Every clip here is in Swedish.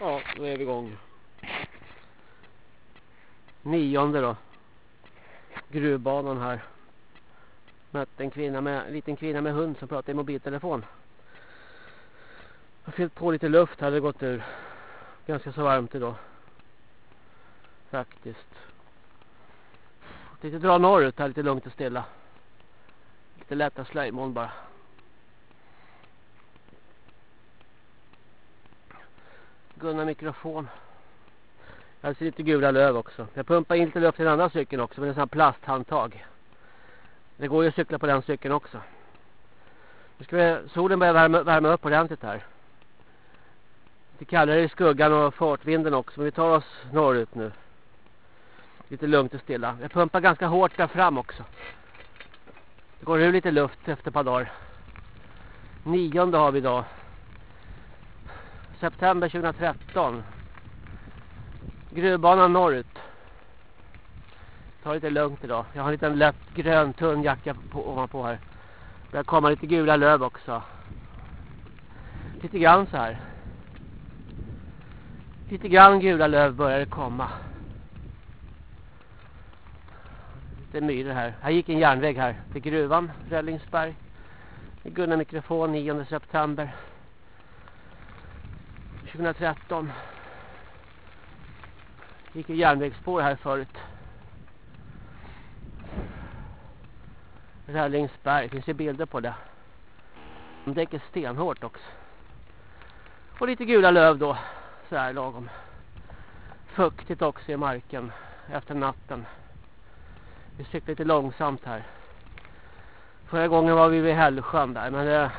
Ja, då är vi igång. Nionde då. Gruvbanan här. Mötte en kvinna med, en liten kvinna med hund som pratade i mobiltelefon. Jag fyllt på lite luft, hade gått ur. Ganska så varmt idag. Faktiskt. Lite dra norrut här, lite lugnt och stilla. Lite lätta slöjmoln bara. Gunnar mikrofon. Jag ser lite gula löv också. Jag pumpar in lite luft i den andra cykeln också med en sån här plasthandtag. Det går ju att cykla på den cykeln också. Nu ska vi, solen börjar värma, värma upp ordentligt här. Det kallare i skuggan och fartvinden också. Men vi tar oss norrut nu. Lite lugnt och stilla. Jag pumpar ganska hårt där fram också. Det går ur lite luft efter ett par dagar. Nionde har vi idag september 2013. Gruvbanan norrut. Ta lite lugnt idag. Jag har en liten lätt grön tunn jacka på, ovanpå här. Det börjar komma lite gula löv också. Lite grann så här. Lite grann gula löv börjar det komma. Lite myror här. Här gick en järnväg här till gruvan, Rällingsberg. Gunnar mikrofon 9 september. 2013 gick ju järnvägsspår här förut. Rällingsberg, det finns ju bilder på det. De däcker stenhårt också. Och lite gula löv då, så här lagom. Fuktigt också i marken efter natten. Vi cyklar lite långsamt här. Förra gången var vi vid Hällsjön där, men det,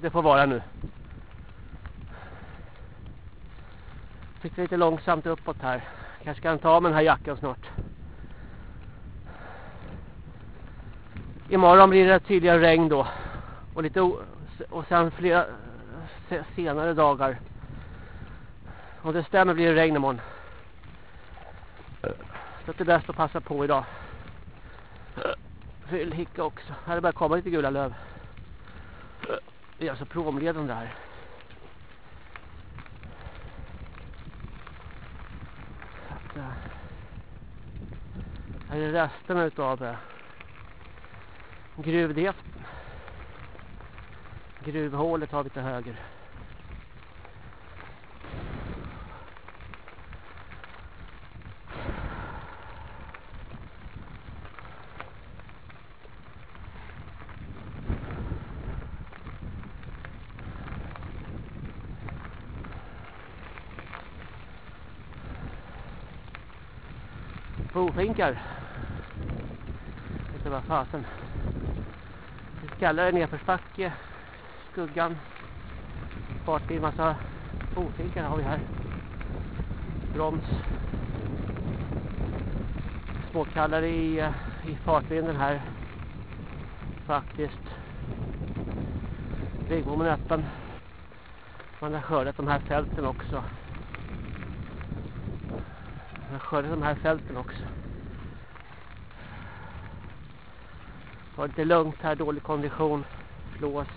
det får vara nu. Cyklar lite långsamt uppåt här. Kanske kan ta med den här jackan snart. Imorgon blir det tydliga regn då. Och lite och sen flera senare dagar. Om det stämmer blir det regn imorgon. Så det är bäst att passa på idag. Fyll hicka också. Här börjar komma lite gula löv. Det är alltså promleden där. Här är resterna utav eh, gruvdriften. Gruvhålet har vi till höger. Bofinkar. Det du vad fasen. Det skallar nedförsbacke. Skuggan. Fart i massa bofinkar har vi här. Broms. Småkallare i, eh, i fartvinden här. Faktiskt. Vägbommen öppen. Man har skördat de här fälten också. Man har skördat de här fälten också. Ta lite lugnt här, dålig kondition. Flås.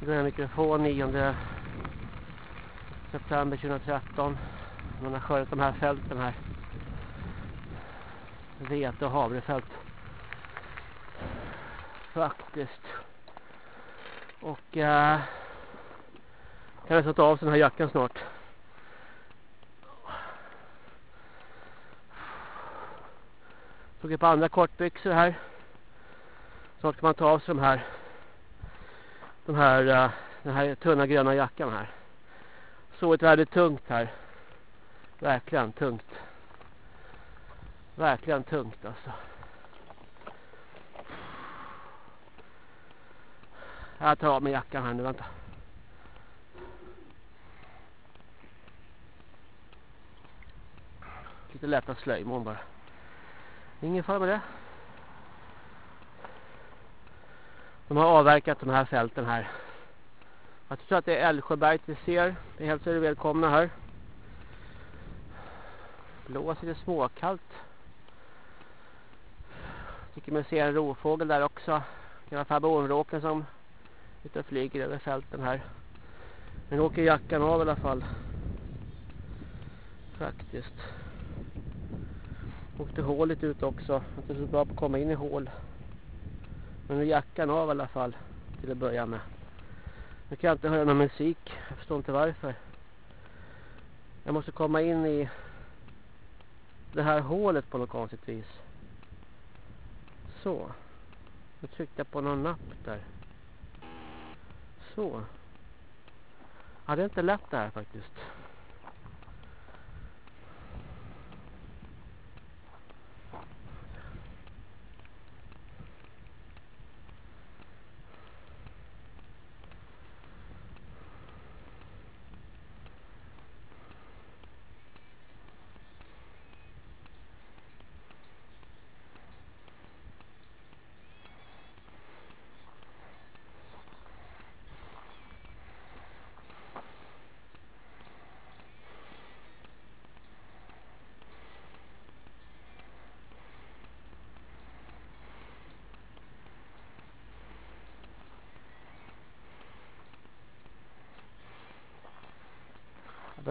Gunnar mikrofon 9 september 2013. Man har skördat de här fälten här. Vete och havrefält. Faktiskt. Och äh, kan jag ta av sig den här jackan snart. Tog ett par andra kortbyxor här. Snart kan man ta av sig de här de här, eh, den här tunna gröna jackan här. Sovet väldigt tungt här. Verkligen tungt. Verkligen tungt alltså. Jag tar av mig jackan här nu, vänta. Lite lätta slöjmån bara. Ingen fara med det. De har avverkat de här fälten här. Jag tror att det är Älvsjöberg vi ser. Det hälsar er välkomna här. Blåser det småkallt. Tycker man ser en rovfågel där också. Det var farbonråken som ute och flyger över fälten här. Men åker jackan av i alla fall. Faktiskt. Åkte hålet ut också. Inte så bra på att komma in i hål. Men nu jackan av i alla fall. Till att börja med. Nu kan jag inte höra någon musik. Jag förstår inte varför. Jag måste komma in i det här hålet på något konstigt vis. Så. Nu tryckte jag på någon napp där. Så. Ja, det är inte lätt det här faktiskt.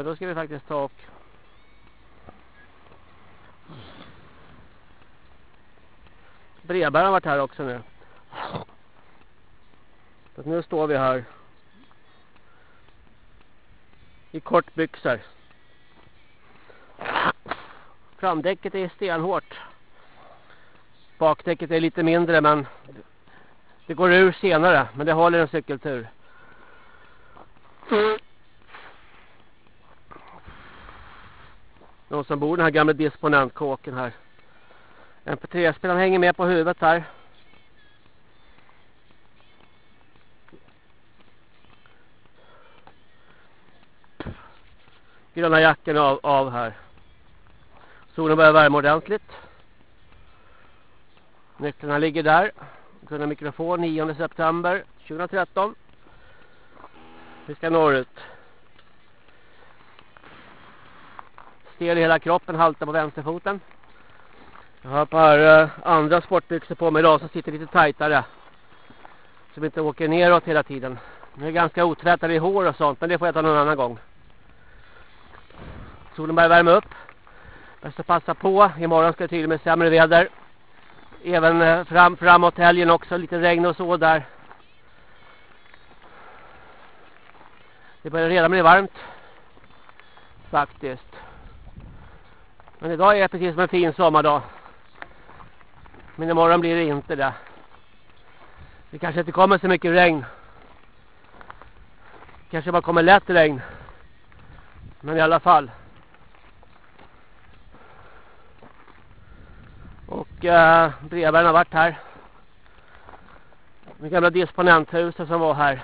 För då ska vi faktiskt ta och Brevbäraren har varit här också nu. Så nu står vi här i kortbyxor. Framdäcket är stenhårt. Bakdäcket är lite mindre men det går ur senare men det håller en cykeltur. Någon som bor i den här gamla disponentkåken här. MP3-spelaren hänger med på huvudet här. Gröna jackan av, av här. Solen börjar värma ordentligt. Nycklarna ligger där. Kunna mikrofon 9 september 2013. Vi ska norrut. Ser i hela kroppen, haltar på vänsterfoten. Jag har ett par eh, andra sportbyxor på mig idag som sitter lite tajtare. Som inte åker neråt hela tiden. De är ganska otvättade i hår och sånt, men det får jag ta någon annan gång. Solen börjar värma upp. Jag ska passa på. Imorgon ska det tydligen med sämre väder. Även eh, fram, framåt helgen också. Lite regn och så där. Det börjar redan bli varmt. Faktiskt. Men idag är det precis som en fin sommardag. Men imorgon blir det inte det. Det kanske inte kommer så mycket regn. Det Kanske bara kommer lätt regn. Men i alla fall. Och eh, brevbäraren har varit här. Det gamla disponenthuset som var här.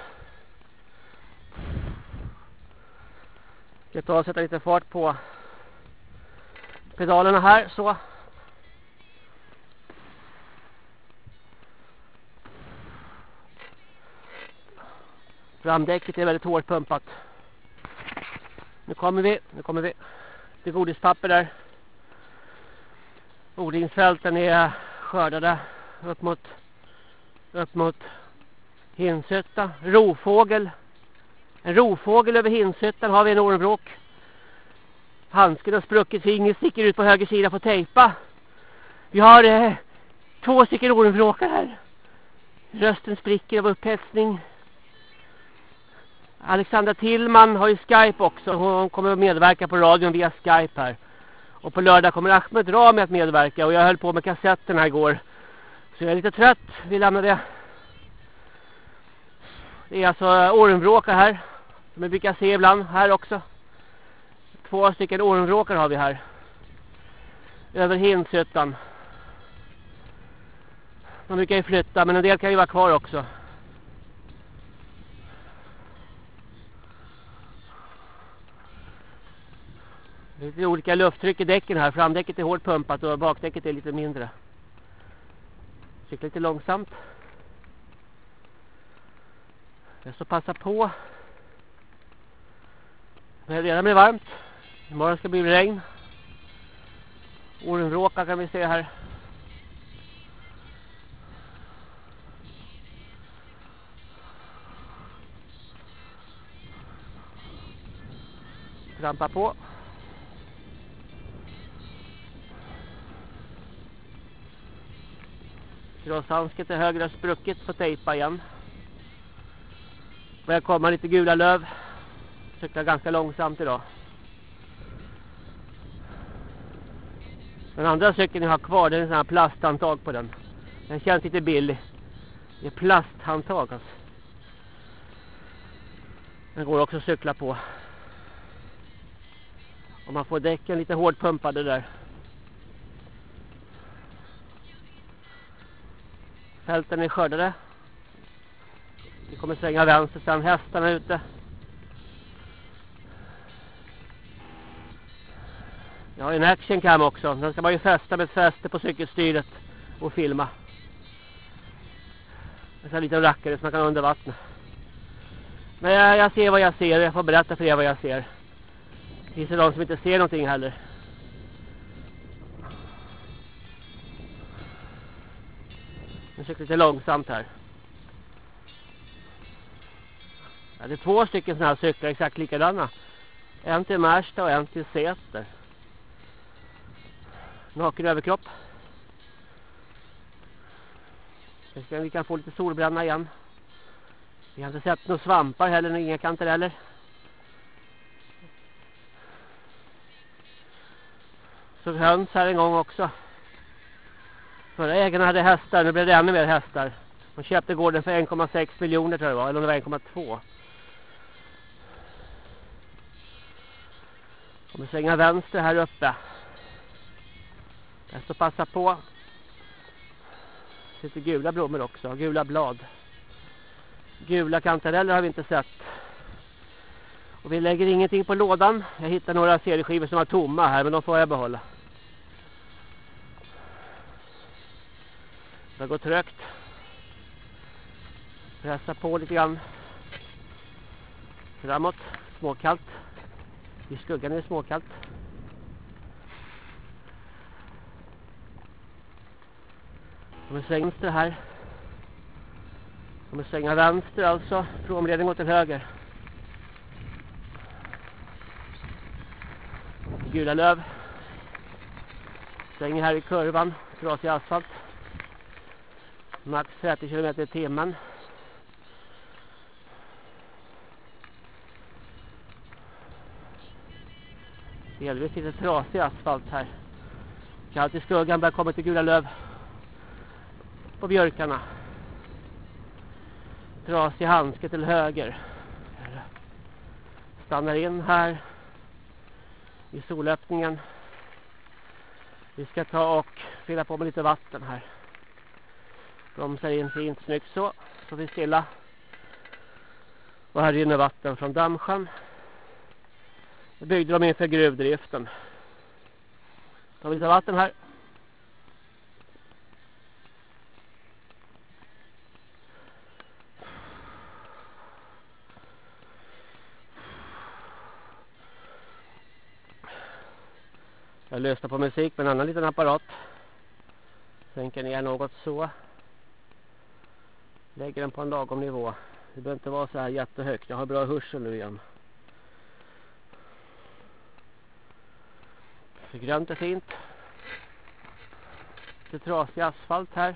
Jag ska ta och sätta lite fart på pedalerna här så. Framdäcket är väldigt hårt pumpat. Nu kommer vi, nu kommer vi. Det är godispapper där. Odlingsfälten är skördade upp mot upp mot Hinshytta. Rovfågel. En rovfågel över Hinshyttan har vi en ormbråk. Handsken har spruckit, fingret sticker ut på höger sida på tejpa. Vi har eh, två stycken ormvråkar här. Rösten spricker av upphetsning. Alexandra Tillman har ju Skype också. Hon kommer att medverka på radion via Skype här. Och på lördag kommer Ahmed Rami att medverka. Och jag höll på med kassetterna igår. Så jag är lite trött. Vi lämnar det. Det är alltså ormvråkar här. Som vi brukar se ibland här också. Två stycken ormvråkar har vi här. Över Hinshyttan. De brukar ju flytta men en del kan ju vara kvar också. Det är lite olika lufttryck i däcken här. Framdäcket är hårt pumpat och bakdäcket är lite mindre. Cykla lite långsamt. Jag ska passa på. Det är redan blir varmt. Imorgon ska det bli regn. Orenvråka kan vi se här. Trampa på. Gråshandsken till höger har spruckit, får tejpa igen. Börjar komma lite gula löv. Cyklar ganska långsamt idag. Den andra cykeln jag har kvar, det är en sån här plasthandtag på den. Den känns lite billig. Det är plasthandtag alltså. Den går också att cykla på. Om man får däcken lite hårt pumpade där. Fälten är skördade. Vi kommer svänga vänster sen hästarna är ute. Jag har en actioncam också. Den ska man ju fästa med ett fäste på cykelstyret och filma. En sån liten rackare som man kan under vattnet. Men jag, jag ser vad jag ser. och Jag får berätta för er vad jag ser. Det finns ju de som inte ser någonting heller. Nu cyklar lite långsamt här. Ja, det är två stycken sådana här cyklar exakt likadana. En till Märsta och en till Säter. Naken överkropp. Vi kan få lite solbränna igen. Vi har inte sett några svampar heller, inga kantareller. Såg höns här en gång också. Förra ägarna hade hästar, nu blev det ännu mer hästar. De köpte gården för 1,6 miljoner tror jag det var, eller om det var 1,2. Kommer svänga vänster här uppe. Jag ska passa på. Lite gula blommor också, gula blad. Gula kantareller har vi inte sett. Och vi lägger ingenting på lådan. Jag hittar några serieskivor som var tomma här, men de får jag behålla. Det går trögt. Pressa på lite grann. Framåt. Småkallt. I skuggan är det småkallt. Kommer vänster här. Kommer svänga vänster alltså. Promledning åt till höger. Gula löv. Svänger här i kurvan. Trasig asfalt. Max 30 km i timmen. Delvis lite trasig asfalt här. Kallt i skuggan börjar komma till gula löv. På björkarna. Trasig handske till höger. Stannar in här. I solöppningen. Vi ska ta och fylla på med lite vatten här. Bromsar in fint snyggt så. Så vi stilla. Och här rinner vatten från dammsjön. Det byggde de inför gruvdriften. Tar vi lite vatten här. Jag lyssnar på musik med en annan liten apparat. Sänker ner något så. Lägger den på en lagom nivå. Det behöver inte vara så här jättehögt. Jag har bra hörsel nu igen. För grönt är fint. Lite trasig asfalt här.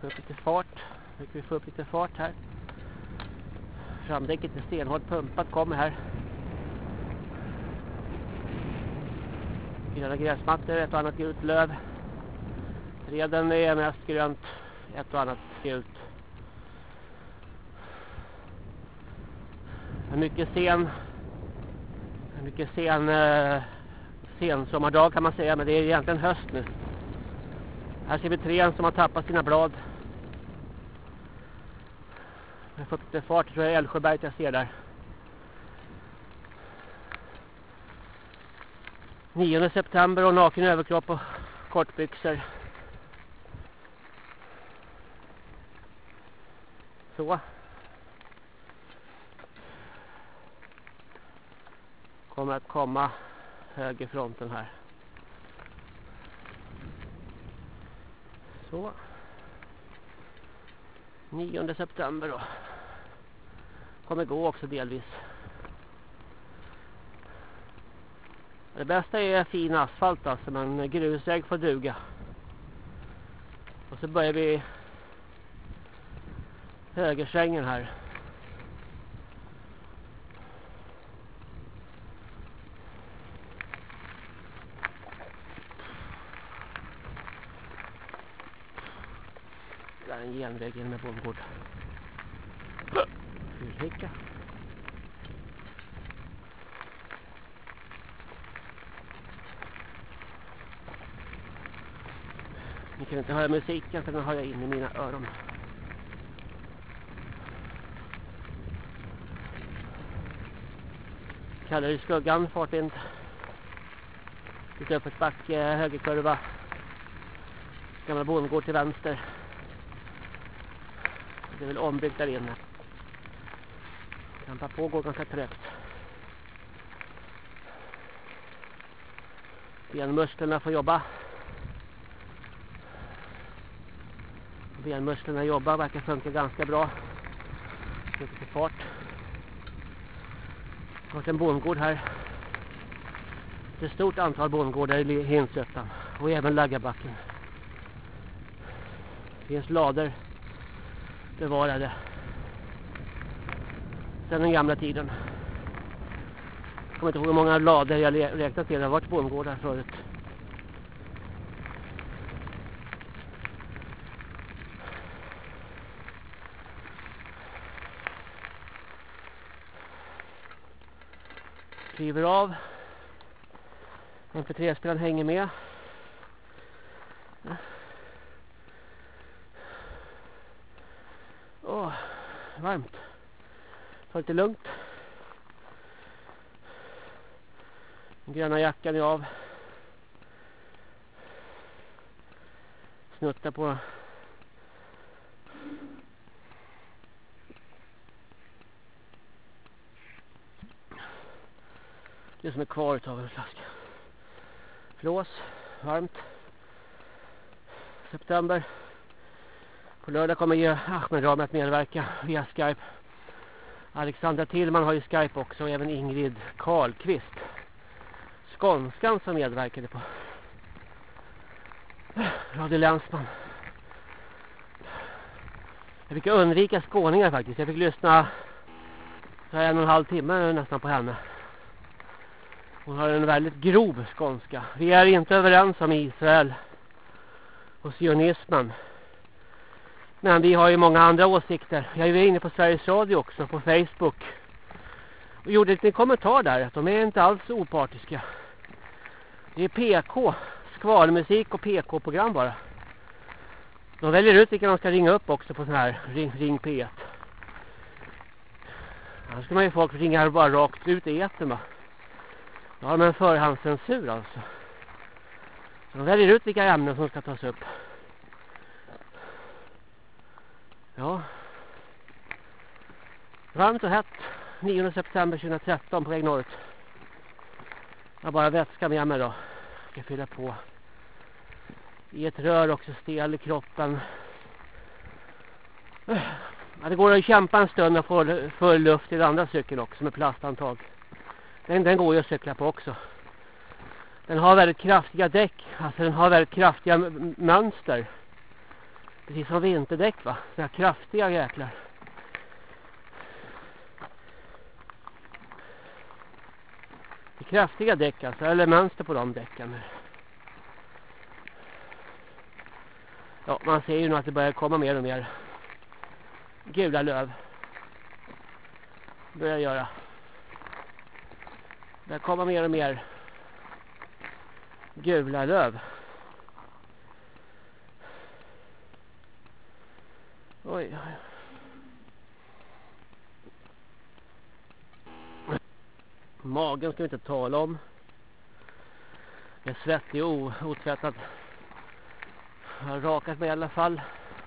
Få upp lite fart. Nu kan vi få upp lite fart här. Framdäcket är stenhårt pumpat. Kommer här. Gröna gräsmattor, ett och annat gult löv. Reden är mest grönt, ett och annat gult. En mycket sen en mycket sen eh, sensommardag kan man säga, men det är egentligen höst nu. Här ser vi trän som har tappat sina blad. Jag har fått lite fart, tror jag är Älvsjöberget jag ser där. 9 september och naken överkropp och kortbyxor. Så. Kommer att komma högerfronten här. Så. 9 september då. Kommer gå också delvis. Det bästa är fin asfalt alltså, men grusväg får duga. Och så börjar vi högersvängen här. Där är en genväg in med bondgård. Fyrhäcka. Jag kan inte höra musiken för den har jag in i mina öron. Kallar i skuggan, fartvind. Lite öppet backe, eh, högerkurva. Gamla bondgård till vänster. Det är väl ombyggt där inne. Trampar på går ganska trögt. Benmusklerna får jobba. Benmusklerna jobbar, verkar funka ganska bra. Mycket till fart. Det har en bondgård här. Det är ett stort antal bondgårdar i Hinsötan och även Laggabacken. Det finns lader bevarade sedan den gamla tiden. Jag kommer inte ihåg hur många lader jag räknat till. Det har varit bondgårdar förut. Kliver av. MP3-spelaren hänger med. Åh, varmt. Ta lite lugnt. Den gröna jackan är av. Snuttar på det som är kvar av en flaska. Flås, varmt. September. På lördag kommer ju Ahmed Rami att medverka via Skype. Alexandra Tillman har ju Skype också och även Ingrid Karlqvist. Skånskan som medverkade på Radio Länsman. Jag fick undvika skåningar faktiskt. Jag fick lyssna en och en halv timme nästan på henne. Hon har en väldigt grov skånska. Vi är inte överens om Israel och sionismen. Men vi har ju många andra åsikter. Jag är inne på Sveriges Radio också, på Facebook. Och gjorde en liten kommentar där, att de är inte alls opartiska. Det är PK, skvalmusik och PK-program bara. De väljer ut vilka de ska ringa upp också på sån här Ring, ring P1. Annars ska man ju folk ringa bara rakt ut i etern va. Då har de en förhandscensur alltså. De väljer ut vilka ämnen som ska tas upp. Ja. Varmt och hett. 9 september 2013 på väg norrut. Jag har bara vätska med mig då. Jag ska fylla på. I ett rör också stel i kroppen. Ja, det går att kämpa en stund och få full luft i den andra cykeln också med plastantag. Den, den går ju att cykla på också. Den har väldigt kraftiga däck. Alltså den har väldigt kraftiga mönster. Precis som vinterdäck va. Så här kraftiga jäklar. Det är kraftiga däck alltså. Eller mönster på de däcken. Ja, man ser ju nu att det börjar komma mer och mer gula löv. Börjar göra. Det kommer mer och mer gula löv. Oj, oj. Magen ska vi inte tala om. Jag är svettig och otvättad. Jag har rakat mig i alla fall.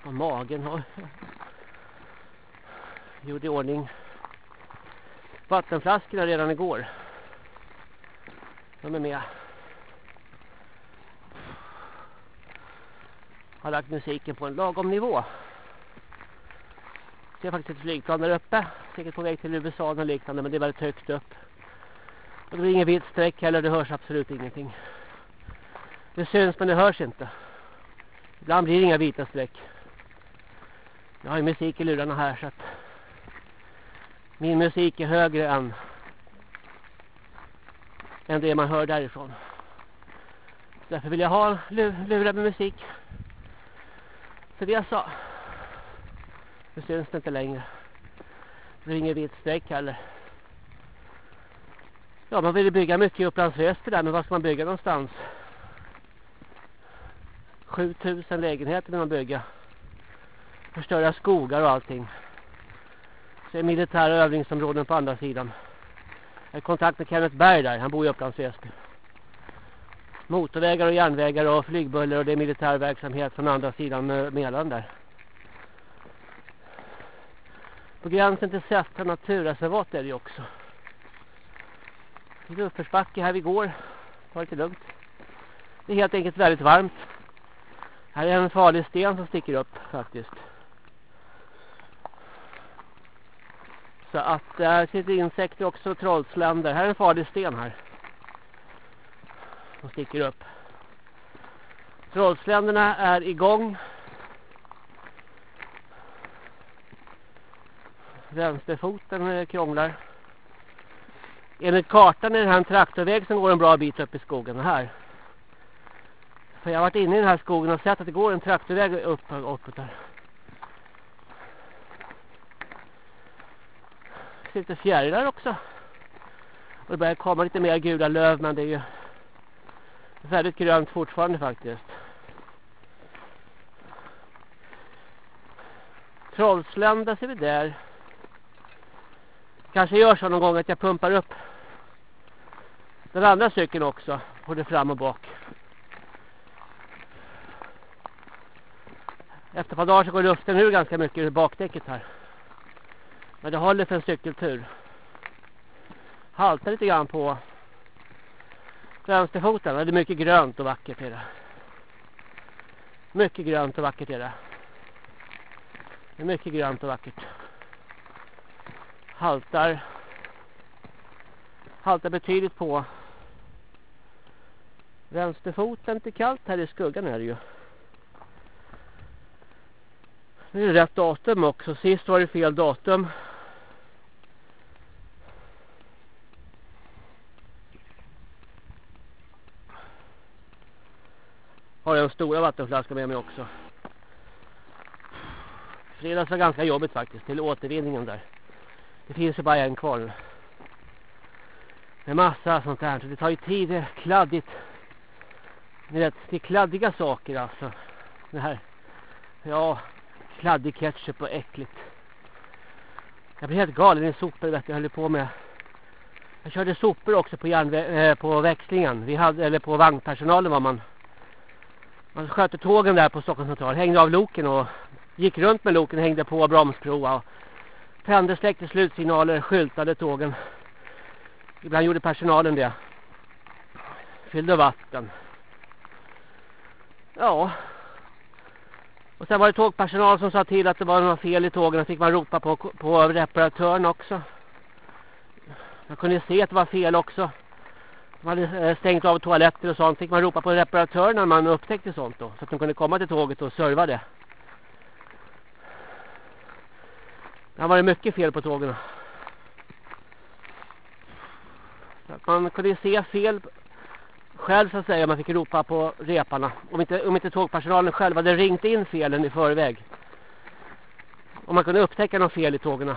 Och magen har gjort i ordning. Vattenflaskorna redan igår. De är med. Har lagt musiken på en lagom nivå. Ser faktiskt ett flygplan där uppe. Säkert på väg till USA och liknande men det är väldigt högt upp. Och det blir ingen vitt streck heller, det hörs absolut ingenting. Det syns men det hörs inte. Ibland blir det inga vita streck. Jag har ju musik i lurarna här så att min musik är högre än än det man hör därifrån. Därför vill jag ha lurar med musik. Så det jag sa. Nu syns det inte längre. Det är ingen vit streck heller. Ja, man vill bygga mycket i Upplands Väster där, men var ska man bygga någonstans? 7000 lägenheter vill man bygga. Förstöra skogar och allting. Så är militära övningsområden på andra sidan. Jag har kontakt med Kenneth Berg där, han bor i Upplands Väsby. Motorvägar och järnvägar och flygbuller och det är militär verksamhet från andra sidan eh, Mälaren där. På gränsen till Sätra naturreservat är det ju också. Det är uppförsbacke här vi går. Ta lite lugnt. Det är helt enkelt väldigt varmt. Här är en farlig sten som sticker upp faktiskt. Så att där sitter insekter också och trollsländer. Här är en farlig sten här. Som sticker upp. Trollsländerna är igång. Vänsterfoten eh, krånglar. Enligt kartan är det här en traktorväg som går en bra bit upp i skogen här. För jag har varit inne i den här skogen och sett att det går en traktorväg upp uppåt där. Det lite fjärilar också. Och det börjar komma lite mer gula löv men det är ju väldigt grönt fortfarande faktiskt. Trollslända ser vi där. Kanske gör så någon gång att jag pumpar upp den andra cykeln också. Både fram och bak. Efter ett par dagar så går luften ur ganska mycket ur bakdäcket här. Men det håller för en cykeltur. Haltar lite grann på vänsterfoten. Det är mycket grönt och vackert är det. Mycket grönt och vackert är det. Det är mycket grönt och vackert. Haltar. Haltar betydligt på vänsterfoten. Lite kallt här i skuggan är det ju. Det är rätt datum också. Sist var det fel datum. Har jag en stora vattenflaska med mig också. Fredags var ganska jobbigt faktiskt till återvinningen där. Det finns ju bara en kvar nu. Med massa sånt där. Så det tar ju tid. Det är kladdigt. Ni vet, det är kladdiga saker alltså. Det här. Ja, kladdig ketchup och äckligt. Jag blev helt galen i sopor vet du. jag höll på med. Jag körde sopor också på, järnvä äh, på växlingen. Vi hade, eller på vagnpersonalen var man. Man skötte tågen där på Stockholms central. Hängde av loken och gick runt med loken. Hängde på bromsprova. Och tände, släckte slutsignaler. Skyltade tågen. Ibland gjorde personalen det. Fyllde vatten. Ja, och sen var det tågpersonal som sa till att det var något fel i tågen. och fick man ropa på, på reparatören också. Man kunde se att det var fel också. Man hade eh, stängt av toaletter och sånt. Fick man ropa på reparatörerna när man upptäckte sånt då. Så att de kunde komma till tåget och serva det. Det var varit mycket fel på tågen. Man kunde se fel själv så att säga man fick ropa på reparna. Om inte, om inte tågpersonalen själv hade ringt in felen i förväg. Om man kunde upptäcka något fel i tågen.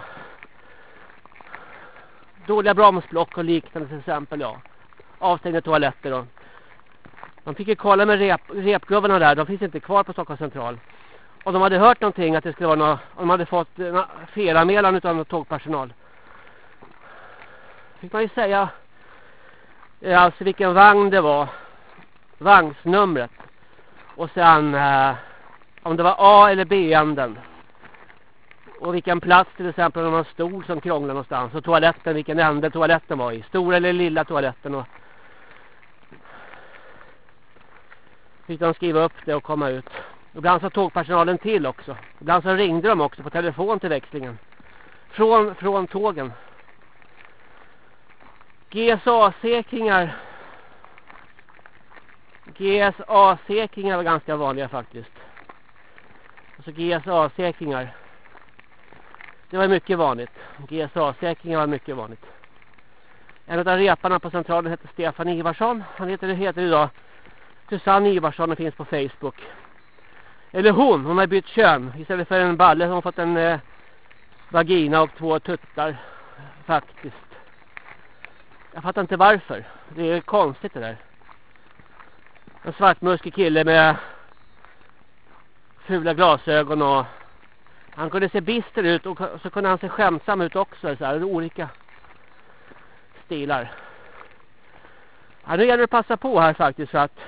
Dåliga bromsblock och liknande till exempel. Ja. Avstängda toaletter. och... De fick ju kolla med rep, repgubbarna där. De finns inte kvar på Stockholms central. Och de hade hört någonting att det skulle vara något, om de hade fått eh, felanmälan av någon tågpersonal. Fick man ju säga eh, alltså vilken vagn det var. Vagnsnumret. Och sen eh, om det var A eller B-änden. Och vilken plats till exempel om man stod som krånglade någonstans. Och toaletten, vilken ände toaletten var i. Stora eller lilla toaletten. Och fick de skriva upp det och komma ut. Ibland så tog personalen till också. Ibland så ringde de också på telefon till växlingen. Från, från tågen. GSA-säkringar GSA-säkringar var ganska vanliga faktiskt. Alltså GSA-säkringar. Det var mycket vanligt. GSA-säkringar var mycket vanligt. En av reparna på centralen hette Stefan Ivarsson. Han heter, heter idag Susanne Ivarsson och finns på Facebook. Eller hon, hon har bytt kön. Istället för en balle har hon fått en eh, vagina och två tuttar. Faktiskt. Jag fattar inte varför. Det är konstigt det där. En svartmuskig kille med fula glasögon och han kunde se bister ut och så kunde han se skämtsam ut också. Så här, olika stilar. Ja, nu gäller det att passa på här faktiskt för att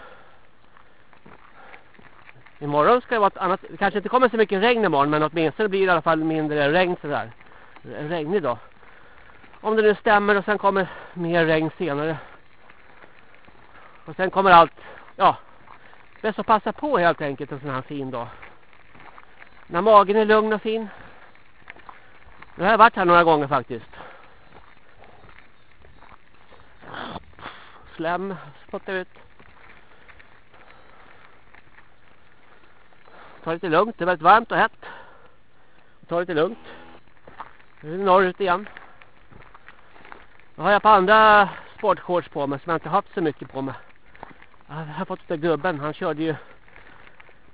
imorgon ska det vara ett annat, det kanske inte kommer så mycket regn imorgon men åtminstone blir det i alla fall mindre regn sådär. En regnig dag. Om det nu stämmer och sen kommer mer regn senare. Och sen kommer allt, ja, bäst att passa på helt enkelt en sån här fin dag. När magen är lugn och fin. Nu har jag varit här några gånger faktiskt. Slem spottar ut. Ta lite lugnt, det är väldigt varmt och hett. Ta lite lugnt. Nu är det norrut igen. Nu har jag på andra sportshorts på mig som jag inte haft så mycket på mig. Jag har fått av gubben, han körde ju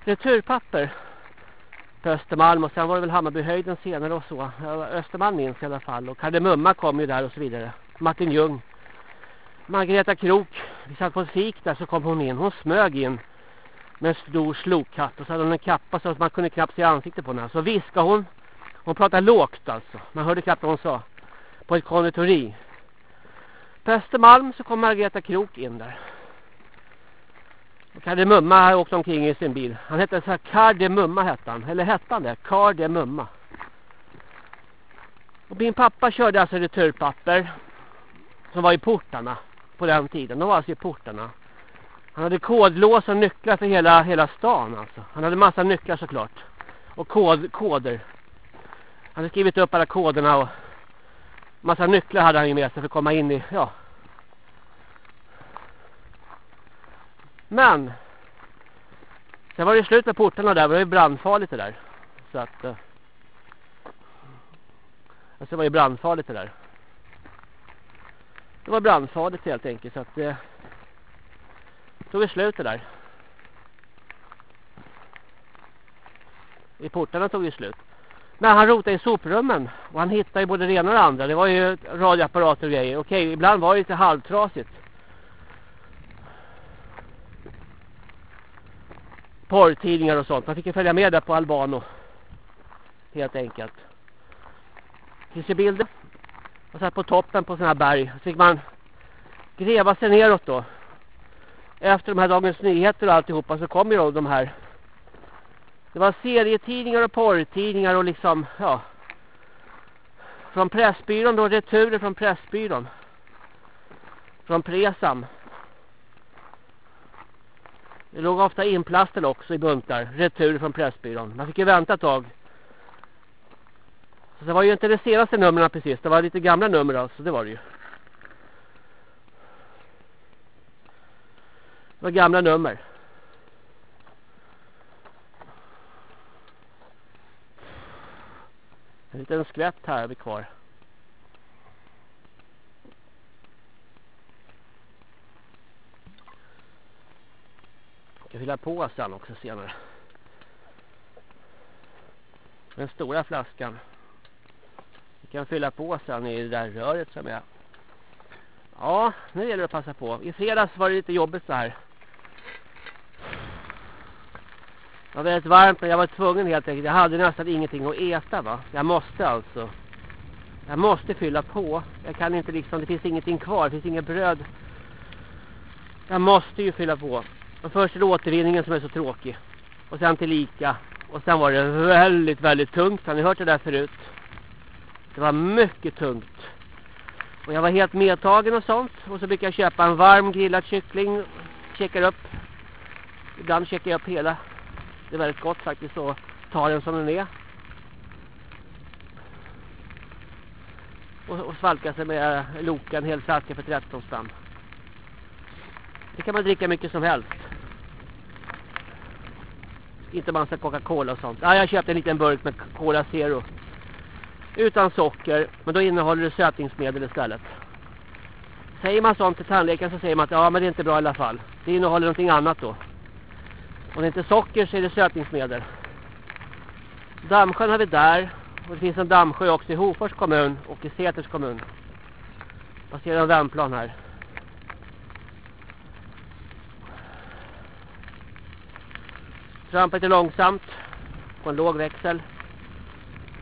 returpapper på Östermalm och sen var det väl Hammarbyhöjden senare och så. Östermalm minns i alla fall och Kardemumma kom ju där och så vidare. Martin Ljung. Margareta Krok, vi satt på fik där så kom hon in. Hon smög in med en stor slokhatt och så hade hon en kappa så att man kunde knappt se ansiktet på henne. Så viskade hon. Hon pratade lågt alltså. Man hörde knappt vad hon sa. På ett konditori. På Östermalm så kom Margareta Krok in där. Och Kardemumma har åkt omkring i sin bil. Han hette så här Kardemumma hette han. Eller hette han det? Kardemumma. Och min pappa körde alltså returpapper. Som var i portarna på den tiden. De var alltså i portarna. Han hade kodlås och nycklar för hela, hela stan alltså. Han hade massa nycklar såklart. Och kod, koder. Han hade skrivit upp alla koderna och massa nycklar hade han ju med sig för att komma in i, ja. Men sen var det slut med portarna där, det var ju brandfarligt det där. Så att eh, alltså det var ju brandfarligt det där. Det var brandfarligt helt enkelt så att det eh, tog vi slut det där. I portarna tog det slut. Men han rotade i soprummen och han hittade ju både det ena och det andra. Det var ju radioapparater och grejer. Okej, ibland var det lite halvtrasigt. Porrtidningar och sånt. Man fick ju följa med där på Albano. Helt enkelt. Finns ju bilder. Man satt på toppen på sådana här berg. Så fick man gräva sig neråt då. Efter de här Dagens Nyheter och alltihopa så kom ju då de här det var serietidningar och porrtidningar och liksom, ja. Från Pressbyrån då, returer från Pressbyrån. Från Presam. Det låg ofta inplastade också i buntar. Returer från Pressbyrån. Man fick ju vänta ett tag. Så det var ju inte det senaste numren precis. Det var lite gamla nummer alltså, det var det ju. Det var gamla nummer. En liten skvätt här är vi kvar. Jag ska fylla på sen också senare. Den stora flaskan. Vi kan fylla på sen i det där röret som är. Ja, nu gäller det att passa på. I fredags var det lite jobbigt så här. Det var väldigt varmt men jag var tvungen helt enkelt. Jag hade nästan ingenting att äta va. Jag måste alltså. Jag måste fylla på. Jag kan inte liksom, det finns ingenting kvar. Det finns inget bröd. Jag måste ju fylla på. Och först är det återvinningen som är så tråkig. Och sen till lika. Och sen var det väldigt, väldigt tungt. Har ni hört det där förut? Det var mycket tungt. Och jag var helt medtagen och sånt. Och så brukar jag köpa en varm grillad kyckling. Checkar upp. Ibland checkar jag upp hela det är väldigt gott faktiskt att ta den som den är. Och, och svalka sig med loken hel flaska för 13 spänn. Det kan man dricka mycket som helst. Inte massa Coca-Cola och sånt. Ja, jag köpte en liten burk med Cola Zero. Utan socker. Men då innehåller det sötningsmedel istället. Säger man sånt till tandläkaren så säger man att ja men det är inte bra i alla fall. Det innehåller någonting annat då. Om det inte är socker så är det sötningsmedel. Dammsjön har vi där. Och det finns en dammsjö också i Hofors kommun och i Säters kommun. Passerar en vändplan här. Trampa lite långsamt. På en låg växel.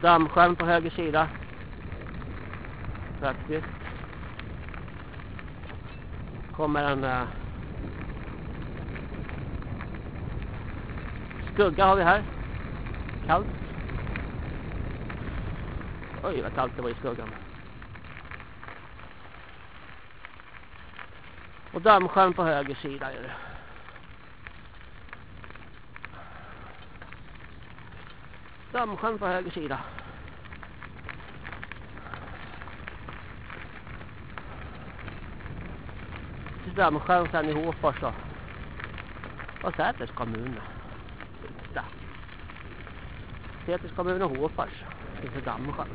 Dammsjön på höger sida. Faktiskt. Kommer en... Uh, skugga har vi här. Kallt. Oj vad kallt det var i skuggan. Och dammsjön på höger sida är det. Dammsjön på höger sida. Dammsjön sen i Hofors då. Och Säters kommun. Där. ska kommun och Hofors. Inför Dammsjön.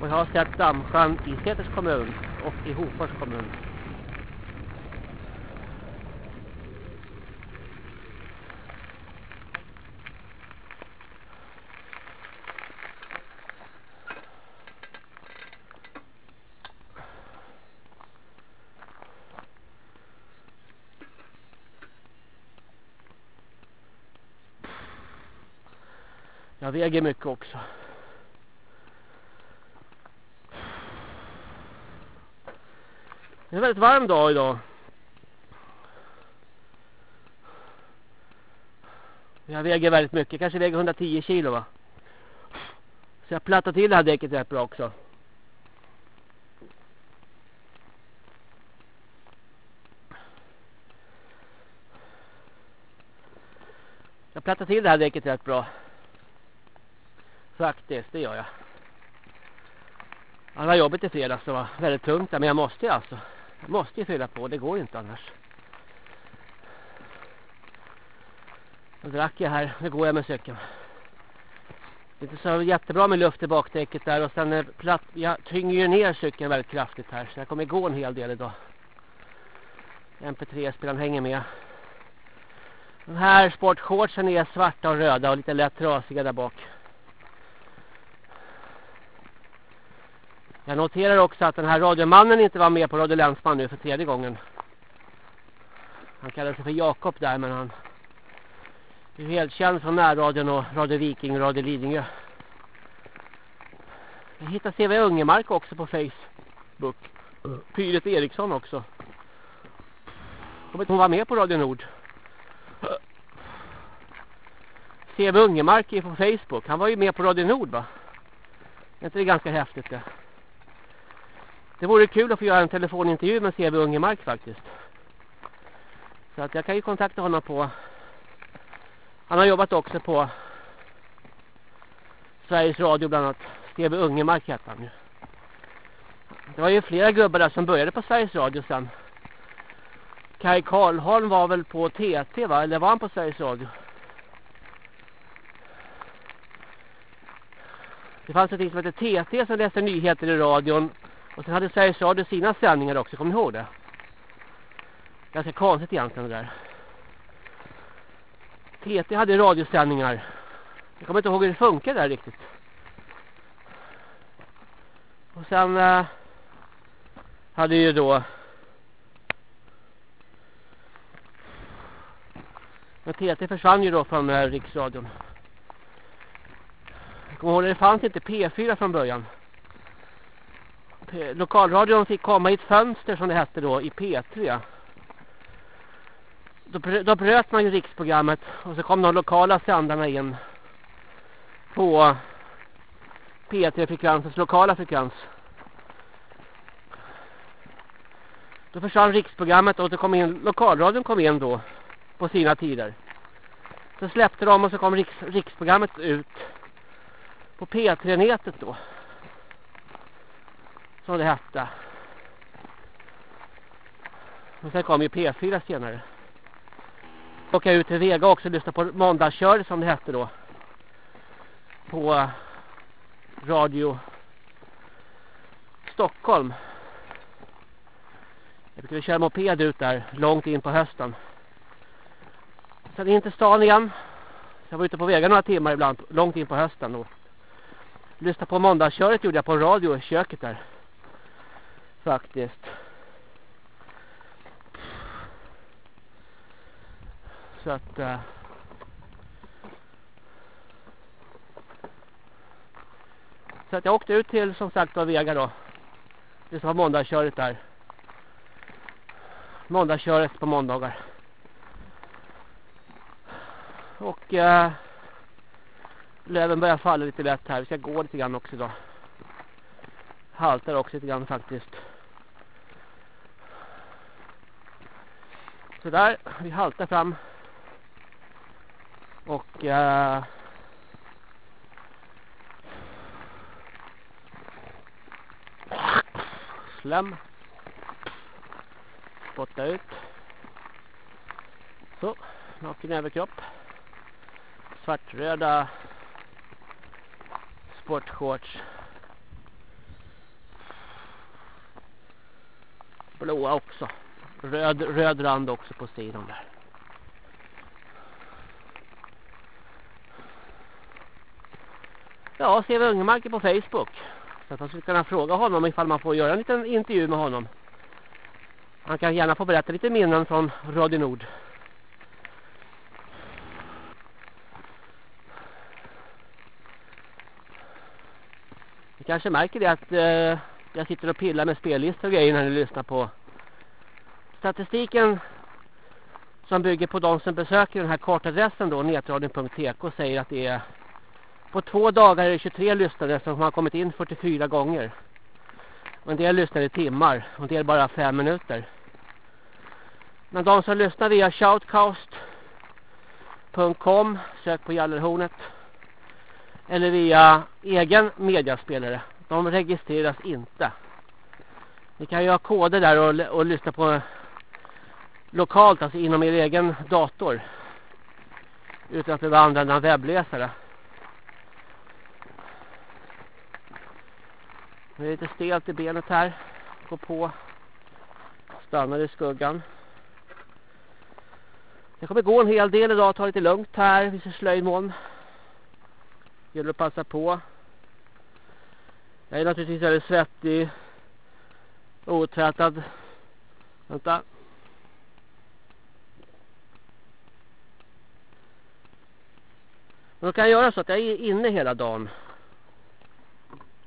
Och jag har sett Dammsjön i Säters kommun och i Hofors kommun. Jag väger mycket också. Det är en väldigt varm dag idag. Jag väger väldigt mycket. Jag Kanske väger 110 kilo va. Så jag plattar till det här däcket rätt bra också. Jag plattar till det här däcket rätt bra. Faktiskt, det gör jag. Alla jobbet i fredags var väldigt tungt där. men jag måste ju alltså. Jag måste ju fylla på, det går ju inte annars. Då drack jag här, nu går jag med cykeln. Det är inte så jättebra med luft i bakdäcket där och sen är platt, jag tynger ju ner cykeln väldigt kraftigt här så jag kommer gå en hel del idag. MP3-spelaren hänger med. De här sportshortsen är svarta och röda och lite lätt trasiga där bak. Jag noterar också att den här radiomannen inte var med på Radio Länsman nu för tredje gången. Han kallar sig för Jakob där men han är helt känd från närradion och Radio Viking och Radio Lidingö. Jag hittar CV Ungemark också på Facebook. Pyret Eriksson också. Hon var med på Radio Nord. CV Ungemark är på Facebook. Han var ju med på Radio Nord va? Är inte det ganska häftigt det? Det vore kul att få göra en telefonintervju med C.B. Ungemark faktiskt. Så att jag kan ju kontakta honom på... Han har jobbat också på Sveriges Radio bland annat. C.B. Ungemark heter han ju. Det var ju flera gubbar där som började på Sveriges Radio sen. Kai Karlholm var väl på TT va? Eller var han på Sveriges Radio? Det fanns ett ting som hette TT som läste nyheter i radion och sen hade Sveriges Radio sina sändningar också, kommer ni ihåg det? Ganska konstigt egentligen det där. TT hade radiosändningar. Jag kommer inte ihåg hur det funkar där riktigt. Och sen eh, hade ju då Men TT försvann ju då från eh, Riksradion. Jag kommer ihåg det fanns inte P4 från början Eh, lokalradion fick komma i ett fönster som det hette då i P3. Då, då bröt man ju riksprogrammet och så kom de lokala sändarna in på P3-frekvensens alltså lokala frekvens. Då försvann riksprogrammet och så kom in, lokalradion kom in då på sina tider. Så släppte de och så kom riks, riksprogrammet ut på P3-nätet då som det hette. Och sen kom ju P4 senare. Åka jag ut till Vega också och lyssnade på måndagskör som det hette då. På radio Stockholm. Jag brukade köra moped ut där långt in på hösten. Sen in till stan igen. Jag var ute på vägen några timmar ibland, långt in på hösten. Och lyssnade på måndagsköret gjorde jag på radio i köket där. Faktiskt. Så att... Uh, så att jag åkte ut till som sagt av Vega då. Det som var måndagsköret där. Måndagsköret på måndagar. Och äh, löven börjar falla lite lätt här. Vi ska gå lite grann också idag. Haltar också lite grann faktiskt. Så där, vi haltar fram. Och uh, slem. Spotta ut. Så, naken överkropp. Svartröda sportshorts. Blåa också. Röd, röd rand också på sidan där. Ja, CV Ungemark på Facebook. Så att man skulle kunna fråga honom ifall man får göra en liten intervju med honom. Han kan gärna få berätta lite minnen från Radio Nord. Ni kanske märker det att eh, jag sitter och pillar med spellistor och grejer när ni lyssnar på statistiken som bygger på de som besöker den här kartadressen då, netradion.tk säger att det är på två dagar är det 23 lyssnare som har kommit in 44 gånger. Och en del lyssnar i timmar och en del bara fem minuter. Men de som lyssnar via shoutcast.com, sök på Jallerhornet, eller via egen mediaspelare, de registreras inte. Ni kan ju ha koder där och, och lyssna på lokalt, alltså inom er egen dator. Utan att behöva använda en webbläsare. Det är lite stelt i benet här. Gå på. Stannar i skuggan. Det kommer gå en hel del idag. Ta lite lugnt här. Vi ser slöjmoln. Gäller att passa på. Jag är naturligtvis väldigt svettig. Otvättad. Vänta. Men då kan jag göra så att jag är inne hela dagen.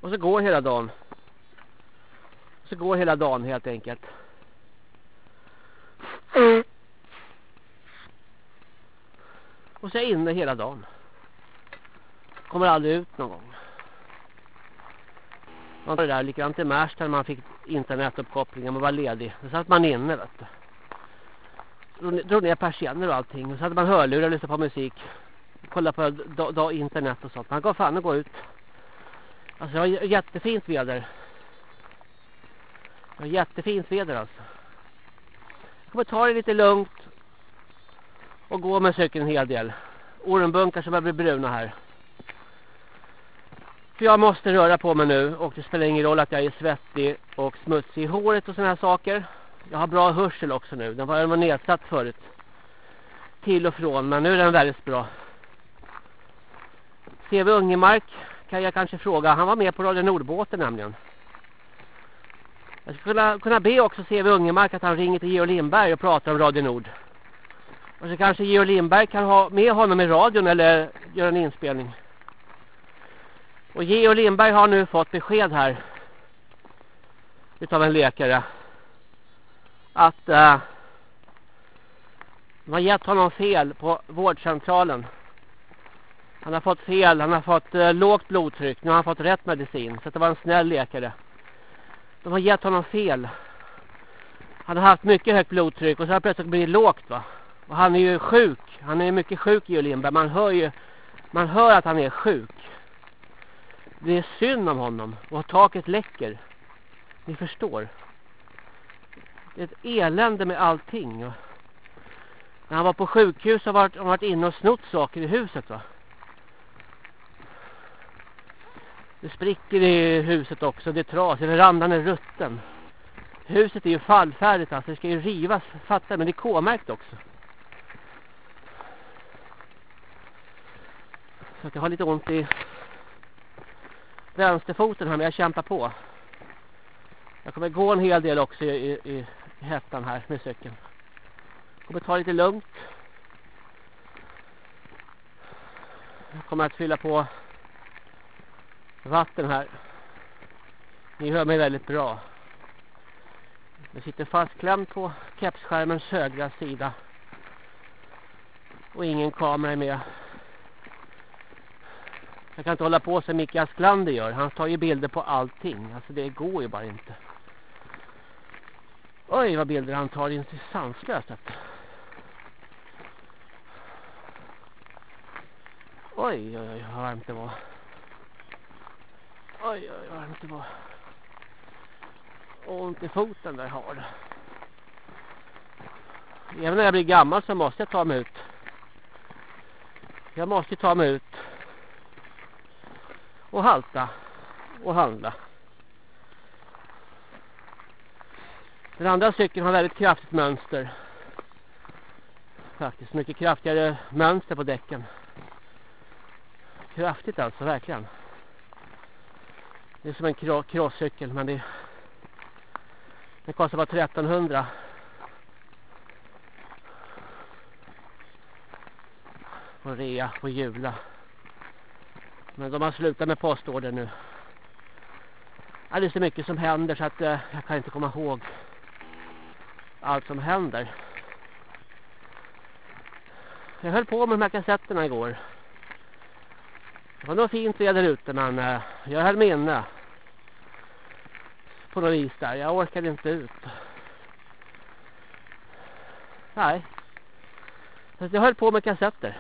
Och så går hela dagen. Så går hela dagen helt enkelt. Och så är jag inne hela dagen. Kommer aldrig ut någon gång. Man var där likadant i Märsta när man fick internetuppkopplingen. Man var ledig. Då satt man inne vet du. Drog ner persienner och allting. Och så hade man hörlurar och lyssnade på musik. Kolla på internet och sånt. Man går fan och gå ut. Alltså jag har jättefint väder. Jag har jättefint väder alltså. Jag kommer ta det lite lugnt. Och gå med cykeln en hel del. Ormbunkar som börjar bli bruna här. För jag måste röra på mig nu. Och det spelar ingen roll att jag är svettig och smutsig i håret och sådana här saker. Jag har bra hörsel också nu. Den var nedsatt förut. Till och från. Men nu är den väldigt bra. CV Ungemark kan jag kanske fråga. Han var med på Radio Nordbåten nämligen. Jag skulle kunna, kunna be också CV Ungemark att han ringer till Georg Lindberg och pratar om Radio Nord. Och så kanske Georg Lindberg kan ha med honom i radion eller göra en inspelning. Och Georg Lindberg har nu fått besked här utav en läkare att uh, de har gett honom fel på vårdcentralen. Han har fått fel, han har fått eh, lågt blodtryck. Nu har han fått rätt medicin. Så det var en snäll läkare. De har gett honom fel. Han har haft mycket högt blodtryck och så har det plötsligt blivit lågt va. Och han är ju sjuk. Han är mycket sjuk i Lindberg. Man hör ju man hör att han är sjuk. Det är synd om honom. Och taket läcker. Ni förstår. Det är ett elände med allting. När han var på sjukhus har varit, varit inne och snott saker i huset va. Det spricker i huset också, det är trasigt, verandan är rutten. Huset är ju fallfärdigt alltså, det ska ju rivas, fattar men det är K-märkt också. Så att jag har lite ont i vänsterfoten här men jag kämpar på. Jag kommer gå en hel del också i, i, i hettan här med cykeln. Kommer ta lite lugnt. Jag kommer att fylla på vatten här. Ni hör mig väldigt bra. Jag sitter fastklämd på kepsskärmens högra sida. Och ingen kamera är med. Jag kan inte hålla på som Micke Asklander gör. Han tar ju bilder på allting. Alltså det går ju bara inte. Oj vad bilder han tar. Det är sanslöst. Oj, oj, oj, vad varmt det var. Oj, oj, vad varmt det var. Ont i foten där har det. Även när jag blir gammal så måste jag ta mig ut. Jag måste ta mig ut. Och halta. Och handla. Den andra cykeln har väldigt kraftigt mönster. Faktiskt mycket kraftigare mönster på däcken. Kraftigt alltså, verkligen. Det är som en crosscykel men det, det kostar bara 1300. Och rea på jula. Men de har slutat med postorder nu. Ja, det är så mycket som händer så att eh, jag kan inte komma ihåg allt som händer. Jag höll på med de här kassetterna igår. Det var nog fint väder ute men eh, jag höll mig inne. På något vis där. Jag orkade inte ut. Nej. Så jag höll på med kassetter.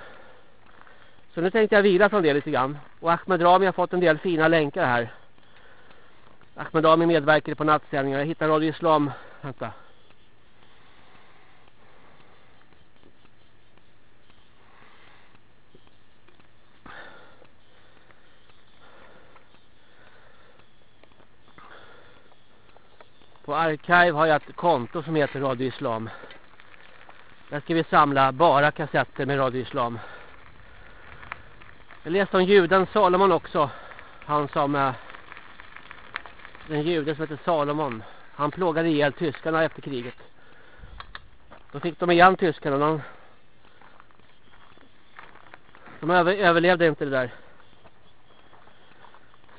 Så nu tänkte jag vila från det lite grann. Och Ahmed Rami har fått en del fina länkar här. Ahmed Rami medverkade på nattsändningar. Jag hittar Radio Islam. Vänta. På Archive har jag ett konto som heter Radio Islam. Där ska vi samla bara kassetter med Radio Islam. Jag läste om juden Salomon också. Han som... Eh, den jude som heter Salomon. Han plågade ihjäl tyskarna efter kriget. Då fick de igen tyskarna. De, de över, överlevde inte det där.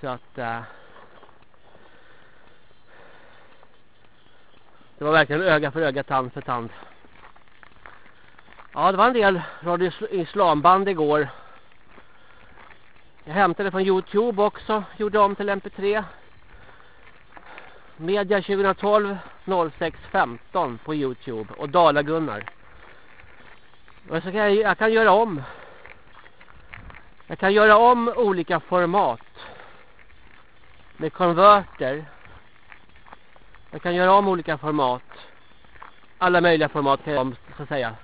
Så att... Eh, Det var verkligen öga för öga, tand för tand. Ja, det var en del Radio Islamband igår. Jag hämtade från Youtube också. Gjorde om till MP3. Media 2012 0615 på Youtube. Och Dala Gunnar. Och så kan jag, jag kan göra om. Jag kan göra om olika format. Med konverter. Jag kan göra om olika format. Alla möjliga format kan jag om, så att säga.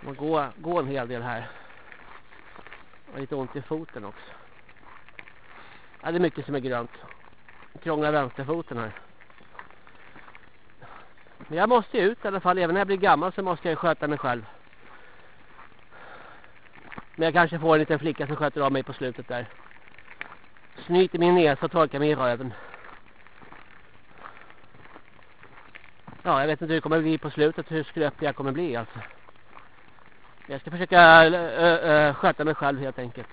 Man går, går en hel del här. Jag har lite ont i foten också. Ja, det är mycket som är grönt. Krånglar vänsterfoten här. Men jag måste ju ut i alla fall. Även när jag blir gammal så måste jag sköta mig själv. Men jag kanske får en liten flicka som sköter av mig på slutet där snyter min näsa och torkar mig i röven. Ja, jag vet inte hur det kommer bli på slutet, hur skröplig jag kommer bli alltså. Jag ska försöka ö, ö, sköta mig själv helt enkelt.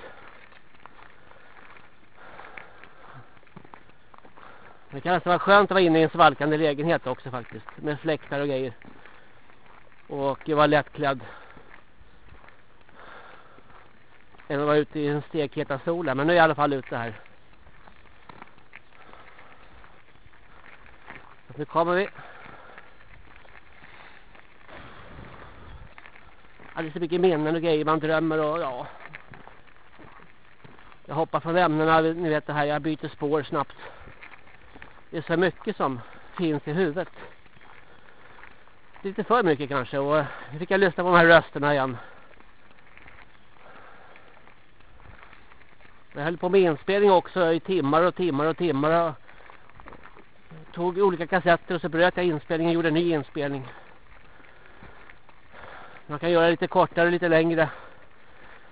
Det kan nästan vara skönt att vara inne i en svalkande lägenhet också faktiskt. Med fläktar och grejer. Och vara lättklädd. Än att vara ute i en stekheta solen. Men nu är jag i alla fall ute här. Nu kommer vi. Alldeles det är så mycket minnen och grejer man drömmer och ja. Jag hoppar från ämnena, ni vet det här, jag byter spår snabbt. Det är så mycket som finns i huvudet. Lite för mycket kanske och nu fick jag lyssna på de här rösterna igen. Jag höll på med inspelning också i timmar och timmar och timmar. Och tog olika kassetter och så bröt jag inspelningen och gjorde en ny inspelning. Man kan göra lite kortare och lite längre.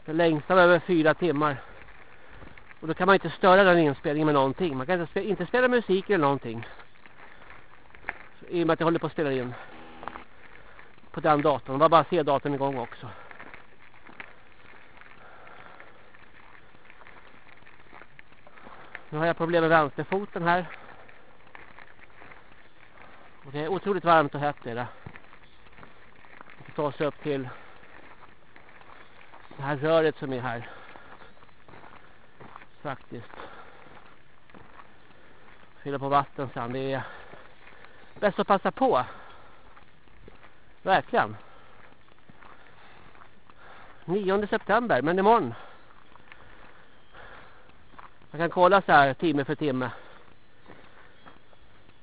Den längsta var över fyra timmar. Och då kan man inte störa den inspelningen med någonting. Man kan inte spela, inte spela musik eller någonting. I och med att jag håller på att spela in. På den datorn. Det var bara C-datorn igång också. Nu har jag problem med vänsterfoten här. Och det är otroligt varmt och hett är det. Vi ta oss upp till det här röret som är här. Faktiskt. Fylla på vatten sen. Det är bäst att passa på. Verkligen. 9 september, men imorgon. Man kan kolla så här timme för timme.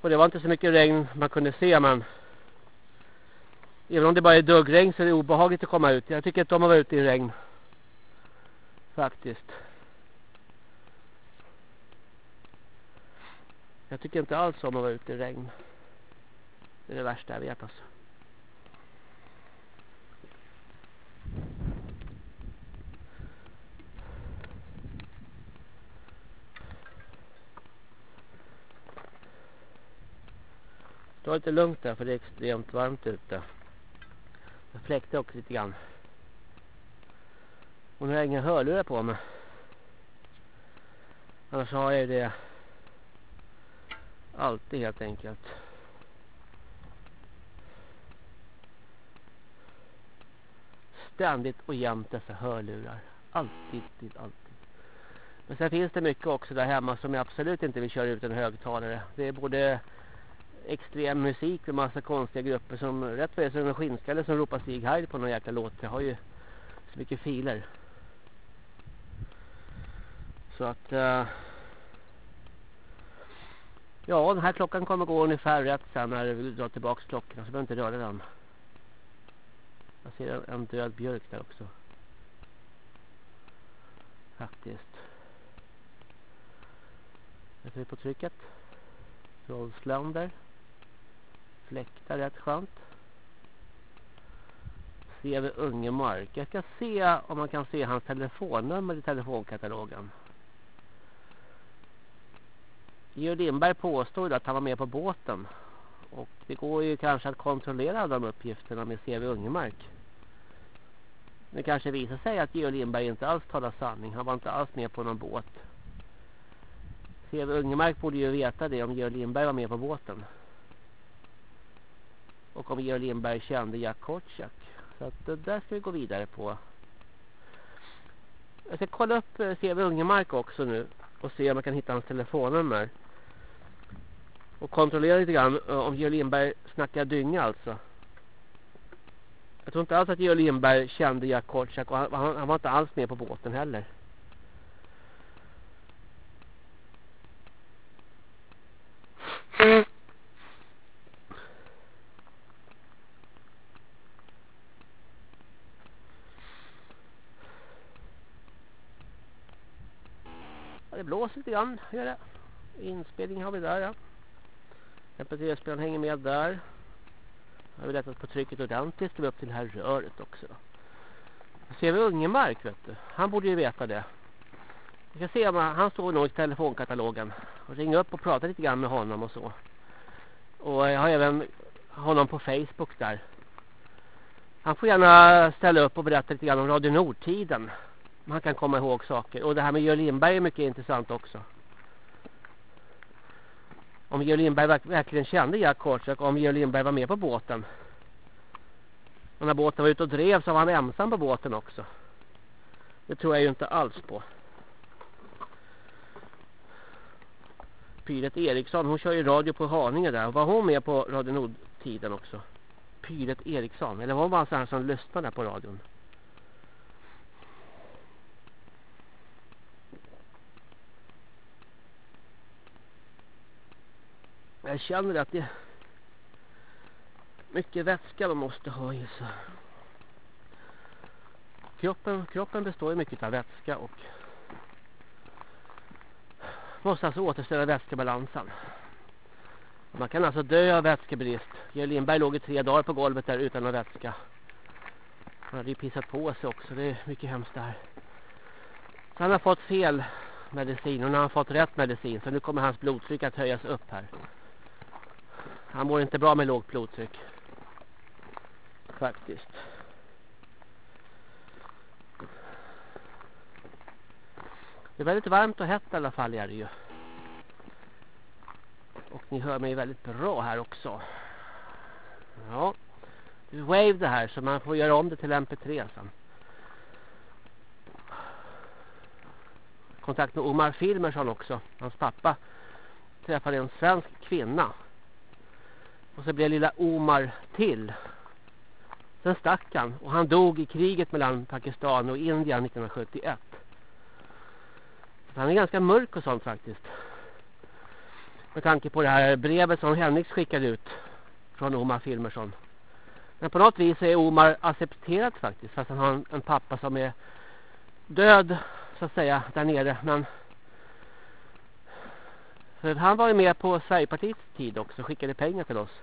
Och det var inte så mycket regn man kunde se men även om det bara är duggregn så är det obehagligt att komma ut. Jag tycker inte om att vara ute i regn. Faktiskt. Jag tycker inte alls om att vara ute i regn. Det är det värsta jag vet alltså. Ta lite lugnt där för det är extremt varmt ute. Jag fläktar också lite grann. Och nu har jag inga hörlurar på mig. Annars har jag det alltid helt enkelt. Ständigt och jämt dessa hörlurar. Alltid, alltid. Men sen finns det mycket också där hemma som jag absolut inte vill köra ut en högtalare. Det är både extrem musik med massa konstiga grupper som rätt för det så är det en skinnskalle som ropar Stig Heil på någon jäkla låt. Jag har ju så mycket filer. Så att uh, ja, den här klockan kommer gå ungefär rätt sen när vi drar tillbaka klockan så behöver inte röra den. Jag ser en död björk där också. Faktiskt. Jag är på trycket. Trollsländer fläktar rätt skönt. Ser vi Ungemark. Jag ska se om man kan se hans telefonnummer i telefonkatalogen. Georg Lindberg påstod att han var med på båten. Och det går ju kanske att kontrollera de uppgifterna med CV Ungemark. Det kanske visar sig att Georg Lindberg inte alls talar sanning. Han var inte alls med på någon båt. CV Ungemark borde ju veta det om Georg Lindberg var med på båten. Och om Georg Lindberg kände Jack Kortchak. Så att det där ska vi gå vidare på. Jag ska kolla upp eh, CV Ungemark också nu. Och se om jag kan hitta hans telefonnummer. Och kontrollera lite grann eh, om Georg Lindberg snackar dynga alltså. Jag tror inte alls att Georg Lindberg kände Jack Kortchak. Och han, han, han var inte alls med på båten heller. Mm. Det blåser lite grann. Gör det. Inspelning har vi där. Ja. MP3-spelaren hänger med där. Har vi lättat på trycket ordentligt. Ska vi upp till det här röret också. Då ser vi Ungemark vet du. Han borde ju veta det. Vi ska se om han, han står nog i telefonkatalogen. Och ringa upp och prata lite grann med honom och så. Och jag har även honom på Facebook där. Han får gärna ställa upp och berätta lite grann om Radio Nordtiden man kan komma ihåg saker. Och det här med Georg Lindberg är mycket intressant också. Om Georg Lindberg verkligen kände Jack Korsak, och om Georg Lindberg var med på båten. Och när båten var ute och drev så var han ensam på båten också. Det tror jag ju inte alls på. Pyret Eriksson, hon kör ju radio på Haninge där. Var hon med på Radio Nord-tiden också? Pyret Eriksson, eller var hon bara så här som lyssnade på radion? Jag känner att det är mycket vätska man måste ha i sig. Kroppen, kroppen består ju mycket av vätska och måste alltså återställa vätskebalansen. Man kan alltså dö av vätskebrist. Georg Lindberg låg i tre dagar på golvet där utan någon vätska. Han hade ju pissat på sig också. Det är mycket hemskt där. Så han har fått fel medicin och nu har han fått rätt medicin. Så nu kommer hans blodtryck att höjas upp här. Han mår inte bra med lågt blodtryck. Faktiskt. Det är väldigt varmt och hett i alla fall är det ju. Och ni hör mig väldigt bra här också. Ja. Det är Wave det här så man får göra om det till MP3 sen. Kontakt med Omar Filmersson också. Hans pappa träffade en svensk kvinna. Och så blev lilla Omar till. Sen stack han och han dog i kriget mellan Pakistan och Indien 1971. Han är ganska mörk och sånt faktiskt. Med tanke på det här brevet som Henriks skickade ut från Omar Filmersson. Men på något vis är Omar accepterat faktiskt. Fast han har en, en pappa som är död så att säga där nere. Men för han var ju med på Sverigepartiets tid också. Skickade pengar till oss.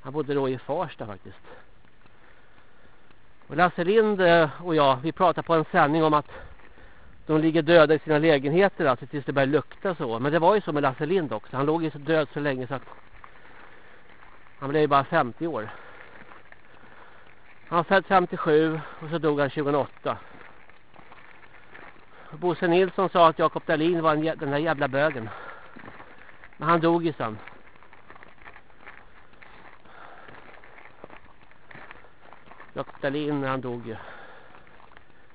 Han bodde då i Farsta faktiskt. Och Lasse Lind eh, och jag, vi pratade på en sändning om att de ligger döda i sina lägenheter alltså tills det börjar lukta så. Men det var ju så med Lasse Lind också. Han låg ju så död så länge så att han blev ju bara 50 år. Han född 57 och så dog han 2008. Bosse Nilsson sa att Jakob Dahlin var en, den där jävla bögen. Men han dog ju sen. Jakob när han dog ju.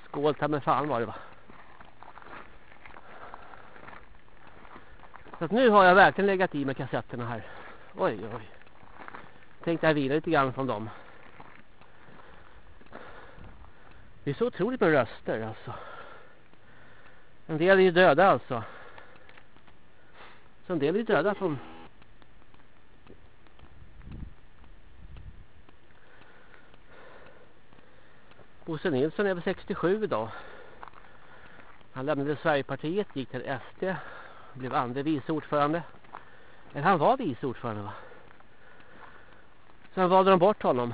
Skål ta med fan var det va. Så att nu har jag verkligen legat i med kassetterna här. Oj, oj. Tänkte jag vila lite grann från dem. Det är så otroligt med röster alltså. En del är ju döda alltså. Så en del är döda från... Bosse Nilsson är väl 67 idag. Han lämnade Sverigepartiet, gick till SD blev andre vice ordförande. Eller han var vice ordförande va? Sen valde de bort honom.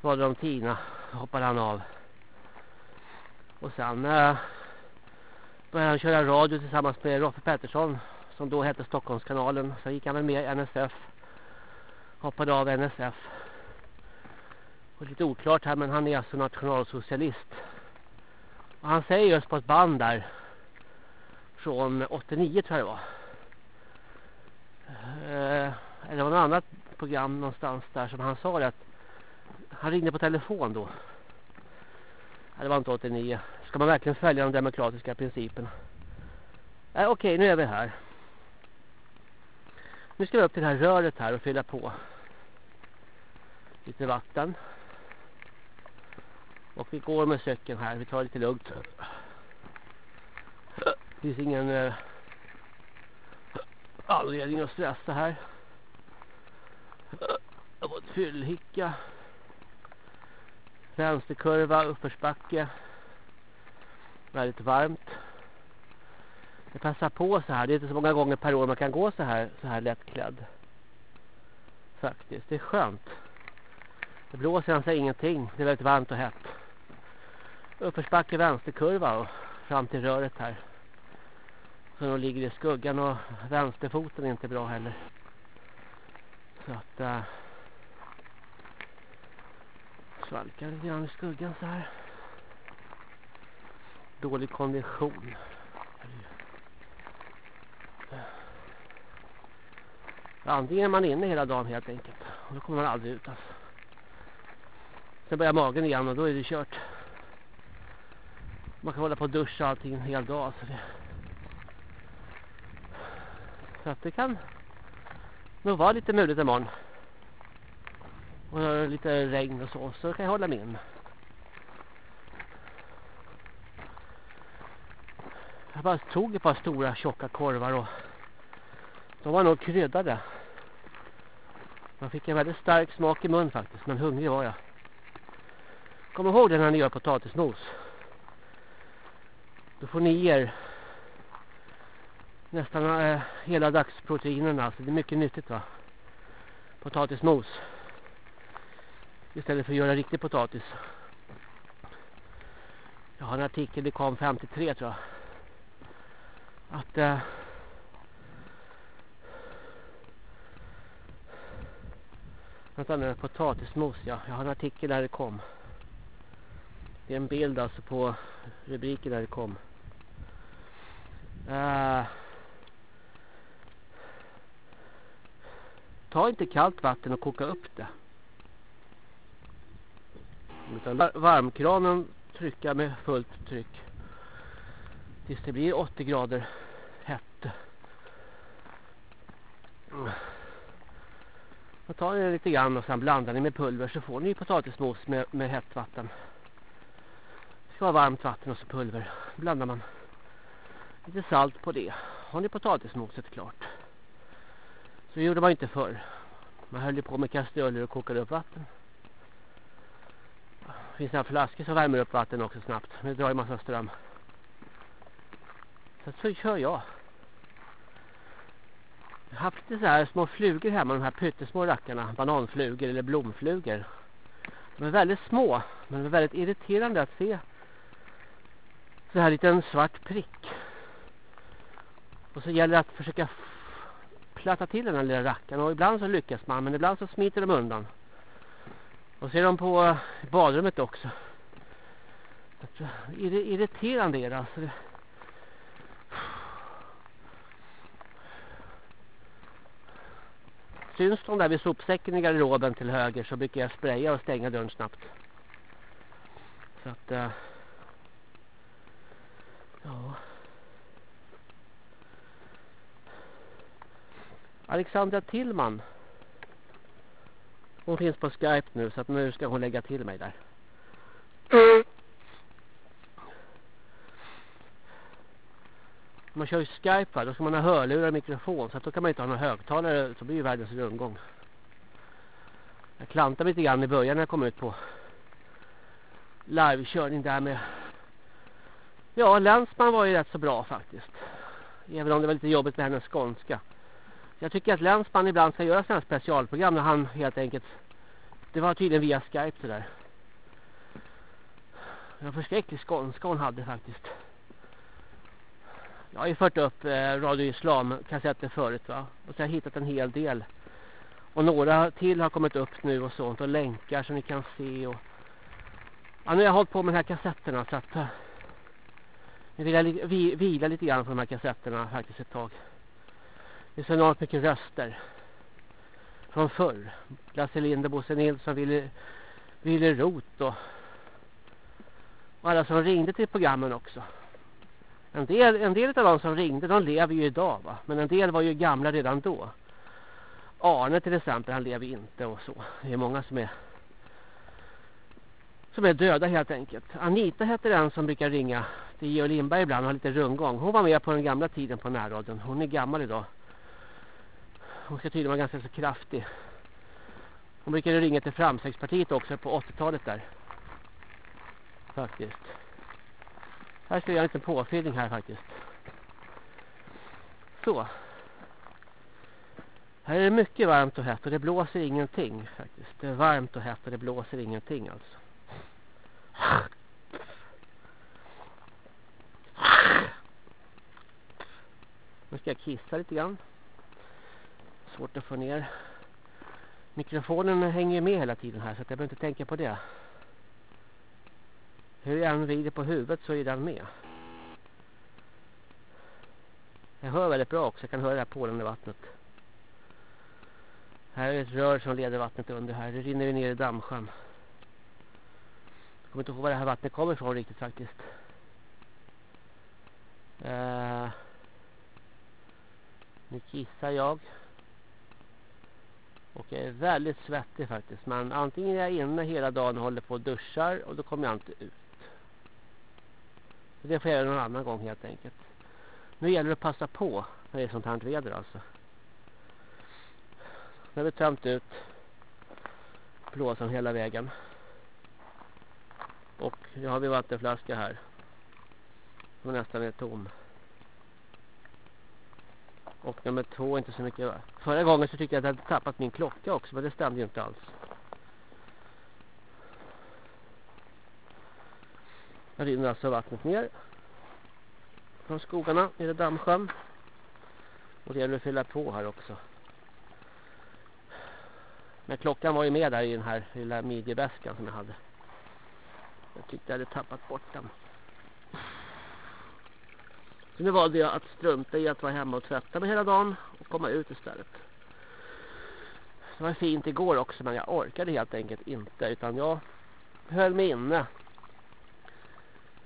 Valde de Tina. Hoppade han av. Och sen eh, började han köra radio tillsammans med Roffe Pettersson. Som då hette Stockholmskanalen. Sen gick han väl med i NSF. Hoppade av NSF. Och lite oklart här men han är alltså nationalsocialist. Och han säger just på ett band där från 89 tror jag det var. Eh, eller var något annat program någonstans där som han sa det att han ringde på telefon då. Nej, det var inte 89. Ska man verkligen följa de demokratiska principerna? Eh, Okej, okay, nu är vi här. Nu ska vi upp till det här röret här och fylla på lite vatten. Och vi går med cykeln här. Vi tar det lite lugnt. Det finns ingen eh, anledning att stressa här. Jag har fått fyllhicka. Vänsterkurva, uppförsbacke. Väldigt varmt. Det passar på så här. Det är inte så många gånger per år man kan gå så här, så här lättklädd. Faktiskt. Det är skönt. Det blåser alltså ingenting. Det är väldigt varmt och hett. Uppförsbacke, vänsterkurva och fram till röret här. Så de ligger i skuggan och vänsterfoten är inte bra heller. Så att äh, svalkar lite grann i skuggan så här. Dålig kondition. Antingen är man inne hela dagen helt enkelt. Och då kommer man aldrig ut alltså. Sen börjar magen igen och då är det kört. Man kan hålla på och duscha allting en hel dag. Så det så att det kan nog vara lite muligt imorgon. Och lite regn och så. Så kan jag hålla mig Jag bara tog ett par stora tjocka korvar och De var nog kryddade. Man fick en väldigt stark smak i mun faktiskt. Men hungrig var jag. Kom ihåg det när ni gör potatismos. Då får ni er nästan eh, hela dagsproteinerna. Alltså det är mycket nyttigt va. Potatismos. Istället för att göra riktig potatis. Jag har en artikel det kom 53 tror jag. Att äh, Vänta nu, potatismos ja. Jag har en artikel där det kom. Det är en bild alltså på rubriken där det kom. Uh, ta inte kallt vatten och koka upp det. Utan varmkranen trycka med fullt tryck. Tills det blir 80 grader hett. Och tar ni lite grann och sen blandar ni med pulver så får ni potatismos med, med hett vatten. Det ska vara varmt vatten och så pulver. Blandar man lite salt på det. Har ni potatismoset klart. Så gjorde man inte förr. Man höll ju på med kastruller och kokade upp vatten. Det finns några flaskor som värmer upp vatten också snabbt. Men det drar ju massa ström. Så, så kör jag. Jag har haft lite så här små flugor hemma. De här pyttesmå rackarna. Bananflugor eller blomflugor. De är väldigt små. Men de är väldigt irriterande att se. Så här liten svart prick. Och så gäller det att försöka platta till den här lilla rackaren. Och ibland så lyckas man. Men ibland så smiter de undan. Och så är de på badrummet också. Irriterande är det alltså. Syns de där vid sopsäcken i garderoben till höger så brukar jag spraya och stänga dörren snabbt. Så att... Uh, ja... Alexandra Tillman. Hon finns på Skype nu så att nu ska hon lägga till mig där. Man kör ju Skype va, då ska man ha hörlurar och mikrofon så att då kan man inte ha några högtalare så blir ju världens rundgång. Jag klantade lite grann i början när jag kom ut på livekörning där med Ja, Länsman var ju rätt så bra faktiskt. Även om det var lite jobbigt med hennes skånska. Jag tycker att Länsman ibland ska göra sådana specialprogram när han helt enkelt det var tydligen via Skype så där. Det var förskräcklig skånska hon hade faktiskt. Jag har ju fört upp eh, Radio Islam kassetter förut va. Och så har jag hittat en hel del. Och några till har kommit upp nu och sånt. Och länkar som ni kan se. Och... Ja, nu har jag hållit på med de här kassetterna så att... Eh, nu vill jag vi, vila lite grann på de här kassetterna faktiskt ett tag. Det är så enormt mycket röster. Från förr. Lasse Linde, Bosse Nilsson, Ville, Ville Rot och... Och alla som ringde till programmen också. En del, en del av de som ringde, de lever ju idag va. Men en del var ju gamla redan då. Arne till exempel, han lever inte och så. Det är många som är som är döda helt enkelt. Anita heter den som brukar ringa till Georg Lindberg ibland och har lite rundgång. Hon var med på den gamla tiden på närradion. Hon är gammal idag. Hon ska tydligen vara ganska så kraftig. Hon brukade ringa till Framstegspartiet också på 80-talet där. Faktiskt. Här ska jag göra en liten påfyllning här faktiskt. Så. Här är det mycket varmt och hett och det blåser ingenting faktiskt. Det är varmt och hett och det blåser ingenting alltså. Nu ska jag kissa lite grann. Svårt att få ner. Mikrofonen hänger med hela tiden här så jag behöver inte tänka på det. Hur jag än vrider på huvudet så är den med. Jag hör väldigt bra också. Jag kan höra det här pålande vattnet. Här är ett rör som leder vattnet under här. Det rinner ner i dammsjön. Jag kommer inte ihåg var det här vattnet kommer ifrån riktigt faktiskt. Uh, nu kissar jag. Och jag är väldigt svettig faktiskt. Men antingen är jag inne hela dagen och håller på och duschar och då kommer jag inte ut. Det får jag göra någon annan gång helt enkelt. Nu gäller det att passa på när det är sånt här väder alltså. Nu har vi tömt ut blåsan hela vägen. Och nu har vi vattenflaska här. Som nästan är tom. Och nummer två inte så mycket. Förra gången så tyckte jag att jag hade tappat min klocka också. Men det stämde ju inte alls. Här rinner alltså vattnet ner. Från skogarna nere i dammsjön. Och det gäller att fylla på här också. Men klockan var ju med där i den här lilla midjebäskan som jag hade. Jag tyckte jag hade tappat bort den. Så nu valde jag att strunta i att vara hemma och tvätta mig hela dagen och komma ut istället. Det var fint igår också men jag orkade helt enkelt inte utan jag höll mig inne.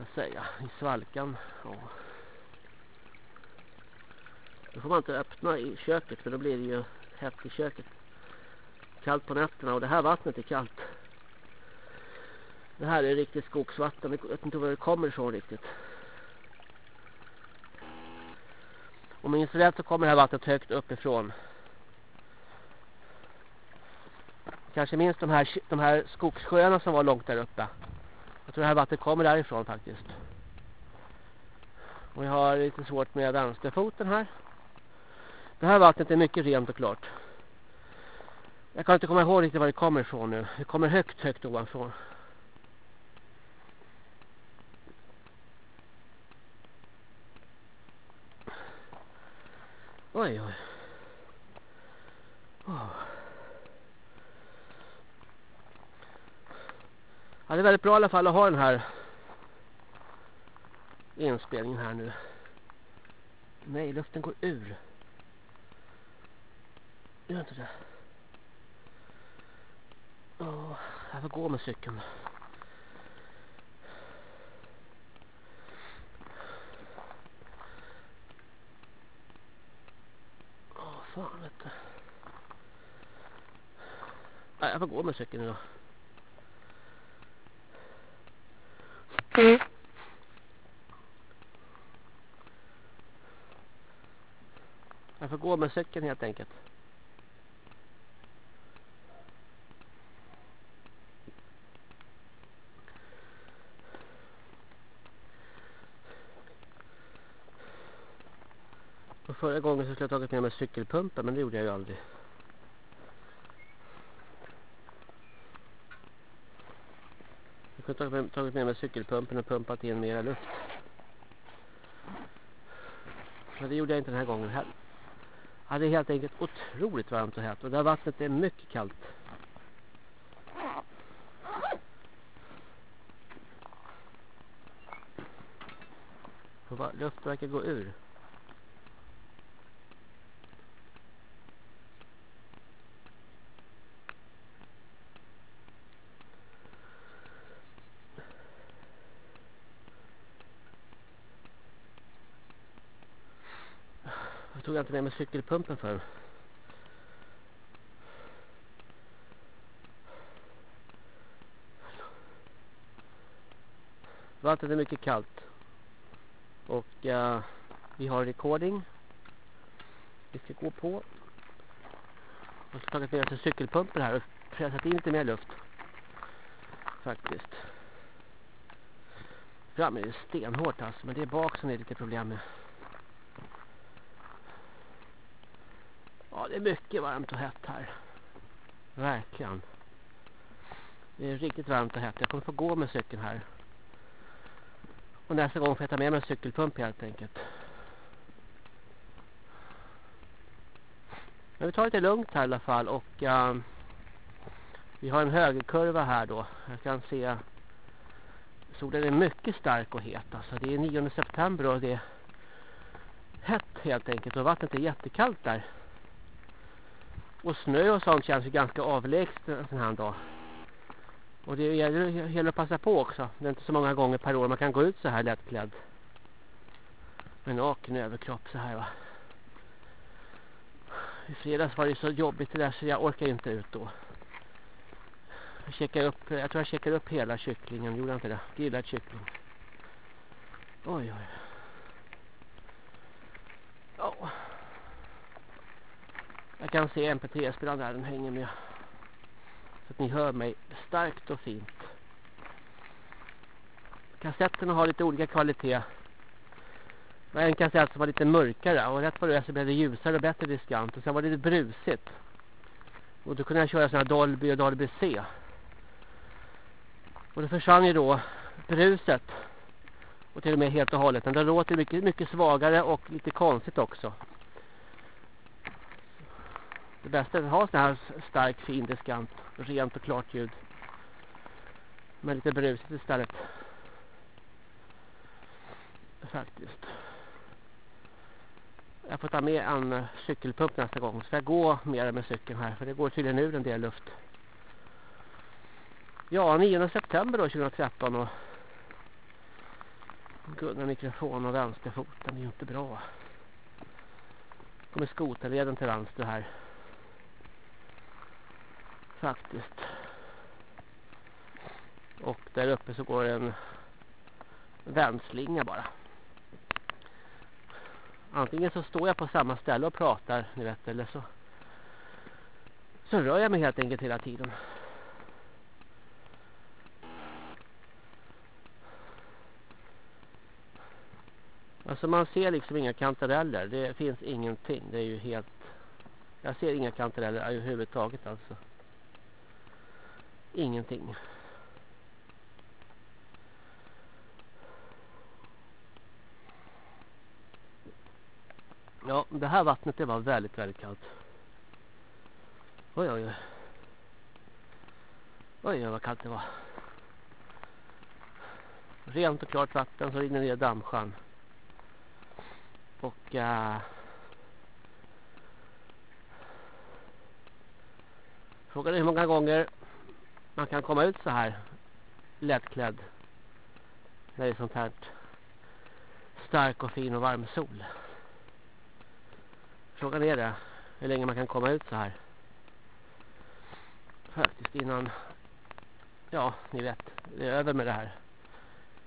Jag säga, i svalkan. Ja. Då får man inte öppna i köket för då blir det ju hett i köket. Kallt på nätterna och det här vattnet är kallt. Det här är riktigt skogsvatten. Jag vet inte var det kommer ifrån riktigt. Om minns rätt så kommer det här vattnet högt uppifrån. Kanske minst de här, de här skogssjöarna som var långt där uppe. Jag tror det här vattnet kommer därifrån faktiskt. Och jag har lite svårt med vänsterfoten här. Det här vattnet är mycket rent och klart. Jag kan inte komma ihåg riktigt var det kommer ifrån nu. Det kommer högt, högt ovanifrån. Oj, oj. Oh. Ja, det är väldigt bra i alla fall att ha den här inspelningen här nu. Nej, luften går ur. Gör inte det? Ja, jag får gå med cykeln. Åh, fan vet du. Nej, jag får gå med cykeln idag. Mm. Jag får gå med cykeln helt enkelt. Och förra gången så skulle jag tagit med mig cykelpumpen men det gjorde jag ju aldrig. Jag kunde tagit med, tagit med mig cykelpumpen och pumpat in mera luft. Men det gjorde jag inte den här gången heller. Ja, det är helt enkelt otroligt varmt och hett. Och det här vattnet är mycket kallt. Och luften verkar gå ur. Jag tog inte med mig cykelpumpen för. Vattnet är mycket kallt. Och uh, vi har recording. Vi ska gå på. Jag har tagit med oss cykelpumpen här och pressat in lite mer luft. Faktiskt. Fram är det stenhårt alltså. Men det är bak som det är lite problem med. Ja, det är mycket varmt och hett här. Verkligen. Det är riktigt varmt och hett. Jag kommer få gå med cykeln här. Och nästa gång får jag ta med mig en cykelpump helt enkelt. Men vi tar lite lugnt här i alla fall. Och uh, vi har en högerkurva här då. Jag kan se solen är mycket stark och het. Alltså det är 9 september och det är hett helt enkelt. Och vattnet är jättekallt där. Och snö och sånt känns ju ganska avlägset en sån här dag. Och det gäller att passa på också. Det är inte så många gånger per år man kan gå ut så här lättklädd. Med naken överkropp så här va. I fredags var det så jobbigt det där så jag orkar inte ut då. Jag, checkar upp, jag tror jag checkar upp hela kycklingen. Gjorde jag inte det? Grillad kyckling. Oj oj. Ja. Jag kan se mp3-spelaren där, den hänger med. Så att ni hör mig starkt och fint. Kassetterna har lite olika kvalitet. En kassett som var lite mörkare och rätt vad det är så blev det ljusare och bättre diskant. Och sen var det lite brusigt. Och då kunde jag köra sådana här Dolby och Dolby C. Och då försvann ju då bruset. Och till och med helt och hållet. Men det låter mycket, mycket svagare och lite konstigt också. Det bästa är att ha sån här stark fin diskant. Rent och klart ljud. Men lite brusigt istället. Faktiskt. Jag får ta med en eh, cykelpump nästa gång. Så jag gå mer med cykeln här. För det går tydligen ur en del luft. Ja, 9 september då 2013 och Gunnar mikrofon och vänsterfoten är ju inte bra. Kommer skoterleden till vänster här. Faktiskt. Och där uppe så går en vändslinga bara. Antingen så står jag på samma ställe och pratar, ni vet, eller så så rör jag mig helt enkelt hela tiden. Alltså man ser liksom inga kantareller. Det finns ingenting. Det är ju helt... Jag ser inga kantareller överhuvudtaget alltså. Ingenting. Ja, det här vattnet det var väldigt, väldigt kallt. Oj, oj, oj. Oj, oj, vad kallt det var. Rent och klart vatten så rinner ner dammsjön. Och... Eh, uh, frågade hur många gånger man kan komma ut så här lättklädd. När det är sånt här stark och fin och varm sol. Frågan är det hur länge man kan komma ut så här. Faktiskt innan ja, ni vet, det är över med det här.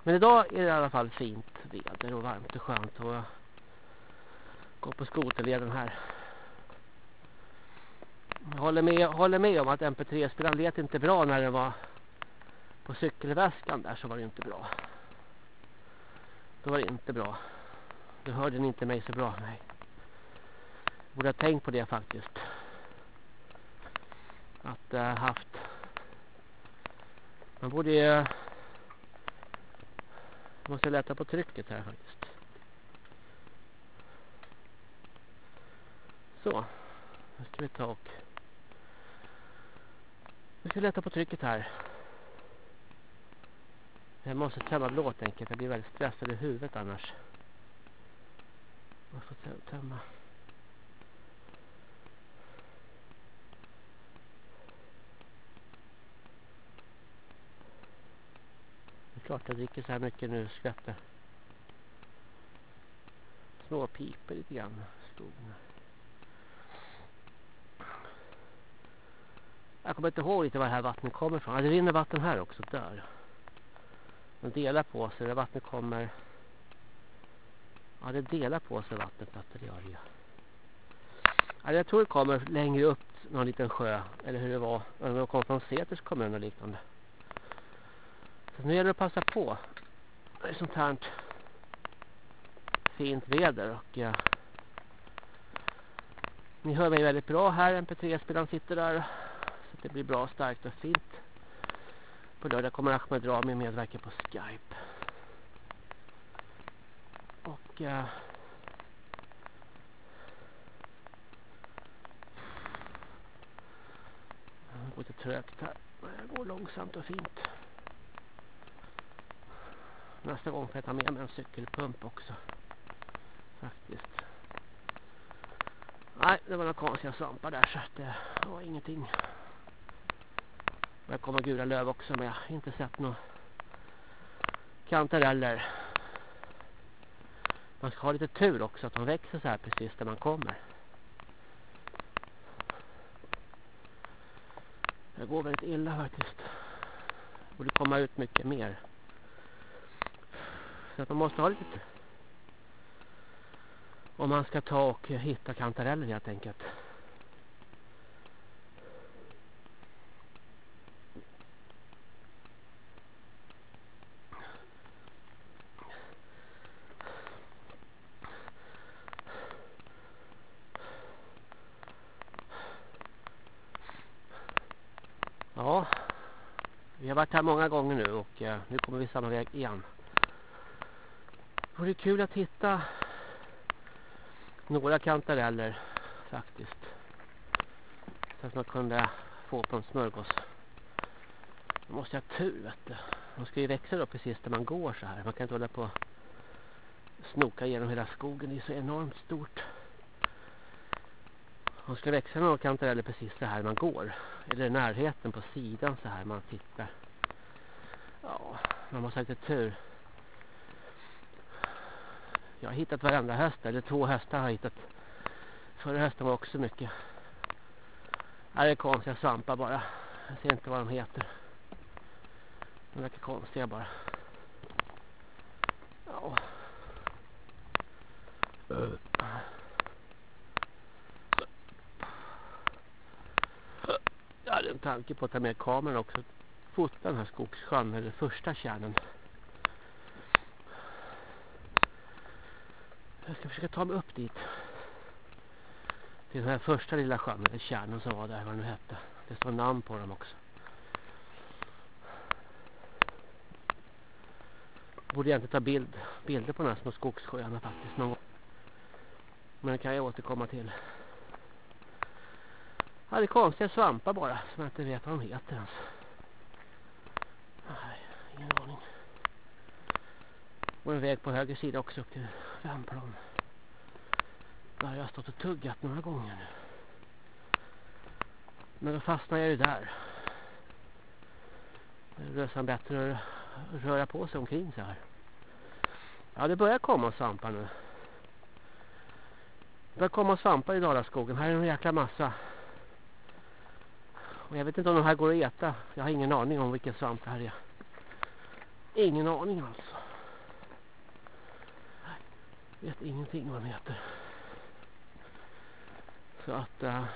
Men idag är det i alla fall fint väder och varmt och skönt och gå på skoterleden här. Jag håller med, håller med om att MP3-spelaren lät inte bra när den var på cykelväskan där så var det inte bra. Då var det inte bra. Då hörde ni inte mig så bra, nej. Jag borde ha tänkt på det faktiskt. Att äh, haft man borde ju Äh, måste lätta på trycket här faktiskt. Så. Nu ska vi ta och nu ska lätta på trycket här. Jag måste tömma blåtänket. Jag blir väldigt stressad i huvudet annars. Jag måste tömma. Det är klart jag dricker så här mycket nu skvätter. Små piper lite grann. Skogen. Jag kommer inte ihåg lite var det här vattnet kommer ifrån. Ja, det rinner vatten här också, där. De delar på sig. Det vattnet kommer... Ja, det delar på sig vattnet. Det gör det. Ja, jag tror det kommer längre upp någon liten sjö. Eller hur det var. Eller det kommer från Seters kommun och liknande. Så nu gäller det att passa på. Det är sånt här fint väder. Och ja, ni hör mig väldigt bra här. MP3-spelaren sitter där det blir bra, starkt och fint. På lördag kommer Ahmed Rami medverka på Skype. Och... Eh, det går lite trögt här. Det går långsamt och fint. Nästa gång får jag ta med mig en cykelpump också. Faktiskt. Nej, det var några konstiga svampar där så det var ingenting. Där kommer gula löv också men jag har inte sett några kantareller. Man ska ha lite tur också att de växer så här precis där man kommer. Det går väldigt illa faktiskt. Det borde komma ut mycket mer. Så att man måste ha lite om man ska ta och hitta kantareller helt enkelt. Vi har varit här många gånger nu och eh, nu kommer vi samma väg igen. Och det är kul att hitta några kantareller faktiskt. Så att man kunde få på en smörgås. Då måste jag ha tur vet du. De ska ju växa då precis där man går så här. Man kan inte hålla på och snoka genom hela skogen. Det är så enormt stort. De ska växa några kantareller precis så här man går. Eller i närheten på sidan så här man tittar. Ja, man måste ha lite tur. Jag har hittat varenda häst, Eller två hästar har jag hittat. Förra hästen var också mycket. Här är konstiga svampar bara. Jag ser inte vad de heter. De verkar konstiga bara. Ja. Jag hade en tanke på att ta med kameran också. Fota den här skogssjön, eller första kärnan. Jag ska försöka ta mig upp dit. Till den här första lilla sjön, eller kärnan som var där, vad nu hette. Det står namn på dem också. Borde jag inte ta bild, bilder på de här små skogssjöarna faktiskt någon gång. Men det kan jag återkomma till. Ja, det är konstiga svampar bara som jag inte vet vad de heter ens. Nej, ingen aning. Och en väg på höger sida också upp till Värmplan. Där har jag stått och tuggat några gånger nu. Men då fastnar jag ju där. Det är nästan bättre att röra på sig omkring så här. Ja, det börjar komma svampar nu. Det börjar komma svampar i Dalaskogen. Här är en jäkla massa. Och jag vet inte om de här går att äta. Jag har ingen aning om vilken svamp det här är. Ingen aning alltså. Jag vet ingenting vad de heter. Så att... det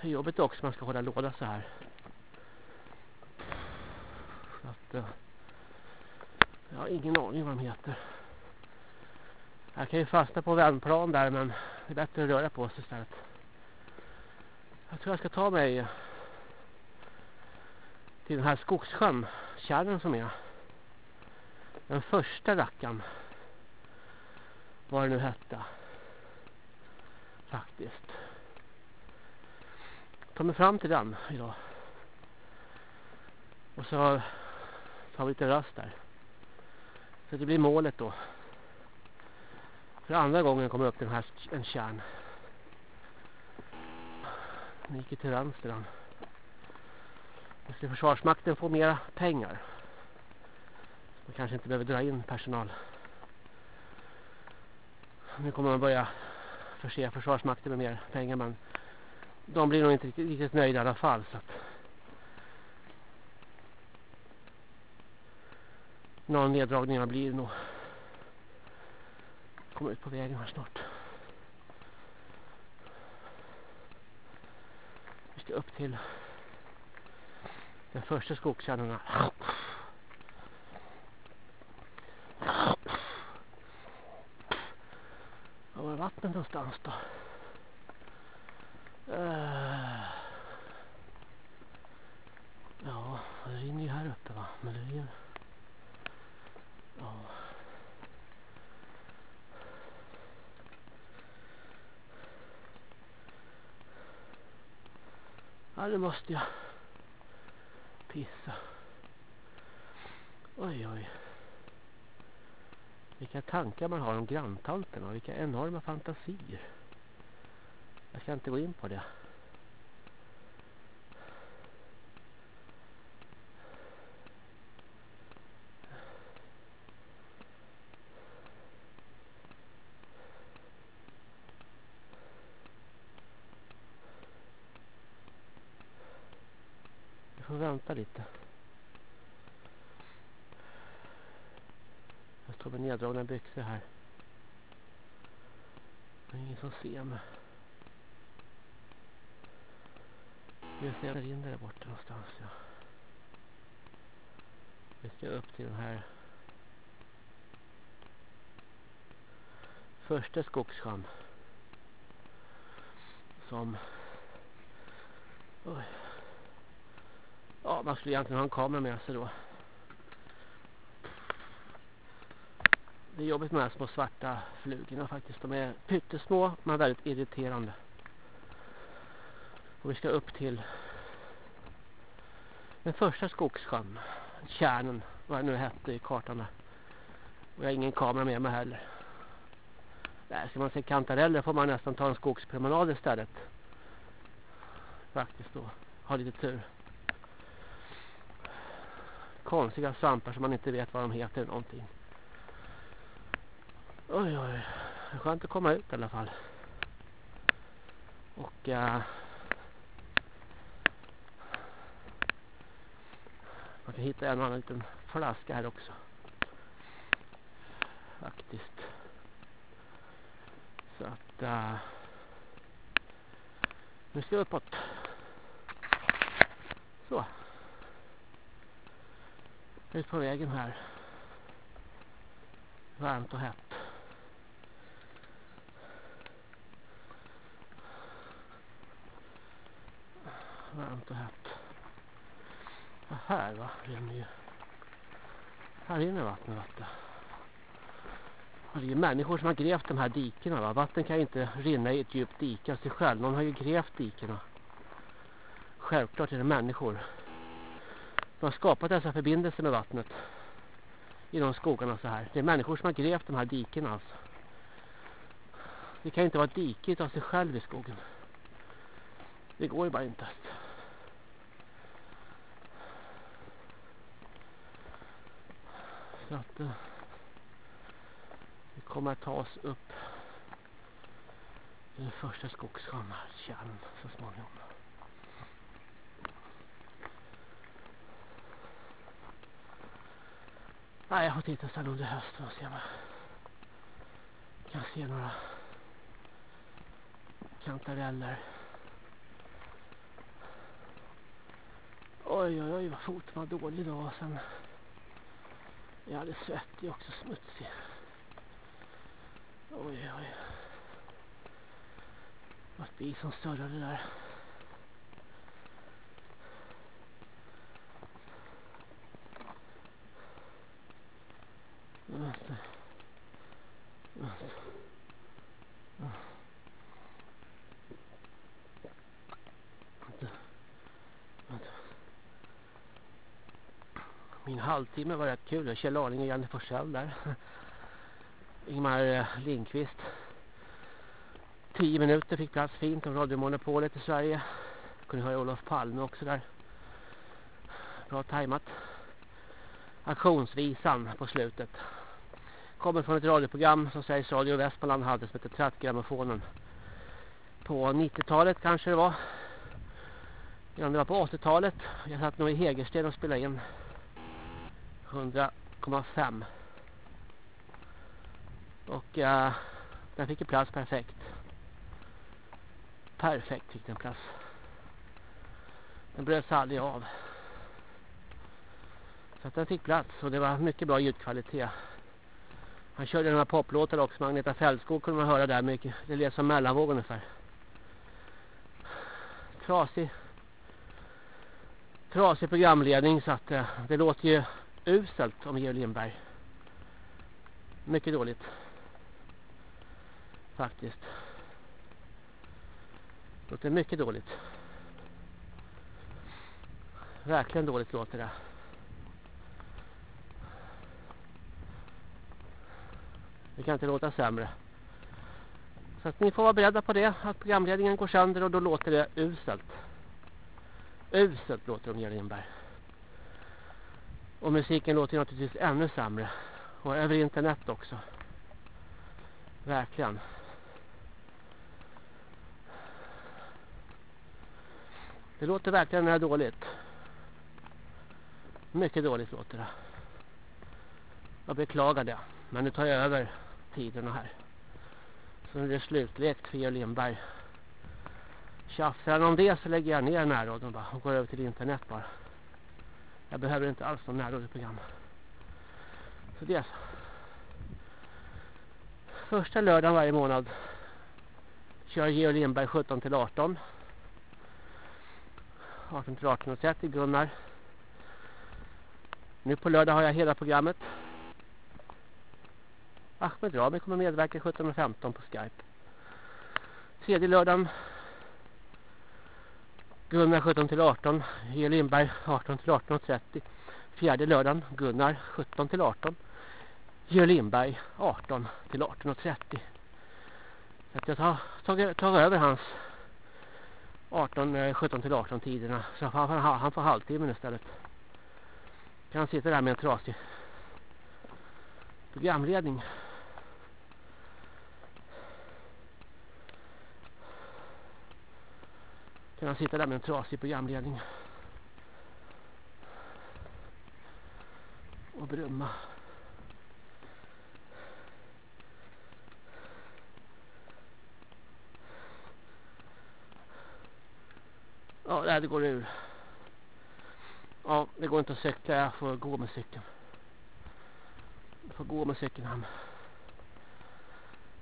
det är jobbigt också man ska hålla låda så här. Så att... äh, jag har ingen aning vad de heter. Jag kan ju fastna på vändplan där men det är bättre att röra på sig istället. Jag tror jag ska ta mig till den här skogssjön, kärren som är. Den första rackan. Vad det nu hette. Faktiskt. Ta mig fram till den idag. Och så tar vi lite rast där. Så det blir målet då. För andra gången kommer upp den här en kärn. Den gick till vänster den. Nu ska Försvarsmakten få mera pengar. Vi kanske inte behöver dra in personal. Nu kommer man börja förse Försvarsmakten med mer pengar men de blir nog inte riktigt, riktigt nöjda i alla fall så att någon neddragning blir nog kommer ut på vägen här snart. Vi ska upp till den första skogskärnan här. Vattnet någonstans då? Eh. Ja, det rinner ju här uppe va? Men det rinner... Ja. Ja, nu måste jag pissa. Oj, oj. Vilka tankar man har om granntanterna och vilka enorma fantasier. Jag ska inte gå in på det. Vi får vänta lite. Jag står med neddragna byxor här. Det är ingen som ser mig. Nu ser jag in där borta någonstans. Ja. Vi ska upp till den här första skogssjön som oj, Ja, man skulle egentligen ha en kamera med sig då. Det är jobbigt med de här små svarta flugorna faktiskt. De är pyttesmå men väldigt irriterande. Och vi ska upp till den första skogssjön. Kärnen, vad det nu hette i kartan där. Och jag har ingen kamera med mig heller. Där ska man se kantareller får man nästan ta en skogspromenad istället. Faktiskt då. Ha lite tur. Konstiga svampar som man inte vet vad de heter någonting. Oj oj. Det är skönt att komma ut i alla fall. Och uh, man kan hitta en annan liten flaska här också. Faktiskt. Så att uh, nu ska vi uppåt. Så. Ut på vägen här. Varmt och hett. Varmt och hett. Ja, här va, rinner ju. Här rinner vattnet vatten. Och det är människor som har grävt de här dikena va. Vatten kan ju inte rinna i ett djupt dike av sig själv. Någon har ju grävt dikena. Självklart är det människor. De har skapat dessa förbindelser med vattnet. I de skogarna så här. Det är människor som har grävt de här dikena alltså. Det kan ju inte vara ett dike av sig själv i skogen. Det går ju bara inte. Så att... Uh, vi kommer att ta oss upp i den första skogskärnan så småningom. Nej, jag får titta sen under hösten och se om jag kan se några kantareller. Oj, oj, oj, vad foten var dålig idag. Sen jag hade svettig också, smutsig. Oj, oj. Det var ett bil som störrade där. Vänta. Vänta. Min halvtimme var rätt kul. Kjell Arling och Janne Forsell där. Ingmar eh, Lindqvist. Tio minuter fick plats fint om radiomonopolet i Sverige. Kunde höra Olof Palme också där. Bra tajmat. Aktionsvisan på slutet. Kommer från ett radioprogram som Sveriges Radio Västmanland hade som heter Trattgrammofonen. På 90-talet kanske det var. Ja, det var på 80-talet. Jag satt nog i Hägersten och spelade in 100,5 och uh, den fick ju plats perfekt. Perfekt fick den plats. Den bröts aldrig av. Så att den fick plats och det var mycket bra ljudkvalitet. Han körde några poplåtar också. Magneta Fältskog kunde man höra där mycket. Det lät som mellanvåg ungefär. Trasig. Trasig programledning så att eh, det låter ju uselt om Georg Lindberg. Mycket dåligt faktiskt. Det låter mycket dåligt. Verkligen dåligt låter det. Det kan inte låta sämre. Så att ni får vara beredda på det. Att programledningen går sönder och då låter det uselt. Uselt låter det om Lindberg. Och musiken låter naturligtvis ännu sämre. Och över internet också. Verkligen. Det låter verkligen dåligt. Mycket dåligt låter det. Jag beklagar det. Men nu tar jag över tiderna här. Så nu är det slutlekt för Georg Lindberg. Tjafsar han om det så lägger jag ner den bara och går över till internet bara. Jag behöver inte alls någon närradioprogram. Så det är så. Första lördagen varje månad kör Georg Lindberg 17 till 18. 18 till 18.30 Gunnar Nu på lördag har jag hela programmet. Ahmed Rami kommer medverka 17.15 på Skype. Tredje lördagen Gunnar 17 till 18, G. Lindberg 18 till 18.30. Fjärde lördagen Gunnar 17 till 18, G. Lindberg 18 till 18.30. Så att jag tar, tar, tar över hans 18, 17 eh, till 18 tiderna. Så han, han, han får halvtimmen istället. Kan han sitta där med en trasig programledning. Kan han sitta där med en trasig programledning. Och brumma. Ja, det går ur. Ja, det går inte att cykla. Jag får gå med cykeln. Jag får gå med cykeln hem.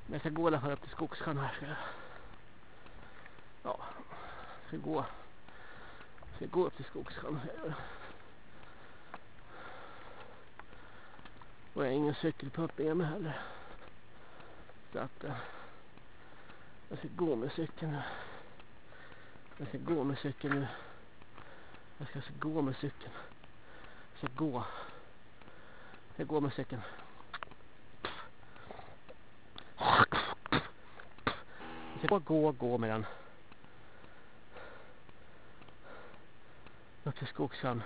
Men jag ska gå i alla fall upp till skogskön här. Ska jag. Ja, ska gå. Jag ska gå upp till här. Och jag har ingen cykelpupp med mig heller. Så att eh, jag ska gå med cykeln. nu. Jag ska gå med cykeln nu. Jag ska alltså gå med cykeln. Jag ska gå. Jag går med cykeln. Jag ska bara gå, gå med den. Upp till Skogshamn.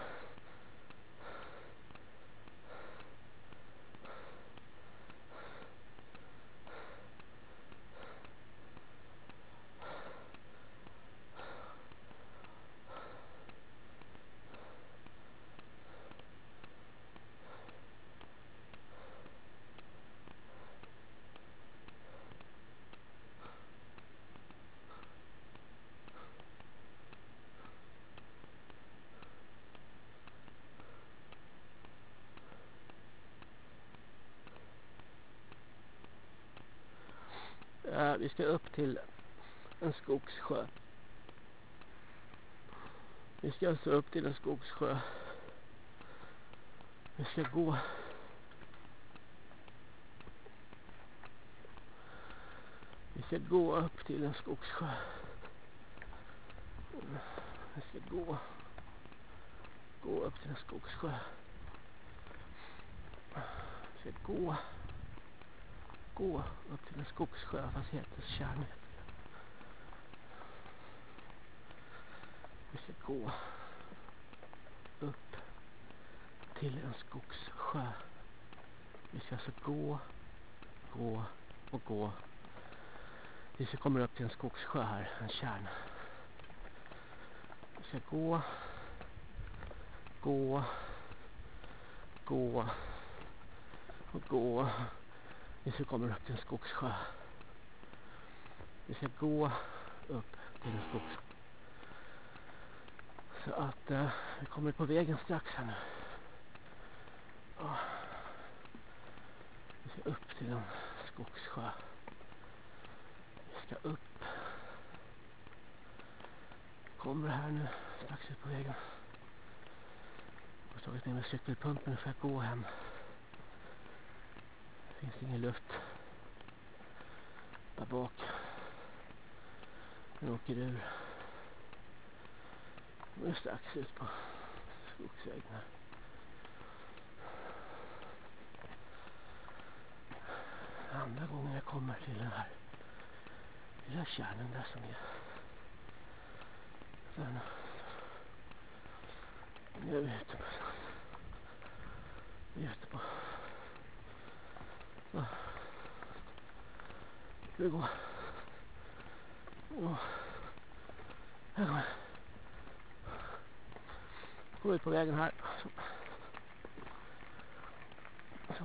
vi ska upp till en skogssjö. Vi ska alltså upp till en skogssjö. Vi ska gå. Vi ska gå upp till en skogssjö. Vi ska gå. Gå upp till en skogssjö. Vi ska gå gå upp till en skogssjö fast heter tjärn Vi ska gå upp till en skogssjö. Vi ska alltså gå, gå och gå. Vi ska komma upp till en skogssjö här, en kärn. Vi ska gå, gå, gå och gå. Vi ska komma upp till en skogssjö. Vi ska gå upp till en skogssjö. Så att eh, vi kommer på vägen strax här nu. Ja. Vi ska upp till en skogssjö. Vi ska upp. Kommer här nu strax ut på vägen. Jag har tagit med mig cykelpumpen för att gå hem finns ingen luft där bak. Den åker ur. Nu är strax ut på skogsvägen här. Andra gången jag kommer till den här lilla kärnan där som är där nu är vi ute på vi är ute på. Ska vi gå? Här kommer Gå ut på vägen här. Så.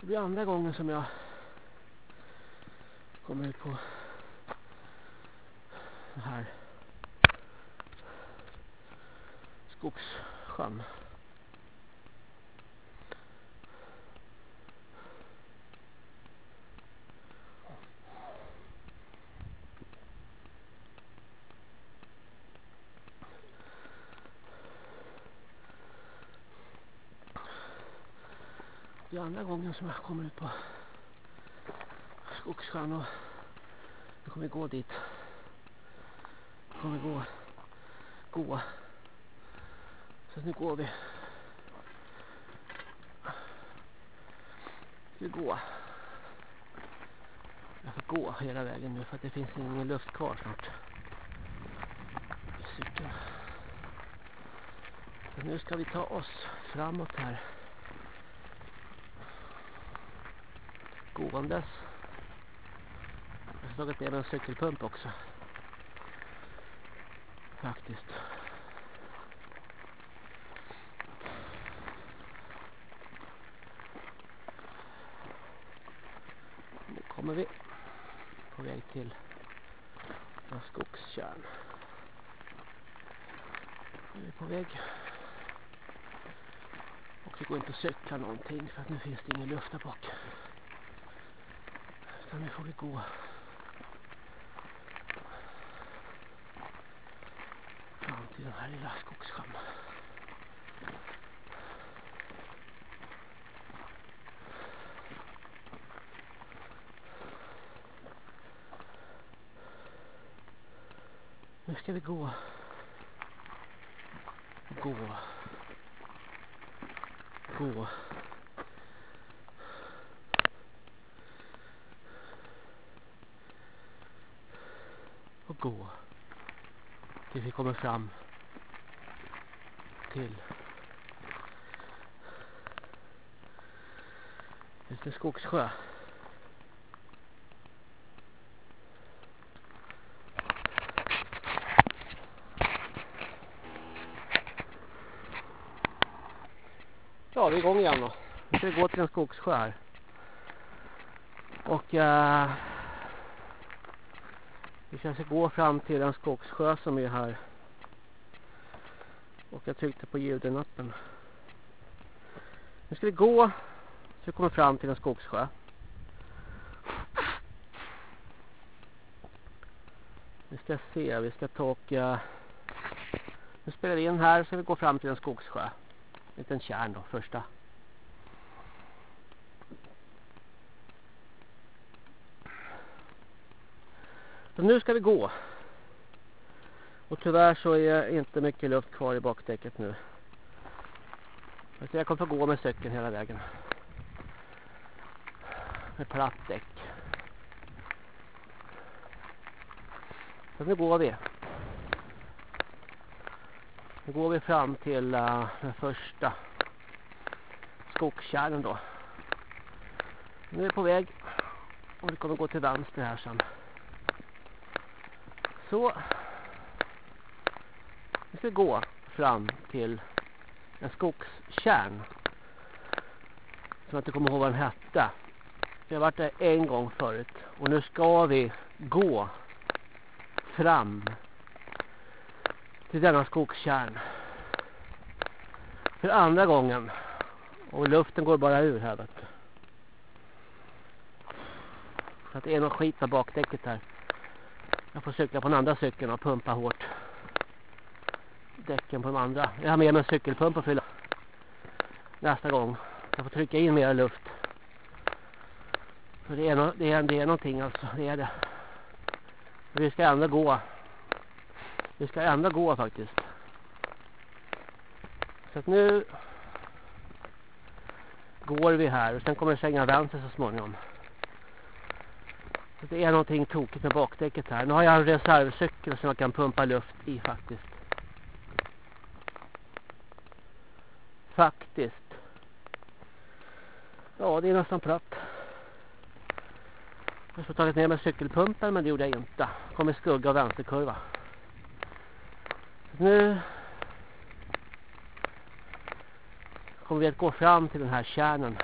Det blir andra gången som jag kommer ut på den här skogssjön. Det är andra gången som jag kommer ut på Skogssjön och nu kommer vi gå dit. Jag kommer gå. Gå. Så nu går vi. Vi gå. Jag får gå hela vägen nu för att det finns ingen luft kvar snart. Så nu ska vi ta oss framåt här. Gåendes. Jag har tagit ner en cykelpump också. Faktiskt. Nu kommer vi på väg till en skogskärn. Nu är vi på väg. Och det går inte att cykla någonting för att nu finns det ingen luft där bak. Nu får vi gå. Fram till den här lilla skogssjön. Nu ska vi gå. Gå. Gå. Och gå. Tills vi kommer fram till en skogssjö. Ja, vi är igång igen då. Vi ska gå till en skogssjö här. Och uh, vi ska gå fram till en skogssjö som är här. Jag tryckte på ljudenappen. Nu ska vi gå så vi kommer fram till en skogssjö. Nu ska se, vi ska ta och... Uh, nu spelar vi in här så vi går fram till en skogssjö. En liten kärn då, första. Så nu ska vi gå. Och tyvärr så är inte mycket luft kvar i bakdäcket nu. Så jag kommer få gå med cykeln hela vägen. Med platt däck. Så nu går vi. Nu går vi fram till uh, den första skogskärnen då. Nu är vi på väg. Och vi kommer gå till vänster här sen. Så. Vi ska gå fram till en skogskärn. Som jag inte kommer ihåg vad den hette. Vi har varit där en gång förut. Och nu ska vi gå fram till denna skogskärn. För andra gången. Och luften går bara ur här vet du. Så att det är något skit på bakdäcket här. Jag får cykla på den andra cykeln och pumpa hårt. Däcken på de andra. Jag har med mig en cykelpump att fylla. Nästa gång. Jag får trycka in mer luft. För det är, no det är, det är någonting alltså. Det är det. Vi ska ändå gå. Vi ska ändå gå faktiskt. Så att nu går vi här och sen kommer det svänga vänster så småningom. Så det är någonting tokigt med bakdäcket här. Nu har jag en reservcykel som jag kan pumpa luft i faktiskt. Faktiskt. Ja, det är nästan platt. Jag skulle tagit med mig cykelpumpen men det gjorde jag inte. Kom i skugga av vänsterkurva. Så nu kommer vi att gå fram till den här kärnan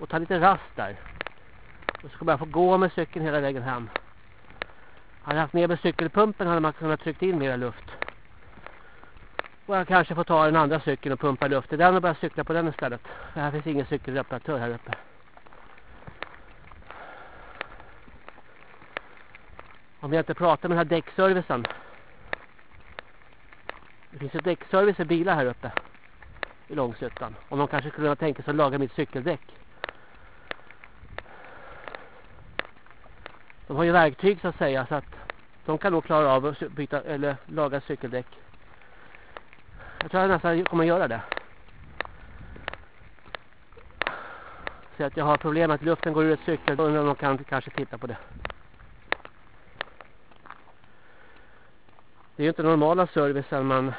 och ta lite rast där. Och så kommer jag få gå med cykeln hela vägen hem. Hade jag haft med mig cykelpumpen hade man kunnat trycka in mer luft. Och jag kanske får ta den andra cykeln och pumpa luft i den och börja cykla på den istället. För här finns ingen cykelreparatör här uppe. Om jag inte pratar med den här däckservicen. Det finns ju däckservice i bilar här uppe. I Långsuttan. Om de kanske skulle kunna tänka sig att laga mitt cykeldäck. De har ju verktyg så att säga så att de kan nog klara av att byta, eller laga cykeldäck. Jag tror nästan jag nästan kommer göra det. Så att jag har problem att luften går ur ett cykel. Då undrar om de kan kanske titta på det. Det är ju inte normala servicen man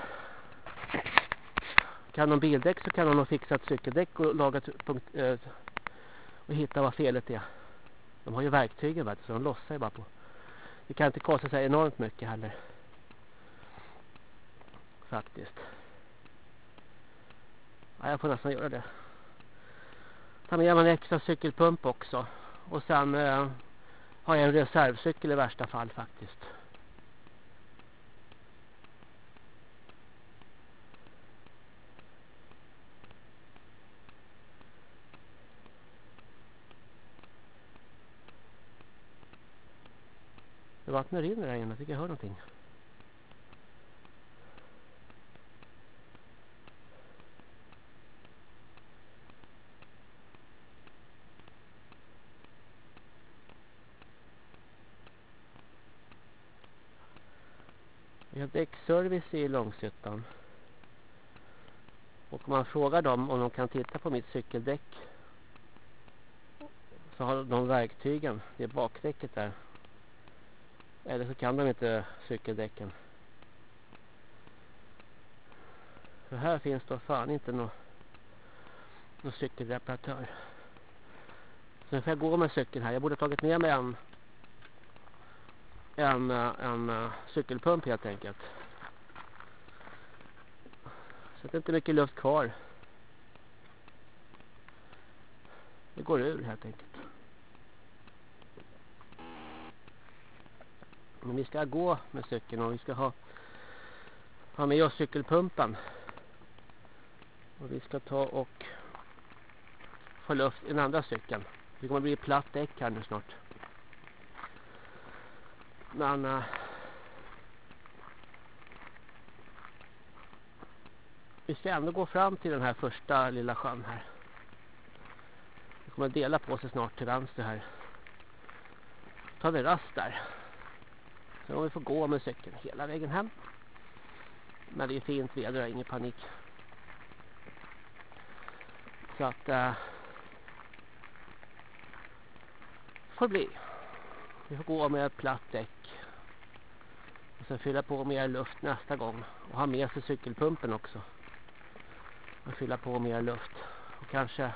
kan de bildäck så kan de nog fixa ett cykeldäck och laga punkt, eh, och hitta vad felet är. De har ju verktygen vet, så de lossar ju bara på. Det kan inte kosta sig enormt mycket heller. Faktiskt. Ja, jag får nästan göra det. Ta med mig en extra cykelpump också. Och sen eh, har jag en reservcykel i värsta fall faktiskt. Det vattnet rinner här inne. Jag tycker jag hör någonting. Vi har däckservice i Långshyttan. Och om man frågar dem om de kan titta på mitt cykeldäck så har de verktygen. Det är bakdäcket där. Eller så kan de inte cykeldäcken. För här finns då fan inte någon, någon cykelreparatör. Så nu får jag gå med cykeln här. Jag borde ha tagit med mig en en, eh, en, eh, cykelpump helt enkelt. Så det är inte mycket luft kvar. Det går ur helt enkelt. Men vi ska gå med cykeln och vi ska ha, ha med oss cykelpumpen. Och vi ska ta och få luft i den andra cykeln. Det kommer bli platt däck här nu snart. Men Eh, vi ska ändå gå fram till den här första lilla sjön här. Det kommer dela på sig snart till vänster här. tar vi rast där. Sen om vi får gå med cykeln hela vägen hem. Men det är fint väder, ingen panik. Så att Eh, får bli. Vi får gå med ett platt däck. Sen fylla på mer luft nästa gång. Och ha med sig cykelpumpen också. Och fylla på mer luft. Och kanske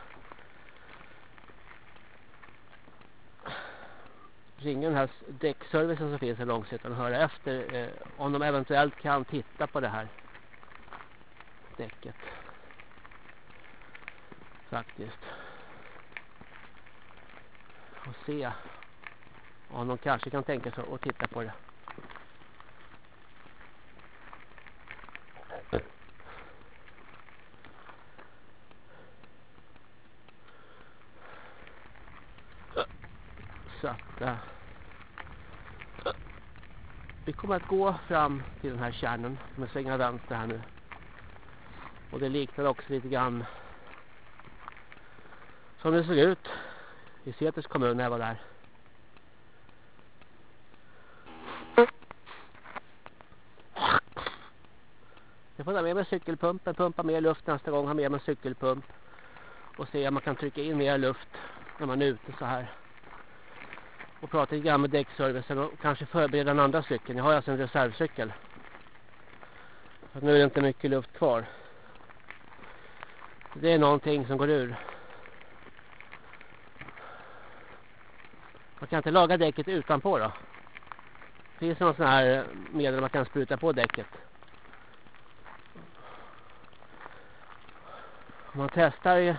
ringa den här däckservicen som finns i Långshyttan och höra efter eh, om de eventuellt kan titta på det här däcket. Faktiskt. Och se om de kanske kan tänka sig att titta på det. Så att äh, vi kommer att gå fram till den här kärnan med svänga vänster här nu. Och det liknar också lite grann som det såg ut i Seters kommun när jag var där. Jag får ta med mig cykelpumpen, pumpa mer luft nästa gång, ha med mig en cykelpump och se om man kan trycka in mer luft när man är ute så här. Och prata lite grann med däckservicen och kanske förbereda den andra cykeln. Jag har alltså en reservcykel. Nu är det inte mycket luft kvar. Det är någonting som går ur. Man kan inte laga däcket utanpå då. Finns det någon sån här medel man kan spruta på däcket? Om man testar i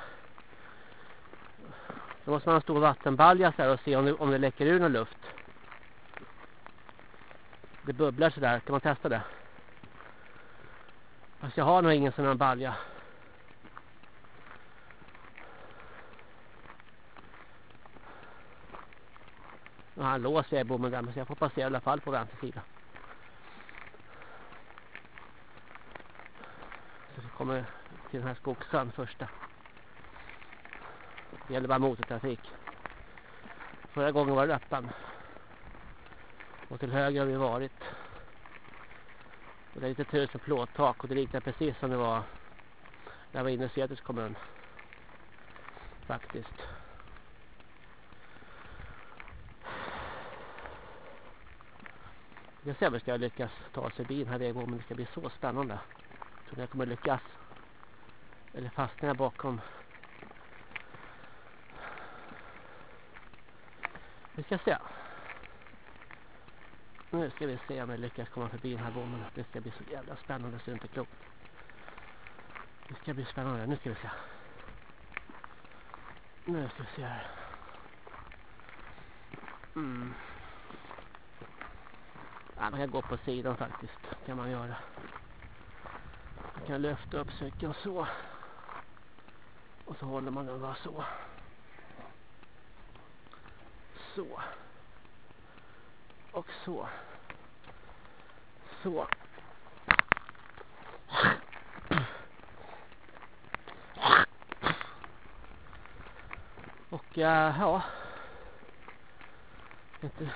då måste man ha en stor vattenbalja så här och se om det, om det läcker ur någon luft. Det bubblar så där. Kan man testa det? Fast jag har nog ingen sån här balja. Nu har han låst vägbommen där men jag får passera i alla fall på vänster sida. Så kommer till den här skogsön första. Det gäller bara motortrafik. Förra gången var det öppen. Och till höger har vi varit. Och det är lite tusen plåttak och det liknar precis som det var när jag var inne i Seters kommun. Faktiskt. Jag ser om vi ska lyckas ta oss förbi den här vägen men det ska bli så spännande. Jag tror jag kommer lyckas. Eller fastnar jag bakom. Vi ska se. Nu ska vi se om jag lyckas komma förbi den här bommen. Det ska bli så jävla spännande så det är inte klokt. Det ska bli spännande. Nu ska vi se. Nu ska vi se här. Mm. Ja, man kan gå på sidan faktiskt. kan man göra. Man kan lyfta upp cykeln så. Och så håller man den bara så. Så. Och så. Så. Och uh, ja. Inte,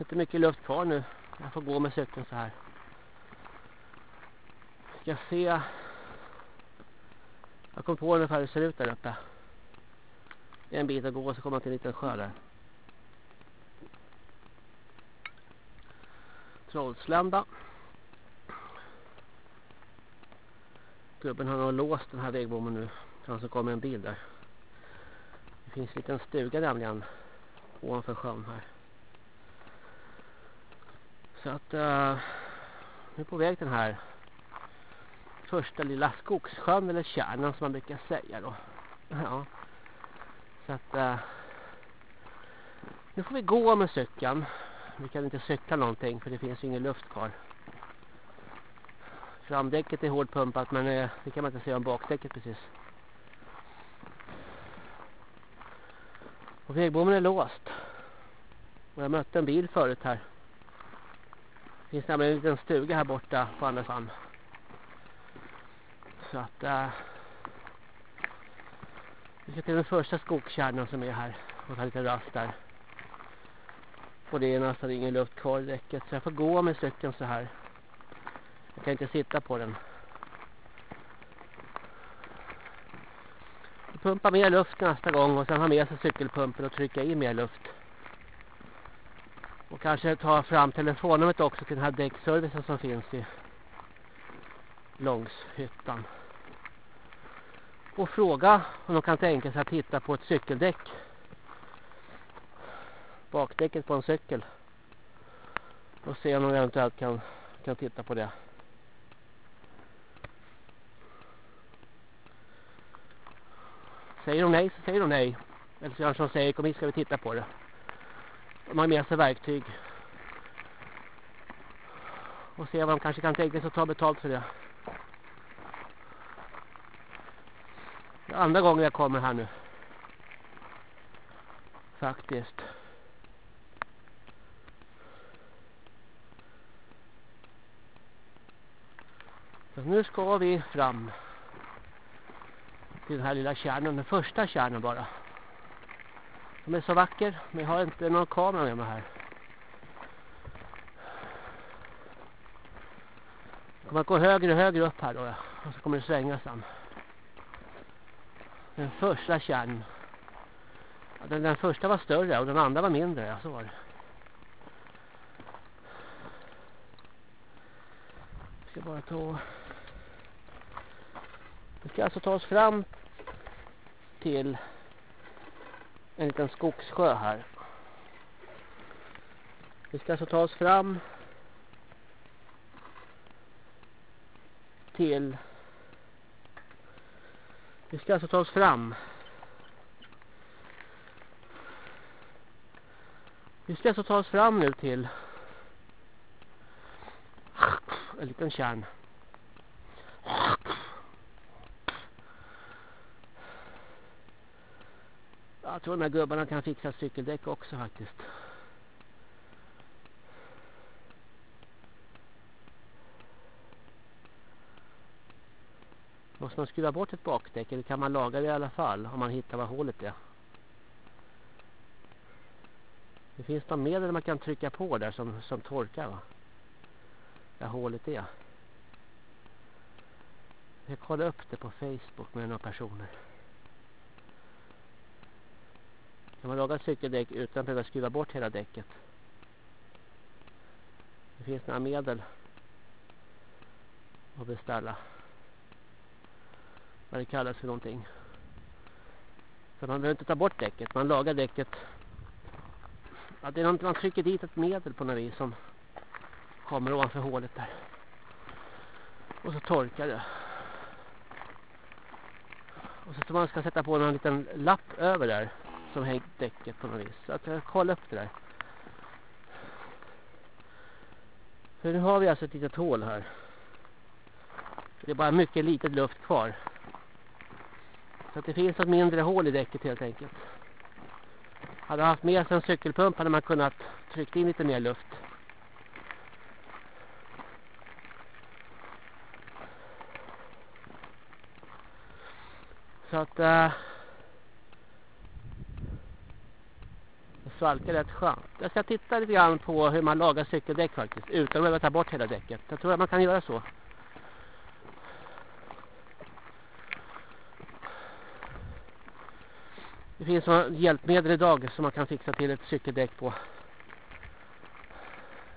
inte mycket luft kvar nu. Jag får gå med cykeln så här. Ska se. Jag kom på ungefär hur det ser ut där uppe. En bit att gå så kommer man till en liten sjö där. Trollslända. Gubben har nog låst den här vägbommen nu. Han som kommer en bil där. Det finns en liten stuga nämligen ovanför sjön här. Så att uh, nu är på väg den här första lilla skogssjön eller kärnan som man brukar säga då. Ja. Så att eh, nu får vi gå med cykeln. Vi kan inte cykla någonting för det finns ju ingen luft kvar. Framdäcket är hårdpumpat men eh, det kan man inte säga om bakdäcket precis. Och vägbommen är låst. Och jag mötte en bil förut här. Det finns nämligen en liten stuga här borta på andra sidan. Så att... Äh, vi ska till den första skogskärnan som är här. Och ta lite rast där. Och det är nästan ingen luft kvar i däcket. Så jag får gå med cykeln så här. Jag kan inte sitta på den. pumpa mer luft nästa gång och sen ha med sig cykelpumpen och trycka i mer luft. Och kanske ta fram telefonnumret också till den här däckservicen som finns i Långshyttan. Och fråga om de kan tänka sig att titta på ett cykeldäck. Bakdäcket på en cykel. Och se om de eventuellt kan, kan titta på det. Säger de nej så säger de nej. Eller så kanske de säger kom hit ska vi titta på det. De har med sig verktyg. Och se vad de kanske kan tänka sig att ta betalt för det. Det är andra gången jag kommer här nu. Faktiskt. Så nu ska vi fram till den här lilla kärnan, den första kärnan bara. De är så vacker, men jag har inte någon kamera med mig här. kommer att gå högre och högre upp här då, och så kommer det svänga sen. Den första kärn. Ja, den, den första var större och den andra var mindre, ja så var det. Vi ska bara ta... Vi ska alltså ta oss fram till en liten skogssjö här. Vi ska alltså ta oss fram till vi ska alltså ta oss fram vi ska alltså ta oss fram nu till en liten kärn Jag tror de här gubbarna kan fixa cykeldäck också faktiskt. Måste man skruva bort ett bakdäck eller kan man laga det i alla fall om man hittar vad hålet är? Det finns några medel man kan trycka på där som, som torkar va. Där hålet är. Jag kollade upp det på Facebook med några personer. Kan man laga cykeldäck utan att behöva skruva bort hela däcket? Det finns några medel att beställa. Vad det kallas för någonting. Så man behöver inte ta bort däcket. Man lagar däcket. Ja, det är något, man trycker dit ett medel på något vis som kommer ovanför hålet där. Och så torkar det. Och så tror man ska sätta på någon liten lapp över där som hängt däcket på något vis. Så att jag kollar upp det där. För nu har vi alltså ett litet hål här. Det är bara mycket litet luft kvar. Så att det finns ett mindre hål i däcket helt enkelt. Hade haft med sig en cykelpump hade man kunnat trycka in lite mer luft. Så att äh, det svalkar rätt skönt. Jag ska titta lite grann på hur man lagar cykeldäck faktiskt. Utan att behöva ta bort hela däcket. Jag tror att man kan göra så. Det finns några hjälpmedel idag som man kan fixa till ett cykeldäck på.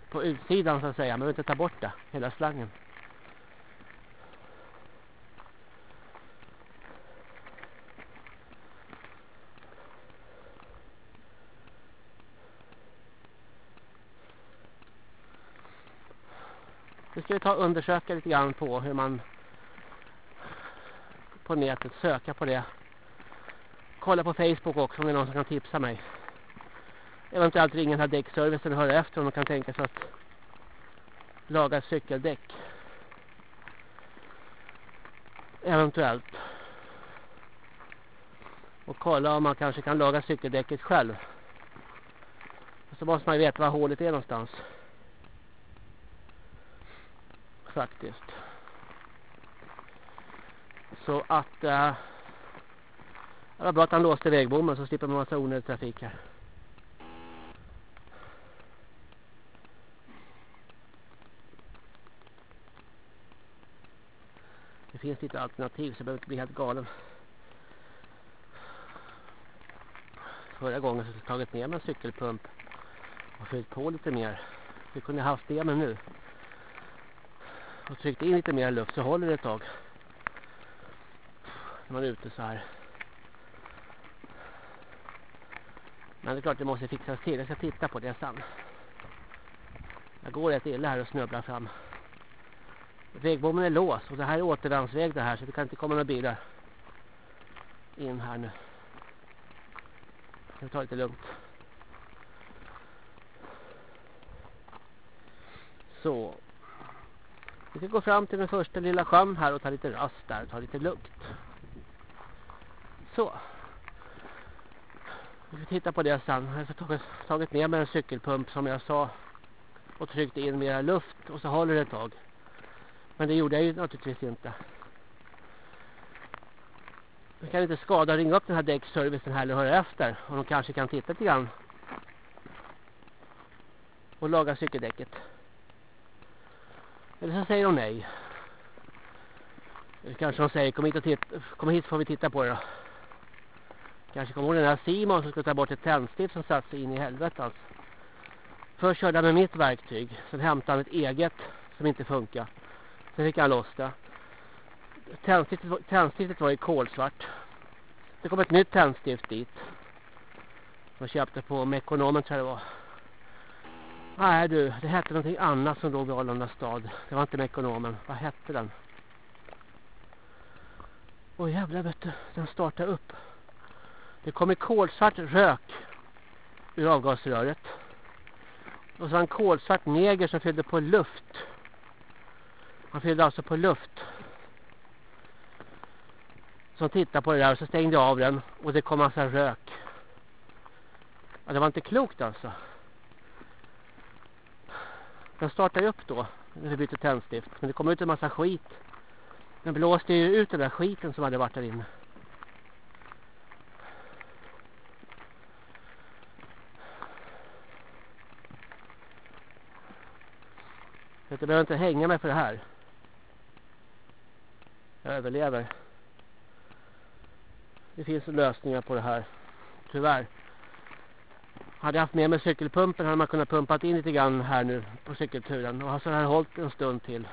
På utsidan så att säga. Man behöver inte ta bort det. Hela slangen. Nu ska vi ta och undersöka lite grann på hur man på nätet söka på det. Kolla på Facebook också om det är någon som kan tipsa mig. Eventuellt ringa den här däckservicen och höra efter om de kan tänka sig att laga cykeldäck. Eventuellt. Och kolla om man kanske kan laga cykeldäcket själv. Och så måste man ju veta var hålet är någonstans faktiskt. Så att äh, det var bra att han låste vägbommen så slipper man massa onödig trafik här. Det finns lite alternativ så jag behöver inte bli helt galen. Förra gången så tagit ner med en cykelpump och fyllt på lite mer. Vi kunde haft det men nu och tryckt in lite mer luft så håller det ett tag. När man är ute så här. Men det är klart det måste fixas till. Jag ska titta på det sen. Jag går rätt illa här och snubblar fram. Vägbommen är låst och det här är återvändsväg det här så det kan inte komma några bilar in här nu. Jag tar lite lugnt. Så. Vi ska gå fram till den första lilla sjön här och ta lite rast där och ta lite lugnt. Så. Vi får titta på det sen. Jag har tagit, tagit med mig en cykelpump som jag sa och tryckt in mera luft och så håller det ett tag. Men det gjorde jag ju naturligtvis inte. Det kan inte skada att ringa upp den här däckservicen här och höra efter. Och de kanske kan titta lite grann. Och laga cykeldäcket. Eller så säger de nej. Eller kanske de säger kom hit, och titta, kom hit så får vi titta på det då. Kanske kommer den här Simon som skulle ta bort ett tändstift som satt sig in i helvetet alltså. Först körde han med mitt verktyg. Sen hämtade han ett eget som inte funkar. Sen fick han loss det. Tändstiftet, tändstiftet var i kolsvart. Det kom ett nytt tändstift dit. Som jag köpte på Mekonomen tror jag det var. Nej du, det hette någonting annat som låg vid Arlanda stad. Det var inte Mekonomen. Vad hette den? Åh jävlar vet du, den startade upp. Det kom kolsvart rök ur avgasröret. Och så var en kolsvart neger som fyllde på luft. Han fyllde alltså på luft. Som tittade på det där och så stängde jag av den. Och det kom massa rök. Ja, det var inte klokt alltså. Den startade upp då. När vi bytte tändstift. Men det kom ut en massa skit. Den blåste ju ut den där skiten som hade varit där inne. Jag behöver inte hänga mig för det här. Jag överlever. Det finns lösningar på det här. Tyvärr. Hade jag haft med mig cykelpumpen hade man kunnat pumpa in lite grann här nu på cykelturen. Och så hade hållit en stund till.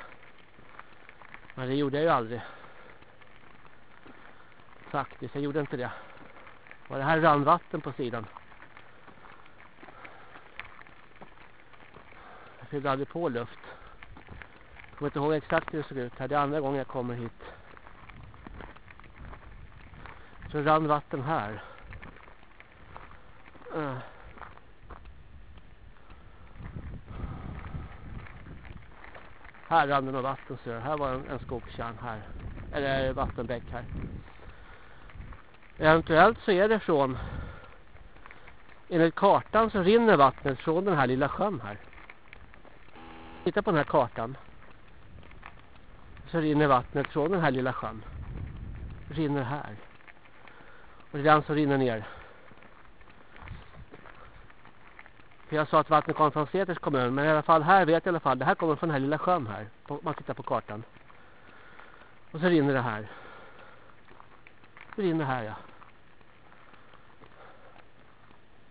Men det gjorde jag ju aldrig. Faktiskt, jag gjorde inte det. Var det här rann vatten på sidan. Jag fyllde aldrig på luft. Jag kommer inte ihåg exakt hur det såg ut. här. Det är andra gången jag kommer hit. Så rann vatten här. Uh. Här rann det något vatten så här var en, en skogskärn här. Eller vattenbäck här. Eventuellt så är det från enligt kartan så rinner vattnet från den här lilla sjön här. Titta på den här kartan. Så rinner vattnet från den här lilla sjön. Rinner här. Och det är den som rinner ner. För jag sa att vattnet kommer från Seters kommun. Men i alla fall här vet jag i alla fall. Det här kommer från den här lilla sjön här. Om man tittar på kartan. Och så rinner det här. Det rinner här ja.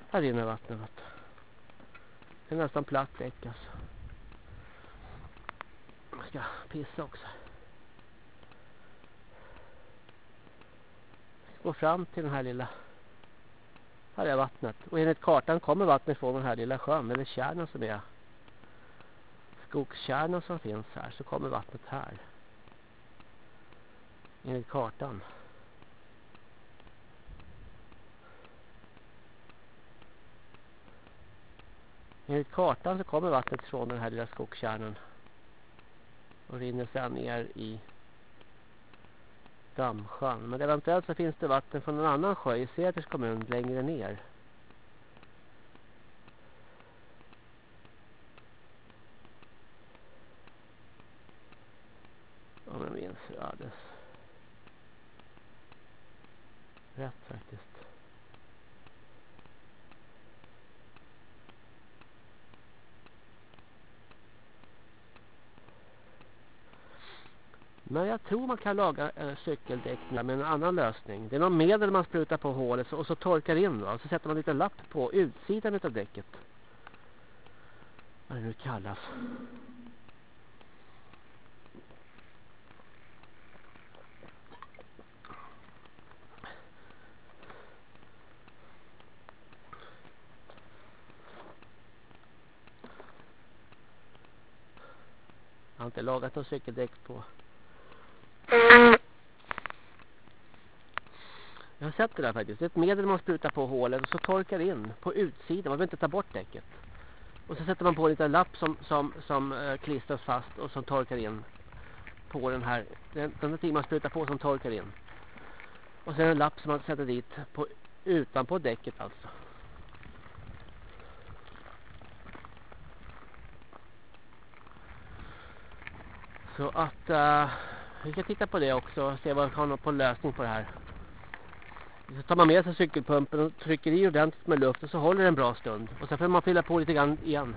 Här rinner vattnet. Det är nästan platt däck alltså. Jag ska pissa också. Går gå fram till den här lilla här är vattnet. Och enligt kartan kommer vattnet från den här lilla sjön. Eller kärnan som är. Skogskärnan som finns här. Så kommer vattnet här. Enligt kartan. Enligt kartan så kommer vattnet från den här lilla skogskärnan. Och rinner sedan ner i Dammsjön. Men eventuellt så finns det vatten från en annan sjö i Säters kommun längre ner. Om jag minns alldeles rätt faktiskt. Men jag tror man kan laga eh, cykeldäck med en annan lösning. Det är någon medel man sprutar på hålet och så torkar in va? Så sätter man lite lapp på utsidan av däcket. Vad det nu kallas. Jag har inte lagat någon cykeldäck på jag har sett det där faktiskt. Det är ett medel man sprutar på hålet och så torkar in på utsidan. Man behöver inte ta bort däcket. Och så sätter man på en liten lapp som, som, som uh, klistras fast och som torkar in på den här. Den, den man sprutar på som torkar in. Och sen en lapp som man sätter dit på, utanpå däcket alltså. Så att... Uh, vi ska titta på det också och se vad vi har på lösning på det här. Så tar man med sig cykelpumpen och trycker i ordentligt med luft och så håller det en bra stund. Och sen får man fylla på lite grann igen.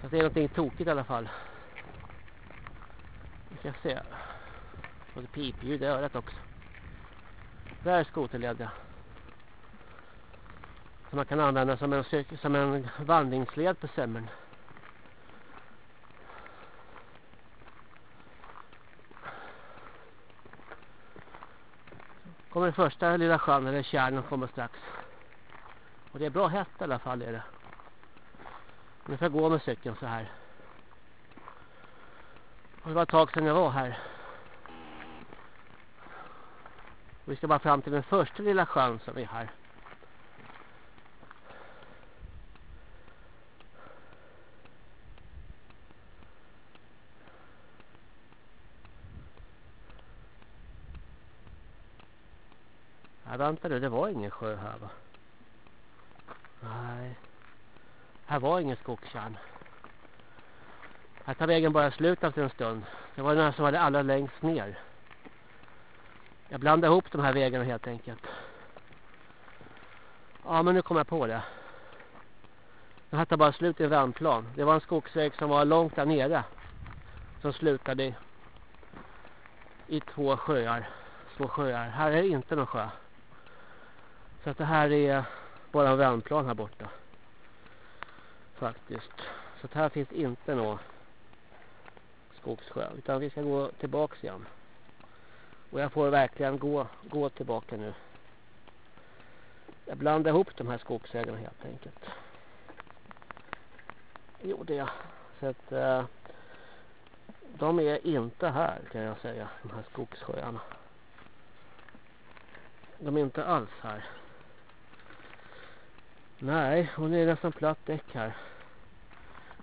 Så det är någonting tokigt i alla fall. Vi ska se. Och det pipljud i örat också. Där är skoterleden. Som man kan använda som en, som en vandringsled på Sömmern. Kommer den första lilla sjön eller kärnan kommer strax. Och det är bra hett i alla fall är det. Nu får jag gå med cykeln så här. Och det var ett tag sedan jag var här. Och vi ska bara fram till den första lilla sjön som är här. Ja, vänta nu, det var ingen sjö här va? Nej. Här var ingen skogskärn. Här tar vägen bara slut efter en stund. Det var den här som var allra längst ner. Jag blandade ihop de här vägarna helt enkelt. Ja, men nu kommer jag på det. Den här tar bara slut i en vändplan. Det var en skogsväg som var långt där nere. Som slutade i två sjöar. Två sjöar. Här är inte någon sjö. Så att det här är bara en vändplan här borta. Faktiskt. Så att här finns inte någon skogssjö. Utan vi ska gå tillbaks igen. Och jag får verkligen gå, gå tillbaka nu. Jag blandar ihop de här skogsägarna helt enkelt. Gjorde jag. Så att uh, de är inte här kan jag säga. De här skogssjöarna. De är inte alls här. Nej, och nu är det nästan platt däck här.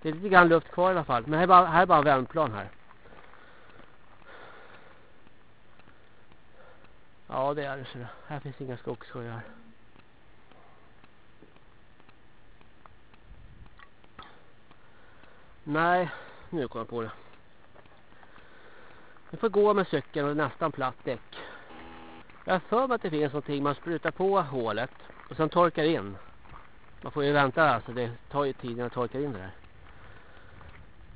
Det är lite grann luft kvar i alla fall. Men här är bara, här är bara en vändplan här. Ja, det är det. Så här finns inga skogssjöar. Nej, nu kommer jag på det. Vi får gå med cykeln och nästan platt däck. Jag har för mig att det finns någonting man sprutar på hålet och sen torkar in. Man får ju vänta alltså, det tar ju tid att torka in det där.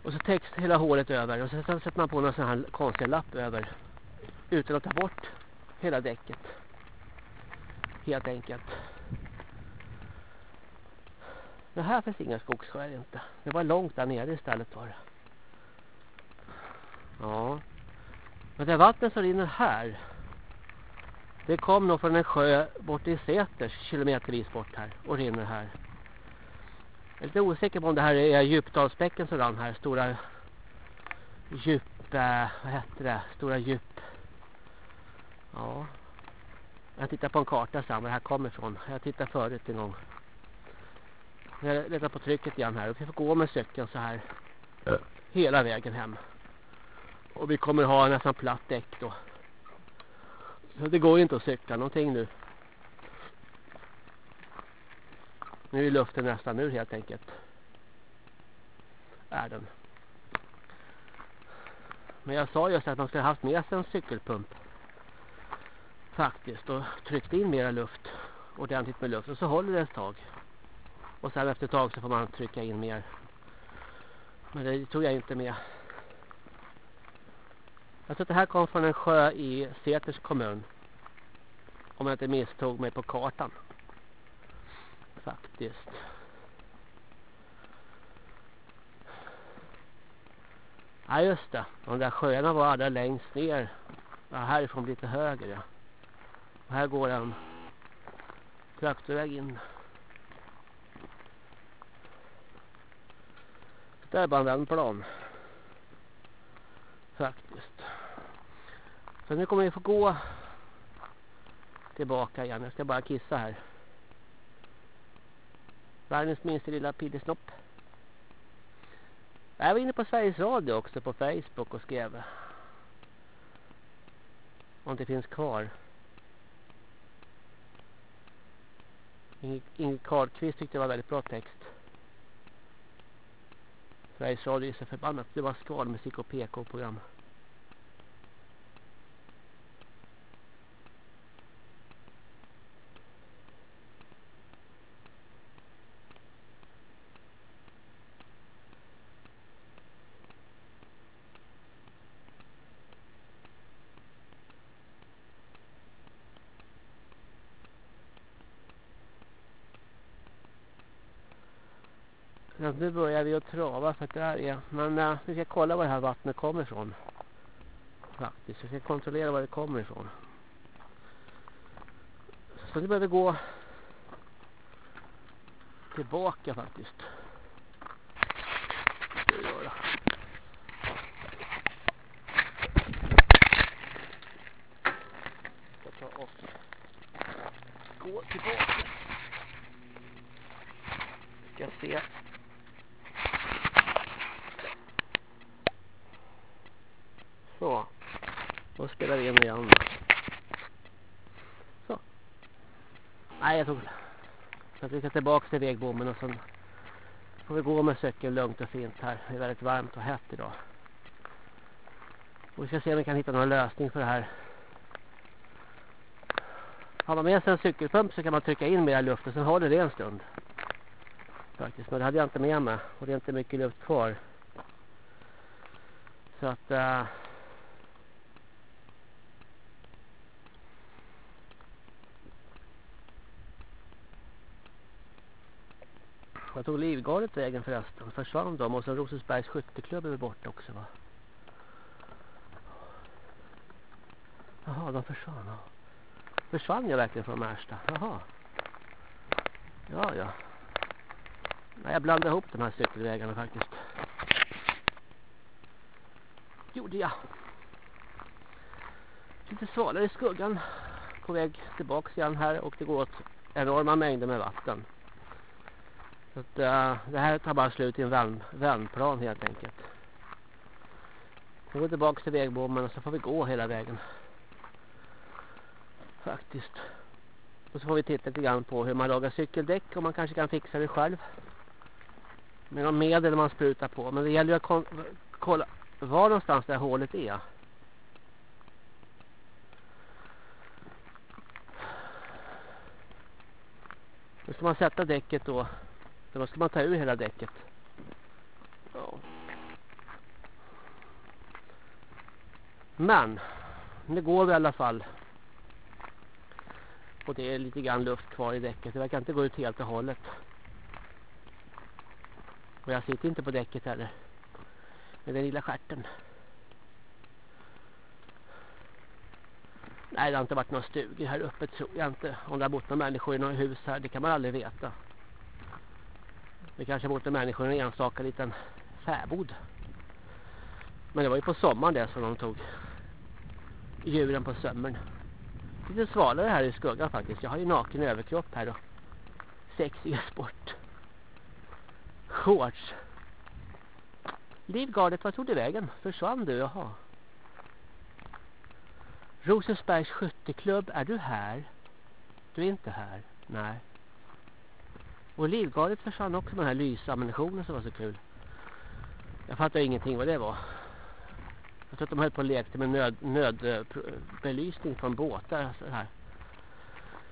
Och så täcks hela hålet över och sen sätter man på någon sån här konstig lapp över. Utan att ta bort hela däcket. Helt enkelt. Det här finns inga skogsskär inte. Det var långt där nere istället var det. Ja. Men det vattnet som rinner här. Det kom nog från en sjö bort i Säters kilometervis bort här. Och rinner här. Jag är lite osäker på om det här är djupdalsbäcken som rann här. Stora djup, äh, vad heter det? Stora djup. Ja. Jag tittar på en karta sen var det här kommer ifrån. Jag tittade förut en gång. Jag letar på trycket igen här. Och vi får gå med cykeln så här. Hela vägen hem. Och vi kommer ha nästan platt däck då. Så det går ju inte att cykla någonting nu. Nu är luften nästan ur helt enkelt. Är den. Men jag sa just att man skulle haft med sig en cykelpump. Faktiskt. Och tryckt in mera luft. Ordentligt med luft. Och så håller det ett tag. Och sen efter ett tag så får man trycka in mer. Men det tog jag inte med. Jag tror att det här kom från en sjö i Säters kommun. Om jag inte misstog mig på kartan. Faktiskt. Ja just det. De där sjöarna var allra längst ner. Ja, härifrån lite högre. Och här går en traktorväg in. Det är bara en vändplan. Faktiskt. Så nu kommer vi få gå tillbaka igen. Jag ska bara kissa här. Världens minsta lilla pillesnopp. Jag var inne på Sveriges Radio också på Facebook och skrev. Om det finns kvar. Inge Karlqvist tyckte det var väldigt bra text. Sveriges Radio är så förbannat. Det var skvalmusik och PK-program. Nu börjar vi att trava för att det här är. Men uh, vi ska kolla var det här vattnet kommer ifrån. Faktiskt. Vi ska kontrollera var det kommer ifrån. Så nu behöver vi gå tillbaka faktiskt. Det göra. Ska ta och gå tillbaka. Ska se Så. Då spelar vi in igen. Så. Nej, jag tog Så att vi ska tillbaka till vägbommen och sen får vi gå med cykeln lugnt och fint här. Det är väldigt varmt och hett idag. Och vi ska se om vi kan hitta någon lösning för det här. Har man med sig en cykelpump så kan man trycka in mer luft och sen håller det en stund. Faktiskt, men det hade jag inte med mig. Och det är inte mycket luft kvar. Så att... Uh, Jag tog Livgardet vägen förresten. Försvann de och så Rosensbergs skytteklubb är borta också va? Jaha, de försvann. Ja. Försvann jag verkligen från Märsta? Jaha. Ja, ja. Nej, jag blandade ihop de här cykelvägarna faktiskt. Gjorde jag. Lite svalare i skuggan. På väg tillbaks igen här och det går åt enorma mängder med vatten. Så att, uh, det här tar bara slut i en vän, vändplan helt enkelt. Vi går tillbaka till vägbommen och så får vi gå hela vägen. Faktiskt. Och så får vi titta lite grann på hur man lagar cykeldäck och man kanske kan fixa det själv. Med någon medel man sprutar på. Men det gäller ju att kolla var någonstans det här hålet är. Nu ska man sätta däcket då då ska man ta ur hela däcket. Ja. Men det går i alla fall. Och det är lite grann luft kvar i däcket. Det verkar inte gå ut helt och hållet. Och jag sitter inte på däcket heller. Med den lilla skärten. Nej, det har inte varit några stugor här uppe tror jag inte. Om det har bott några människor i några hus här, det kan man aldrig veta. Det kanske bort en människor en enstaka liten fäbod. Men det var ju på sommaren det som de tog djuren på sömmern. Lite svalare här i skuggan faktiskt. Jag har ju naken överkropp här då. Sexiga sport. Shorts. Livgardet, vad tog du vägen? Försvann du? Jaha. Rosensbergs skytteklubb, är du här? Du är inte här? Nej. Och livgardet försvann också med den här lysammunitionen som var så kul. Jag fattar ingenting vad det var. Jag tror att de höll på och lekte med nöd, nödbelysning från båtar. Så här.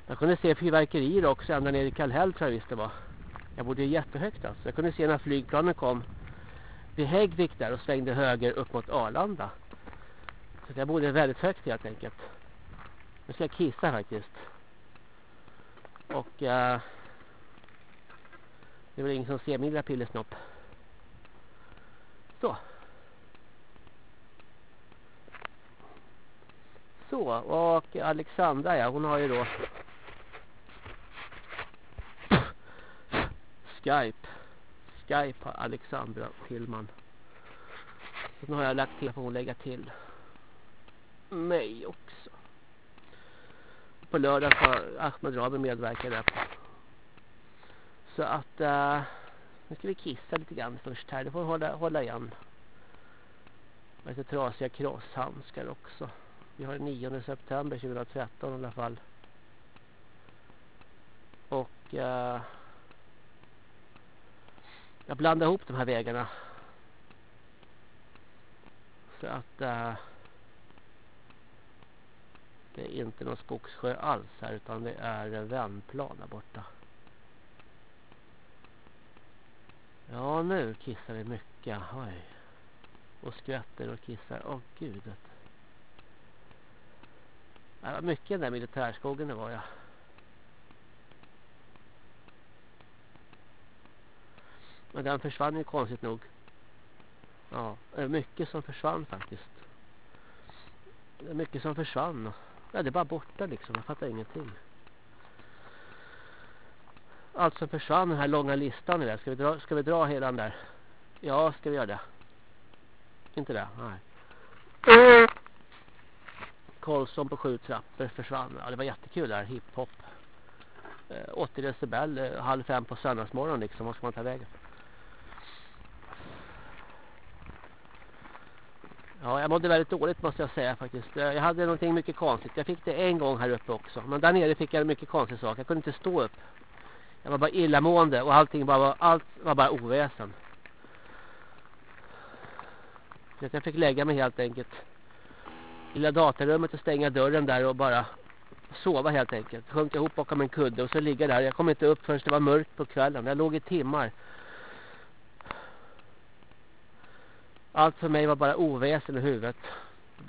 Jag kunde se fyrverkerier också ända ner i Kallhäll tror jag visst det var. Jag bodde jättehögt alltså. Jag kunde se när flygplanen kom vid Häggvik där och svängde höger upp mot Arlanda. Så jag bodde väldigt högt helt enkelt. Nu ska jag kissa faktiskt. Och... Uh, det är väl ingen som ser min lilla pillesnopp. Så. Så, och Alexandra ja, hon har ju då Skype. Skype har Alexandra Tillman. Så nu har jag lagt till, får hon lägga till mig också. På lördag ska Ahmed Rabe medverka där på så att uh, nu ska vi kissa lite grann först här. Det får hålla, hålla igen. Lite trasiga krosshandskar också. Vi har den 9 september 2013 i alla fall. Och uh, jag blandar ihop de här vägarna. Så att uh, det är inte någon skogssjö alls här utan det är vändplan där borta. Ja, nu kissar vi mycket. Oj. Och skvätter och kissar. Åh, gud. Det var mycket i den där militärskogen det var, jag. Men den försvann ju konstigt nog. Ja, det är mycket som försvann faktiskt. Det är mycket som försvann. Ja, det är bara borta liksom. Jag fattar ingenting Alltså försvann den här långa listan nu. Ska vi dra, ska vi dra hela den där? Ja, ska vi göra det? Inte det? Nej. Karlsson på sju trappor försvann. Ja, det var jättekul där. Hiphop. Eh, 80 decibel, eh, halv fem på söndagsmorgon liksom. Vad ska man ta vägen? Ja, jag mådde väldigt dåligt måste jag säga faktiskt. Eh, jag hade någonting mycket konstigt. Jag fick det en gång här uppe också. Men där nere fick jag en mycket konstig sak. Jag kunde inte stå upp. Jag var bara illamående och allting bara var, allt var bara oväsen. Så jag fick lägga mig helt enkelt i lilla datarummet och stänga dörren där och bara sova helt enkelt. Sjönk ihop bakom en kudde och så ligga där. Jag kom inte upp förrän det var mörkt på kvällen. Jag låg i timmar. Allt för mig var bara oväsen i huvudet.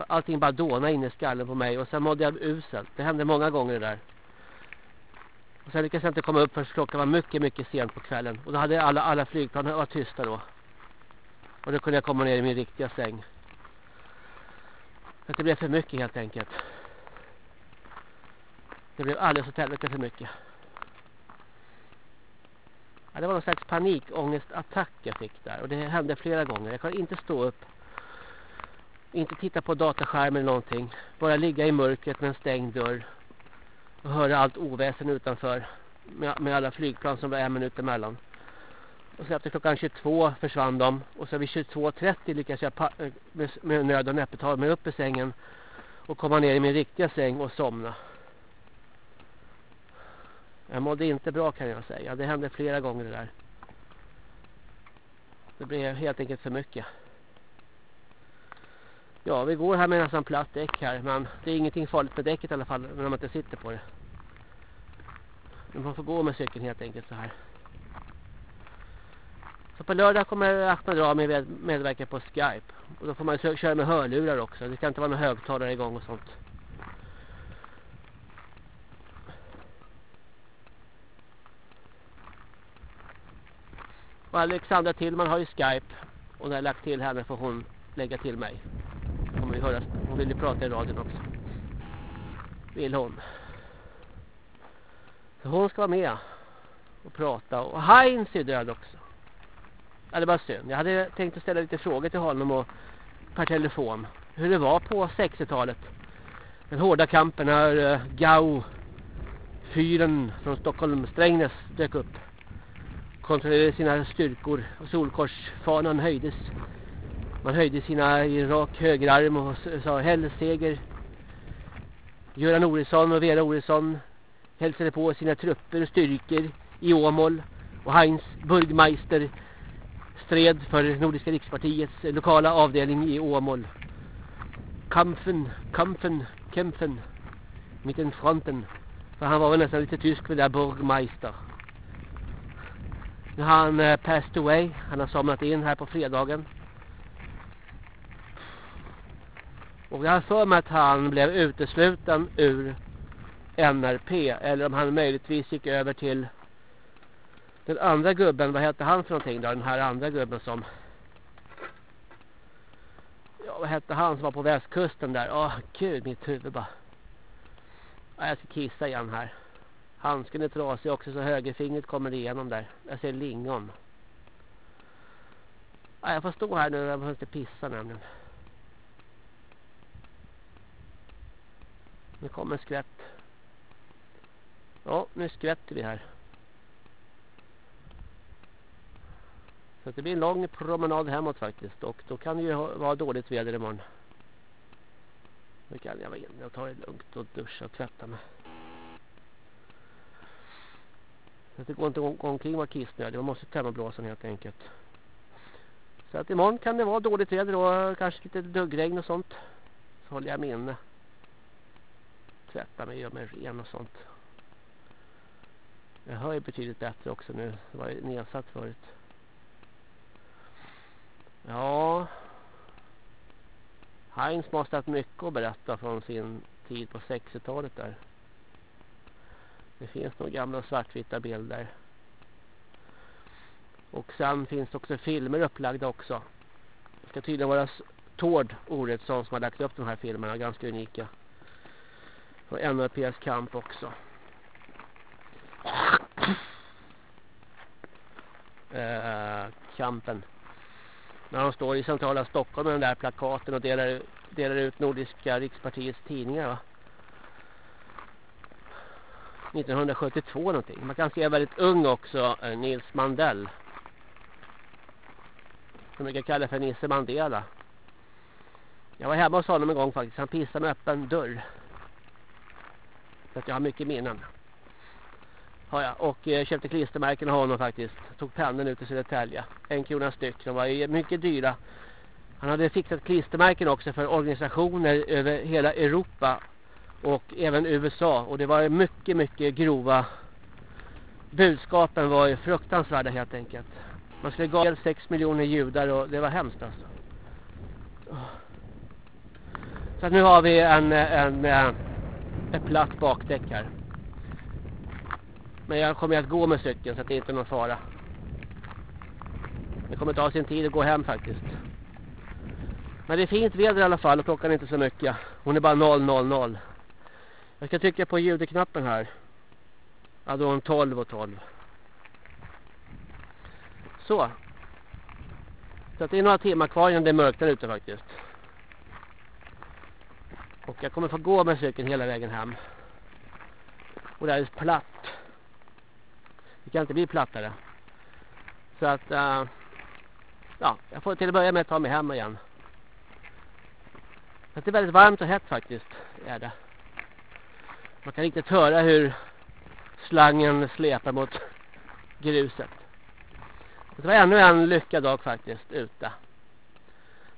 Allting bara dåna in i skallen på mig. Och sen mådde jag uselt. Det hände många gånger det där. Och sen lyckades jag inte komma upp förrän klockan var mycket, mycket sent på kvällen. Och då hade alla, alla flygplan var tysta då. Och då kunde jag komma ner i min riktiga säng. För det blev för mycket helt enkelt. Det blev alldeles åt helvete för mycket. Ja, det var någon slags panikångestattack jag fick där. Och det hände flera gånger. Jag kunde inte stå upp. Inte titta på dataskärmen eller någonting. Bara ligga i mörkret med en stängd dörr. Och höra allt oväsen utanför. Med, med alla flygplan som var en minut emellan. Och så efter klockan 22 försvann de. Och så vid 22.30 lyckades jag eh, med, med nöd och näppe ta mig upp i sängen. Och komma ner i min riktiga säng och somna. Jag mådde inte bra kan jag säga. Det hände flera gånger det där. Det blev helt enkelt för mycket. Ja, vi går här med nästan platt däck här. Men det är ingenting farligt med däcket i alla fall. När man inte sitter på det. Man får gå med cykeln helt enkelt så här. Så på lördag kommer Ahmed Rami med, medverka på Skype. Och då får man köra med hörlurar också. Det kan inte vara några högtalare igång och sånt. Och Alexandra Tillman har ju Skype. Och när jag lagt till henne får hon lägga till mig. Kommer vi höra. Hon vill ju prata i radion också. Vill hon. Så hon ska vara med. Och prata. Och Heinz är död också. Ja, det var synd. Jag hade tänkt att ställa lite frågor till honom och per telefon. Hur det var på 60-talet. Den hårda kampen när eh, uh, Gau fyren från Stockholm Strängnäs dök upp kontrollerade sina styrkor och solkorsfanan höjdes. Man höjde sina i rak högerarm och sa hellseger. Göran Oresson och Vera Oresson hälsade på sina trupper och styrkor i Åmål och Heinz Burgmeister stred för Nordiska rikspartiets lokala avdelning i Åmål. Kampfen, kampen, kämpen Mittenfronten. För han var väl nästan lite tysk med där Burgmeister. Nu har han eh, passed away. Han har somnat in här på fredagen. Och jag har för mig att han blev utesluten ur NRP. Eller om han möjligtvis gick över till den andra gubben. Vad hette han för någonting då? Den här andra gubben som... Ja, vad hette han som var på västkusten där? Åh, gud, mitt huvud bara. Ja, jag ska kissa igen här. Handsken är trasig också så högerfingret kommer igenom där. Jag ser lingon. Ja, jag får stå här nu. Jag måste pissa nämligen. Nu kommer skvätt. Ja, nu skvätter vi här. Så det blir en lång promenad hemåt faktiskt. Och då kan det ju vara dåligt väder imorgon. Då kan jag vara inne och ta det lugnt och duscha och tvätta mig. Så det går inte att gå omkring och vara kissnödig. Man måste tömma blåsan helt enkelt. Så att imorgon kan det vara dåligt väder och kanske lite duggregn och sånt. Så håller jag mig inne. Tvätta mig, gör mig ren och sånt. Jag hör ju betydligt bättre också nu. Det var ju nedsatt förut. Ja. Heinz måste ha haft mycket att berätta från sin tid på 60-talet där. Det finns nog gamla svartvita bilder. Och sen finns det också filmer upplagda också. Det ska tydligen vara Tord Oredsson som har lagt upp de här filmerna. Ganska unika. Och NRPs kamp också. Eh, kampen. När de står i centrala Stockholm med den där plakaten och delar, delar ut Nordiska rikspartiets tidningar va? 1972 någonting. Man kan se väldigt ung också, eh, Nils Mandell. Som jag kallar för Nisse Mandela. Jag var hemma hos honom en gång faktiskt. Han pissade med öppen dörr. Så att jag har mycket minnen. Har jag. Och eh, köpte klistermärken av honom faktiskt. Tog pennan ut i Södertälje. En krona styck. De var eh, mycket dyra. Han hade fixat klistermärken också för organisationer över hela Europa och även USA och det var mycket mycket grova budskapen var ju fruktansvärda helt enkelt. Man skulle gå 6 miljoner judar och det var hemskt alltså. Så nu har vi en, eh, en, en, ett platt bakdäck här. Men jag kommer att gå med cykeln så att det inte någon fara. Det kommer ta sin tid att gå hem faktiskt. Men det är fint väder i alla fall och klockan är inte så mycket. Hon är bara 000. Jag ska trycka på ljudknappen här. Ja, då är hon 12 och 12. Så. Så att det är några timmar kvar innan det är mörkt ute faktiskt. Och jag kommer få gå med cykeln hela vägen hem. Och det är platt. Det kan inte bli plattare. Så att... Uh, ja, jag får till att börja med ta mig hem igen. Det är väldigt varmt och hett faktiskt. Är det. Man kan riktigt höra hur slangen släpar mot gruset. Det var ännu en lyckad dag faktiskt ute.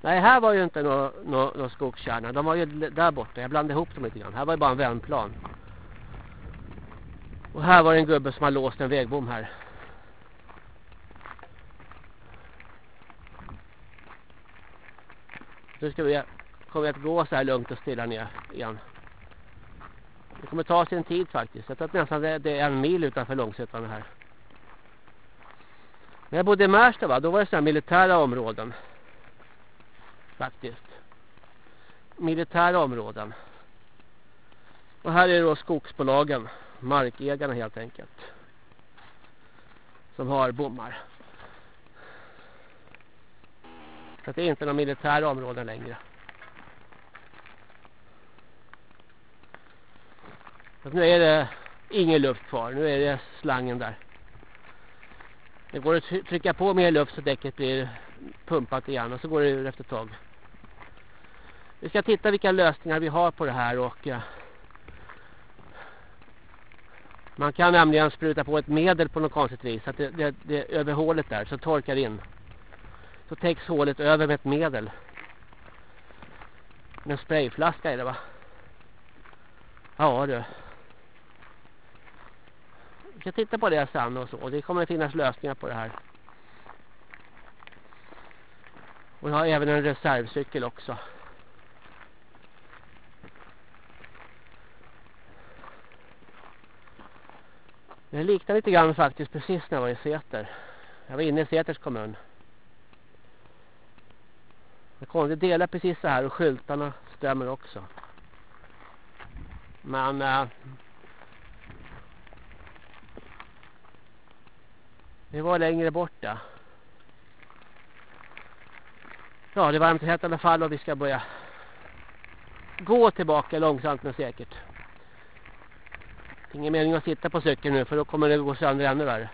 Nej, här var ju inte någon nå, nå skogskärna. De var ju där borta. Jag blandade ihop dem lite grann. Här var ju bara en vändplan. Och här var det en gubbe som har låst en vägbom här. Nu ska vi, kommer vi att gå så här lugnt och stilla ner igen. Det kommer ta sin tid faktiskt. Jag tror att nästan det, det är en mil utanför Långsötan här. När jag bodde i Märsta va, då var det sådana militära områden. Faktiskt. Militära områden. Och här är då skogsbolagen, markägarna helt enkelt. Som har bommar. Så det är inte några militära områden längre. Så nu är det ingen luft kvar. Nu är det slangen där. Det går att trycka på mer luft så däcket blir pumpat igen och så går det ur efter ett tag. Vi ska titta vilka lösningar vi har på det här och eh, man kan nämligen spruta på ett medel på något konstigt vis så att det, det, det över hålet där så torkar in. Så täcks hålet över med ett medel. En sprayflaska är det va? Ja du Vi ska titta på det sen och så. Det kommer att finnas lösningar på det här. Och jag har även en reservcykel också. Det liknar lite grann faktiskt precis när jag var i Säter. Jag var inne i Säters kommun. Jag kommer dela precis så här och skyltarna stämmer också. Men eh, äh, Det var längre borta. Ja, det är varmt och hett i alla fall och vi ska börja gå tillbaka långsamt men säkert. Ingen mening att sitta på cykeln nu för då kommer det gå sönder ännu värre.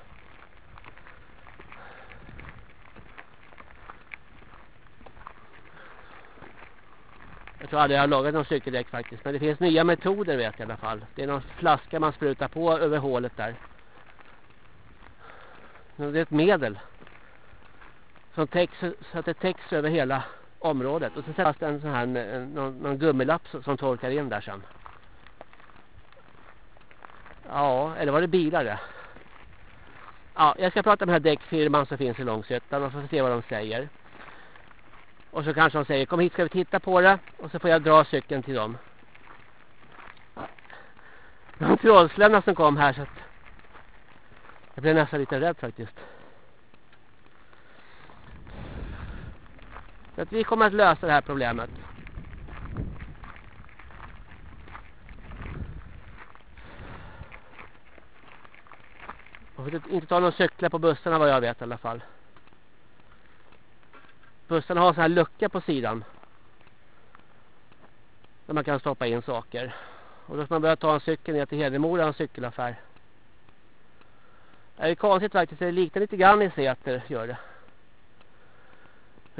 Jag tror aldrig jag har lagat någon cykeldäck faktiskt. Men det finns nya metoder vet jag i alla fall. Det är någon flaska man sprutar på över hålet där. Det är ett medel. Som täcks, så att det täcks över hela området. Och så sätts det en sån här någon, någon gummilapp som torkar in där sen. Ja, eller var det bilar det? Ja, jag ska prata med den här däckfirman som finns i Långsötan och så får se vad de säger. Och så kanske de säger, kom hit ska vi titta på det. Och så får jag dra cykeln till dem. Det var en som kom här så att jag blev nästan lite rädd faktiskt. Så att vi kommer att lösa det här problemet. Man får inte ta någon cyklar på bussarna vad jag vet i alla fall. Bussarna har så här lucka på sidan. Där man kan stoppa in saker. Och då ska man börja ta en cykel ner till Hedemora, en cykelaffär. Det är konstigt faktiskt, det liknar lite grann i Säter gör det.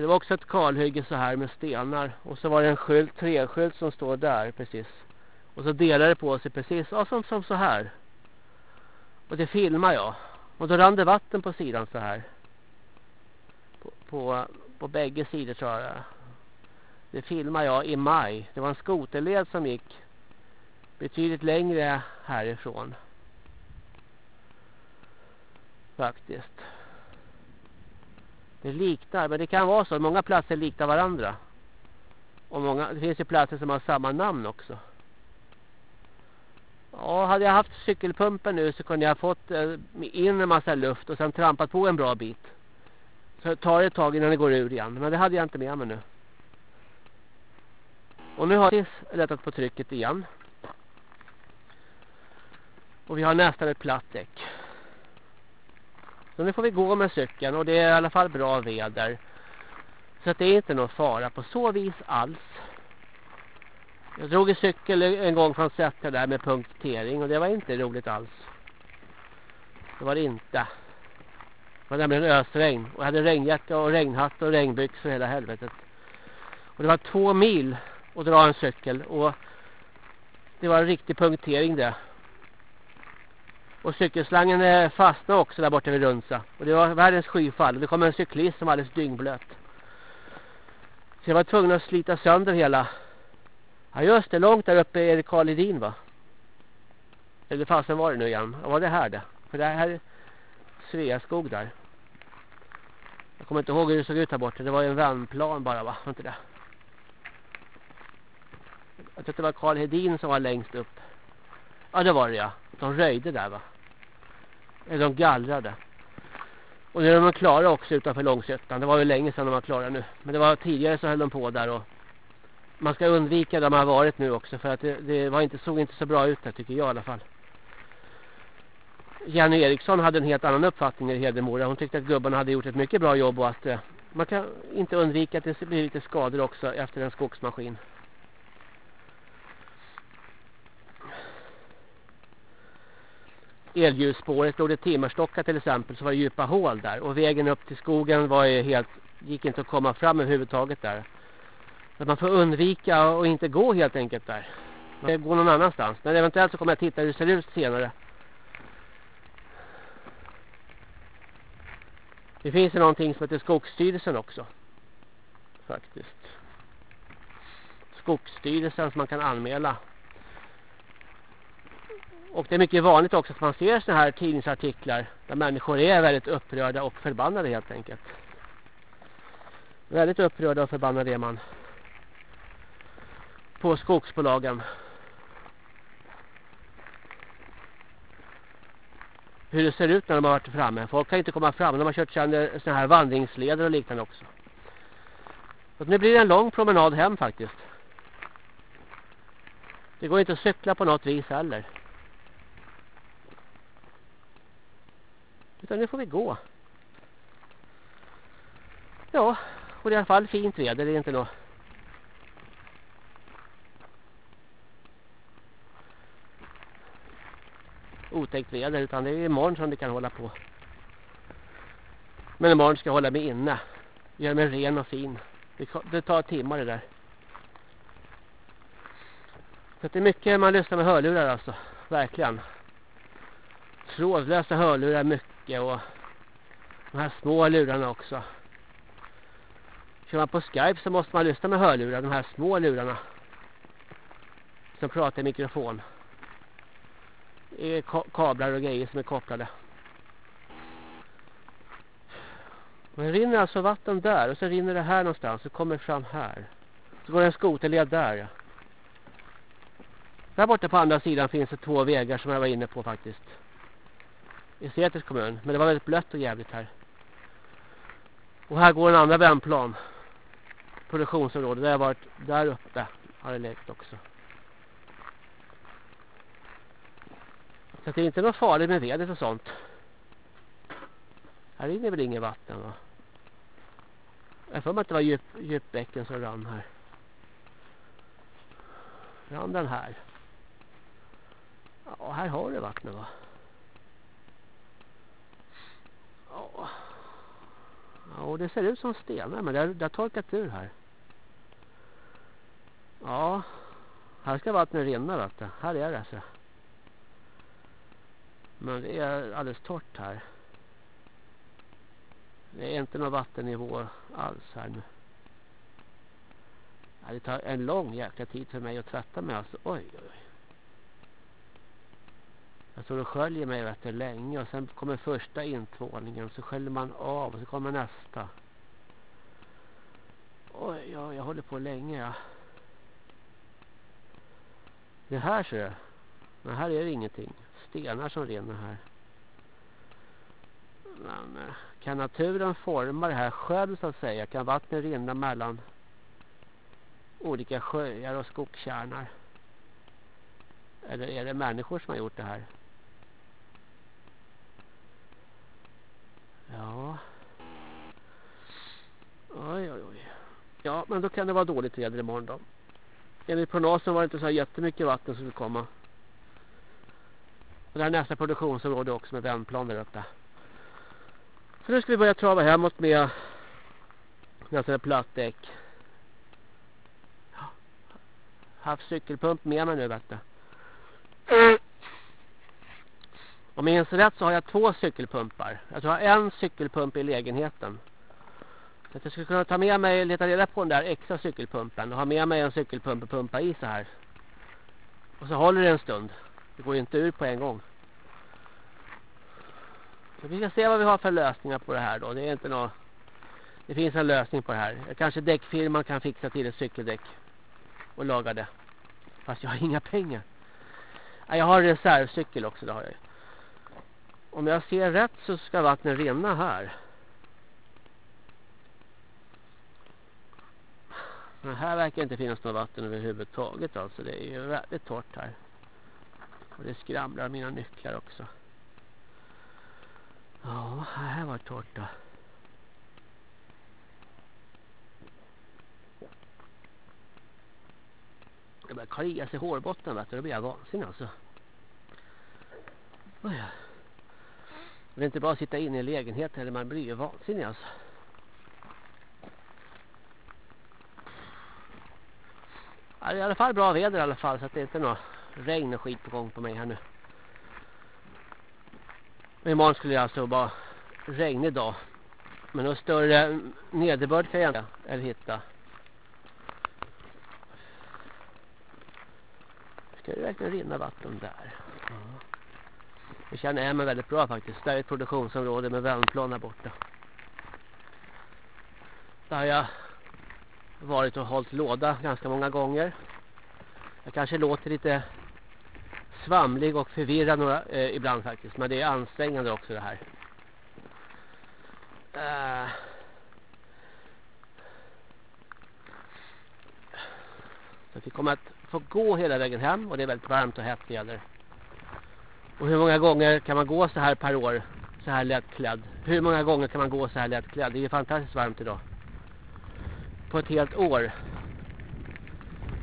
För det var också ett kalhygge så här med stenar. Och så var det en skylt, träskylt som står där precis. Och så delade det på sig precis, ja, som, som så här. Och det filmar jag. Och då rann det vatten på sidan så här. På, på, på bägge sidor tror jag. Det filmar jag i maj. Det var en skoterled som gick Betydligt längre härifrån. Faktiskt. Det liknar, men det kan vara så. Många platser liknar varandra. Och många, det finns ju platser som har samma namn också. Ja, hade jag haft cykelpumpen nu så kunde jag fått eh, in en massa luft och sen trampat på en bra bit. Så tar det ett tag innan det går ur igen. Men det hade jag inte med mig nu. Och nu har jag lättat på trycket igen. Och vi har nästan ett platt däck. Så nu får vi gå med cykeln och det är i alla fall bra väder. Så att det är inte någon fara på så vis alls. Jag drog i cykel en gång från Sätra där med punktering och det var inte roligt alls. Det var det inte. Det var nämligen ösregn och jag hade regnjacka och regnhatt och regnbyxor hela helvetet. Och det var två mil att dra en cykel och det var en riktig punktering det. Och cykelslangen eh, fastnade också där borta vid Runsa. Och det var världens skyfall. Och det kom en cyklist som var alldeles dyngblöt. Så jag var tvungen att slita sönder hela. Ja just det, långt där uppe är det Karl Edin va? Eller fasen var det nu igen? Var det här det? För det här är Sveaskog där. Jag kommer inte ihåg hur det såg ut här borta. Det var ju en vändplan bara va? Var inte det? Jag tror att det var Karl Hedin som var längst upp. Ja det var det ja. De röjde där va? Eller de gallrade. Och nu är de klara också utanför Långsötan. Det var ju länge sedan de var klara nu. Men det var tidigare så höll de på där och man ska undvika där man har varit nu också för att det, det var inte, såg inte så bra ut där tycker jag i alla fall. Jenny Eriksson hade en helt annan uppfattning i Hedemora. Hon tyckte att gubbarna hade gjort ett mycket bra jobb och att eh, man kan inte undvika att det blir lite skador också efter en skogsmaskin. Elljusspåret låg det timmerstockar till exempel så var det djupa hål där och vägen upp till skogen var ju helt gick inte att komma fram överhuvudtaget där. Så man får undvika och inte gå helt enkelt där. Man går gå någon annanstans. Men eventuellt så kommer jag titta hur det ser ut senare. Det finns ju någonting som heter Skogsstyrelsen också. Faktiskt. Skogsstyrelsen som man kan anmäla och det är mycket vanligt också att man ser sådana här tidningsartiklar där människor är väldigt upprörda och förbannade helt enkelt. Väldigt upprörda och förbannade är man på skogsbolagen. Hur det ser ut när de har varit framme. Folk kan inte komma fram. De har kört sönder sådana här vandringsleder och liknande också. Och nu blir det en lång promenad hem faktiskt. Det går inte att cykla på något vis heller. Utan nu får vi gå. Ja, och det är i alla fall fint väder. Det är inte något... otäckt väder utan det är imorgon som det kan hålla på. Men imorgon ska jag hålla mig inne. Göra mig ren och fin. Det, det tar timmar det där. Så det är mycket man lyssnar med hörlurar alltså. Verkligen. Trådlösa hörlurar mycket mycket och de här små lurarna också. Kör man på Skype så måste man lyssna med hörlurar, de här små lurarna. Som pratar i mikrofon. Det är kablar och grejer som är kopplade. Men det rinner alltså vatten där och så rinner det här någonstans och kommer fram här. Så går det en skoterled där. Där borta på andra sidan finns det två vägar som jag var inne på faktiskt i Seters kommun. Men det var väldigt blött och jävligt här. Och här går en andra vändplan. Produktionsområde. Där har varit där uppe. Har det legat också. Så det är inte något farligt med vädret och sånt. Här inne väl inget vatten va? Jag får att det var djup, djupbäcken som rann här. Rann den här. Ja, här har det vattnet va? Ja, Ja, det ser ut som stenar men det har, det har torkat ur här. Ja, här ska vattnet rinna vet du. Här är det alltså. Men det är alldeles torrt här. Det är inte någon vattennivå alls här nu. Ja, det tar en lång jäkla tid för mig att tvätta mig alltså. Oj, oj, oj. Jag står och sköljer mig rätt länge och sen kommer första intvåningen så sköljer man av och så kommer nästa. Oj, ja, jag håller på länge ja. Det här ser du. Men här är det ingenting. Stenar som rinner här. Men eh, kan naturen forma det här själv så att säga? Kan vattnet rinna mellan olika sjöar och skogskärnar? Eller är det människor som har gjort det här? Ja. Oj, oj, oj. Ja, men då kan det vara dåligt väder imorgon då. Enligt prognosen var det inte så jättemycket vatten som skulle komma. Och det här är nästa produktionsområde också med vändplan där uppe. Så nu ska vi börja trava hemåt med nästan ett platt däck. Haft cykelpump med mig nu vet du. Om jag minns rätt så har jag två cykelpumpar. Jag tror jag har en cykelpump i lägenheten. Så att jag skulle kunna ta med mig, leta reda på den där extra cykelpumpen och ha med mig en cykelpump och pumpa i så här. Och så håller det en stund. Det går ju inte ur på en gång. Så vi ska se vad vi har för lösningar på det här då. Det är inte något... Det finns en lösning på det här. Kanske däckfirman kan fixa till ett cykeldäck. Och laga det. Fast jag har inga pengar. Jag har reservcykel också, det har jag om jag ser rätt så ska vattnet rinna här. Men här verkar inte finnas något vatten överhuvudtaget alltså. Det är ju väldigt torrt här. Och det skramlar mina nycklar också. Ja, här var torrt då. Det börjar klia sig hårbotten vet du. Då blir jag vansinnig alltså. Oj. Det är inte bra att sitta inne i lägenheten eller man blir ju vansinnig alltså. Ja, det är i alla fall bra väder i alla fall så att det inte är något regn och skit på gång på mig här nu. Men imorgon skulle det alltså vara regnig dag. Men någon större nederbörd kan jag inte eller hitta. Ska det verkligen rinna vatten där? Mm. Jag känner jag mig väldigt bra faktiskt. Där är ett produktionsområde med vändplan där borta. Där har jag varit och hållit låda ganska många gånger. Jag kanske låter lite svamlig och förvirrad några, eh, ibland faktiskt. Men det är ansträngande också det här. Uh. Så vi kommer att få gå hela vägen hem och det är väldigt varmt och hett det gäller. Och hur många gånger kan man gå så här per år så här lättklädd? Hur många gånger kan man gå så här lättklädd? Det är ju fantastiskt varmt idag. På ett helt år.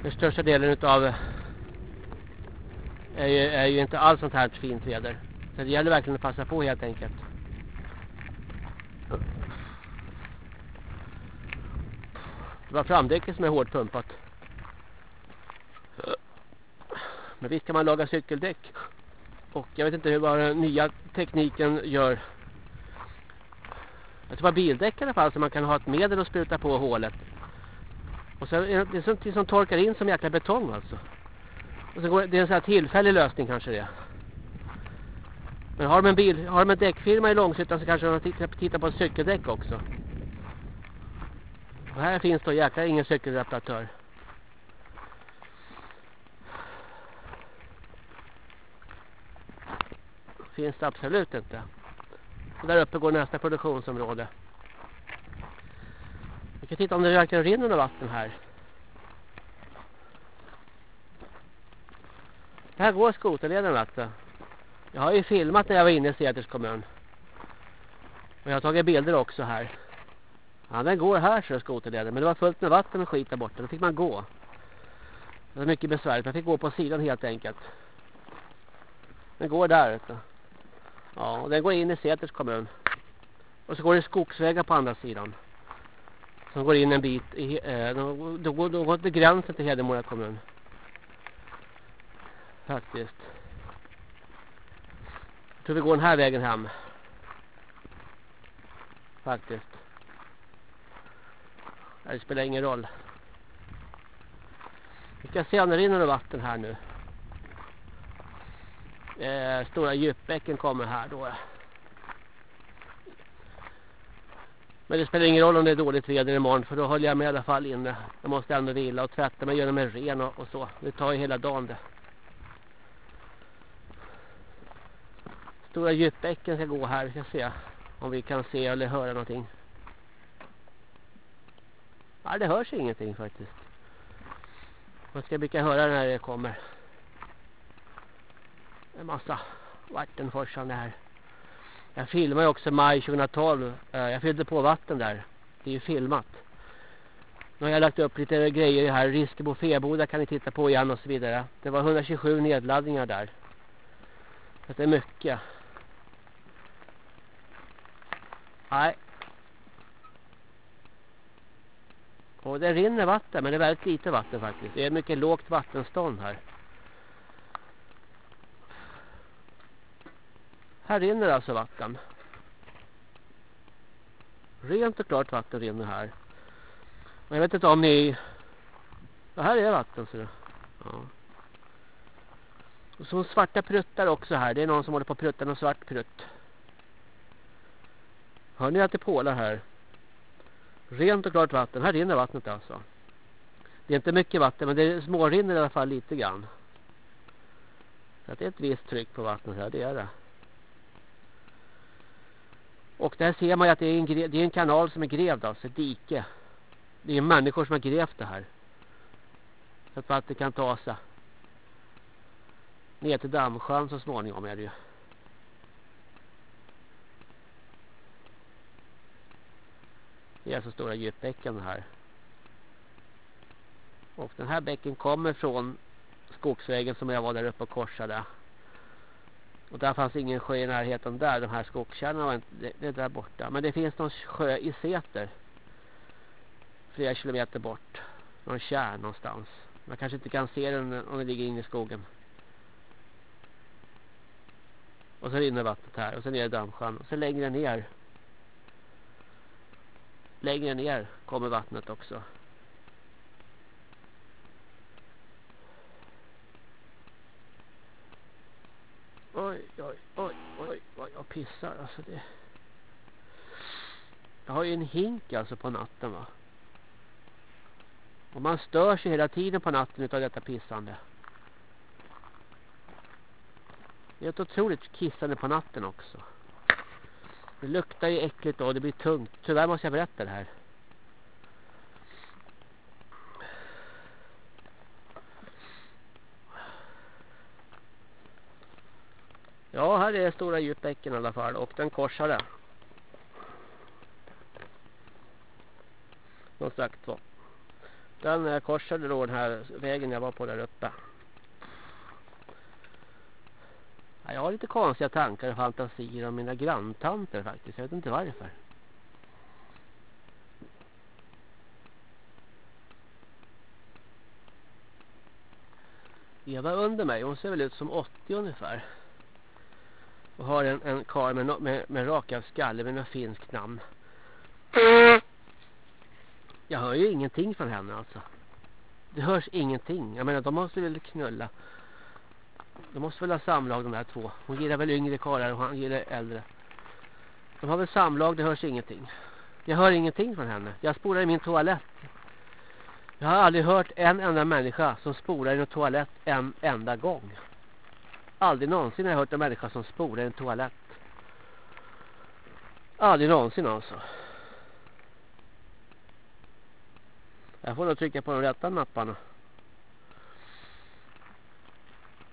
Den största delen av är ju, är ju inte alls sånt här fint väder. Så det gäller verkligen att passa på helt enkelt. Det var framdäcket som är hårt pumpat. Men visst kan man laga cykeldäck. Och jag vet inte hur vad den nya tekniken gör. Jag tror bara bildäck i alla fall så man kan ha ett medel att spruta på hålet. Och så är det sånt som torkar in som jäkla betong alltså. Och så går det, det är en sån här tillfällig lösning kanske det. Men har de en bil, har de en däckfirma i Långshyttan så kanske de tittar, tittar på cykeldäck också. Och här finns då jäkla ingen cykelreparatör. Finns det absolut inte. Och där uppe går nästa produktionsområde. Vi kan titta om det verkligen rinner något vatten här. Här går skoterleden alltså. Jag har ju filmat när jag var inne i Säters kommun. Och jag har tagit bilder också här. Ja, den går här så skoterleden. Men det var fullt med vatten och skit där borta. Då fick man gå. Det var mycket besvärligt. Man fick gå på sidan helt enkelt. Den går där ute. Ja, och den går in i Säters kommun. Och så går det skogsvägar på andra sidan. Som går in en bit i, eh, då, då, går, då går det gränsen till Hedemora kommun. Faktiskt. Jag tror vi går den här vägen hem. Faktiskt. Det spelar ingen roll. Vi ska se om det rinner vatten här nu. Eh, stora djupbäcken kommer här då. Men det spelar ingen roll om det är dåligt väder imorgon för då håller jag mig i alla fall inne. Jag måste ändå vila och tvätta mig, göra mig ren och, och så. Det tar ju hela dagen det. Stora djupbäcken ska gå här, vi ska se om vi kan se eller höra någonting. Nej, det hörs ingenting faktiskt. Man ska brukar höra när det kommer. En massa vattenforsande här. Jag filmar ju också maj 2012. Eh, jag fyllde på vatten där. Det är ju filmat. Nu har jag lagt upp lite grejer här. Riskebo Feboda kan ni titta på igen och så vidare. Det var 127 nedladdningar där. Så det är mycket. Nej. Och det rinner vatten men det är väldigt lite vatten faktiskt. Det är mycket lågt vattenstånd här. Här rinner alltså vatten. Rent och klart vatten rinner här. Och jag vet inte om ni... Ja, här är vatten ser du. Ja. Och så svarta pruttar också här. Det är någon som håller på att prutta en svart prutt. Hör ni att det pålar här? Rent och klart vatten. Här rinner vattnet alltså. Det är inte mycket vatten men det smårinner i alla fall lite grann. Så det är ett visst tryck på vattnet här, det är det. Och där ser man ju att det är en, det är en kanal som är grävd alltså, ett dike. Det är människor som har grävt det här. Så att vattnet kan ta sig ner till dammsjön så småningom är det ju. Det är alltså stora djupbäcken här. Och den här bäcken kommer från skogsvägen som jag var där uppe och korsade. Och där fanns ingen sjö i närheten där. De här skogskärnorna var inte, det, det är där borta. Men det finns någon sjö i Säter. Flera kilometer bort. Någon kärn någonstans. Man kanske inte kan se den om den ligger inne i skogen. Och så rinner vattnet här. Och sen är det dammsjön. Och sen längre ner. Längre ner kommer vattnet också. Oj, oj, oj, oj, vad jag pissar alltså det. Jag har ju en hink alltså på natten va. Och man stör sig hela tiden på natten utav detta pissande. Det är ett otroligt kissande på natten också. Det luktar ju äckligt och det blir tungt. Tyvärr måste jag berätta det här. Ja, här är stora djupbäcken i alla fall och den korsade. Som sagt var. Den eh, korsade då den här vägen jag var på där uppe. Ja, jag har lite konstiga tankar och fantasier om mina granntanter faktiskt. Jag vet inte varför. Eva under mig, hon ser väl ut som 80 ungefär. Och har en, en karl med, med, med rakad skalle med något finskt namn. Jag hör ju ingenting från henne alltså. Det hörs ingenting. Jag menar, de måste väl knulla. De måste väl ha samlag de där två. Hon gillar väl yngre karlar och han gillar äldre. De har väl samlag, det hörs ingenting. Jag hör ingenting från henne. Jag spolar i min toalett. Jag har aldrig hört en enda människa som spolar i en toalett en enda gång. Aldrig någonsin har jag hört en människa som spolar i en toalett. Aldrig någonsin alltså. Jag får nog trycka på de rätta napparna.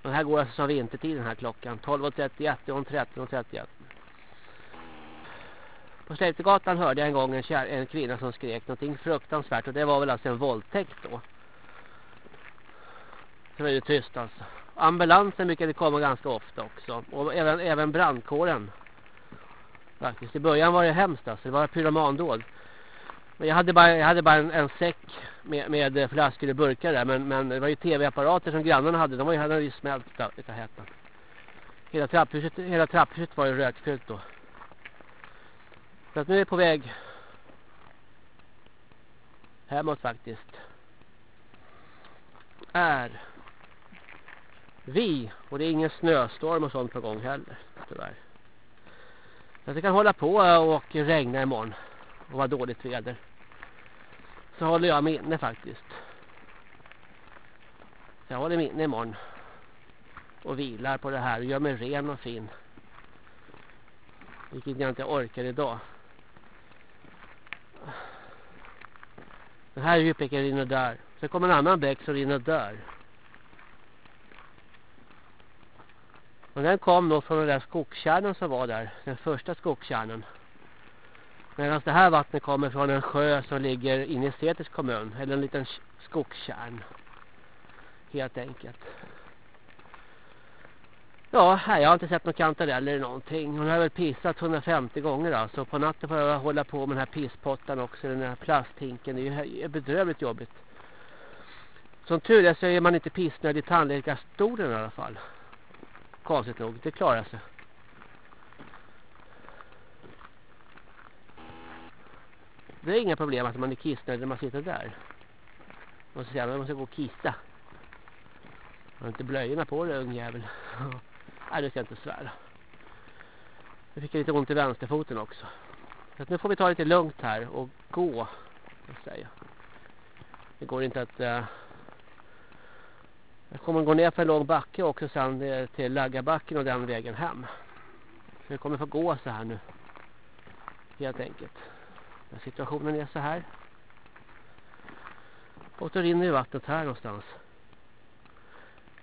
Den här går alltså som vintertid den här klockan. 12.31 och 13.31. På Släktegatan hörde jag en gång en, kär, en kvinna som skrek någonting fruktansvärt. Och det var väl alltså en våldtäkt då. Det var ju tyst alltså. Ambulansen brukade komma ganska ofta också. Och även, även brandkåren. Faktiskt. I början var det hemskt alltså. Det var pyromandåd. Men jag hade bara, jag hade bara en, en säck med, med eh, flaskor och burkar där. Men, men det var ju tv-apparater som grannarna hade. De var ju, hade ju smält utav hettan. Hela trapphuset, hela trapphuset var ju rökfyllt då. Så att nu är jag på väg hemåt faktiskt. Är vi. Och det är ingen snöstorm och sånt på gång heller. Tyvärr. Så det kan hålla på och regna imorgon. Och vara dåligt väder. Så håller jag minne faktiskt. Så jag håller minne imorgon. Och vilar på det här. Och gör mig ren och fin. Vilket jag inte orkar idag. Den här djupbäcken rinner där. Sen kommer en annan bäck som rinner där. Och den kom då från den där skogskärnan som var där. Den första skogskärnan. Medan det här vattnet kommer från en sjö som ligger inne i Säters kommun. Eller en liten skogskärn. Helt enkelt. Ja, jag har inte sett någon kantarell eller någonting. Hon har väl pissat 150 gånger alltså. På natten får jag hålla på med den här pisspottan också. Den här plasthinken. Det är ju bedrövligt jobbigt. Som tur är så är man inte pissnödig i tandläkarstolen i alla fall. Konstigt nog, det klarar sig. Det är inga problem att man är kissnödig när man sitter där. Man måste säga, man ska gå och kissa. Man har inte blöjorna på det, ungjävel. Nej, det ska jag inte svära. Nu fick jag lite ont i vänsterfoten också. Så nu får vi ta lite lugnt här och gå. Säga. Det går inte att... Uh, jag kommer gå ner för en lång backe också sen till Laggabacken och den vägen hem. Så jag kommer få gå så här nu. Helt enkelt. När situationen är så här. Och då rinner ju vattnet här någonstans.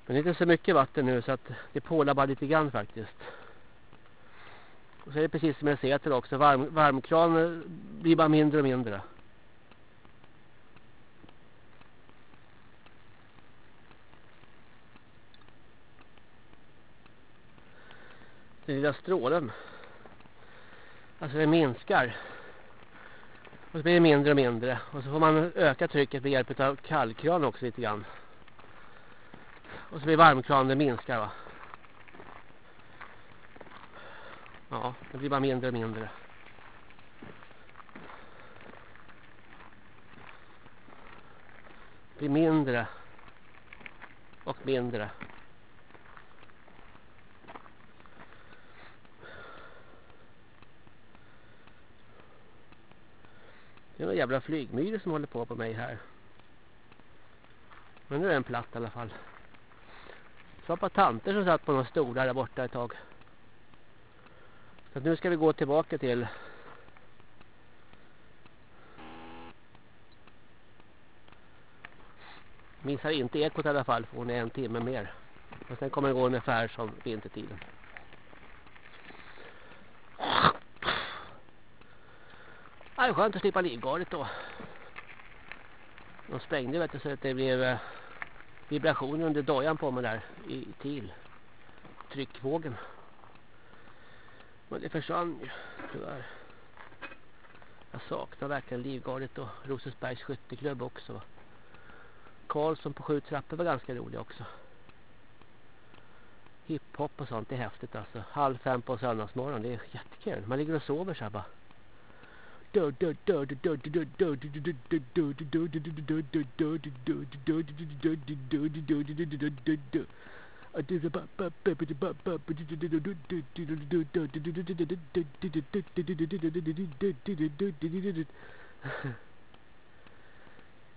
Men det är inte så mycket vatten nu så att det pålar bara lite grann faktiskt. Och så är det precis som jag säger till också. Varm, varmkran blir bara mindre och mindre. Den lilla strålen. Alltså den minskar. Och så blir det mindre och mindre. Och så får man öka trycket med hjälp av kallkran också lite grann. Och så blir varmkranen minskar va. Ja, det blir bara mindre och mindre. Det blir mindre och mindre. Det är några jävla flygmyre som håller på på mig här. Men nu är den platt i alla fall. Det var ett par tanter som satt på några stolar där borta ett tag. Så nu ska vi gå tillbaka till Missar inte ekot i alla fall för hon är en timme mer. Och sen kommer det gå ungefär som vintertiden. Det är skönt att slippa livgardet då. De sprängde vet du så att det blev eh, vibrationer under dojan på mig där i till tryckvågen. Men det försvann ju tyvärr. Jag saknar verkligen Livgardet och Rosensbergs skytteklubb också. Karlsson på sju trappor var ganska rolig också. Hiphop och sånt, är häftigt alltså. Halv fem på söndagsmorgon, det är jättekul. Man ligger och sover så här bara.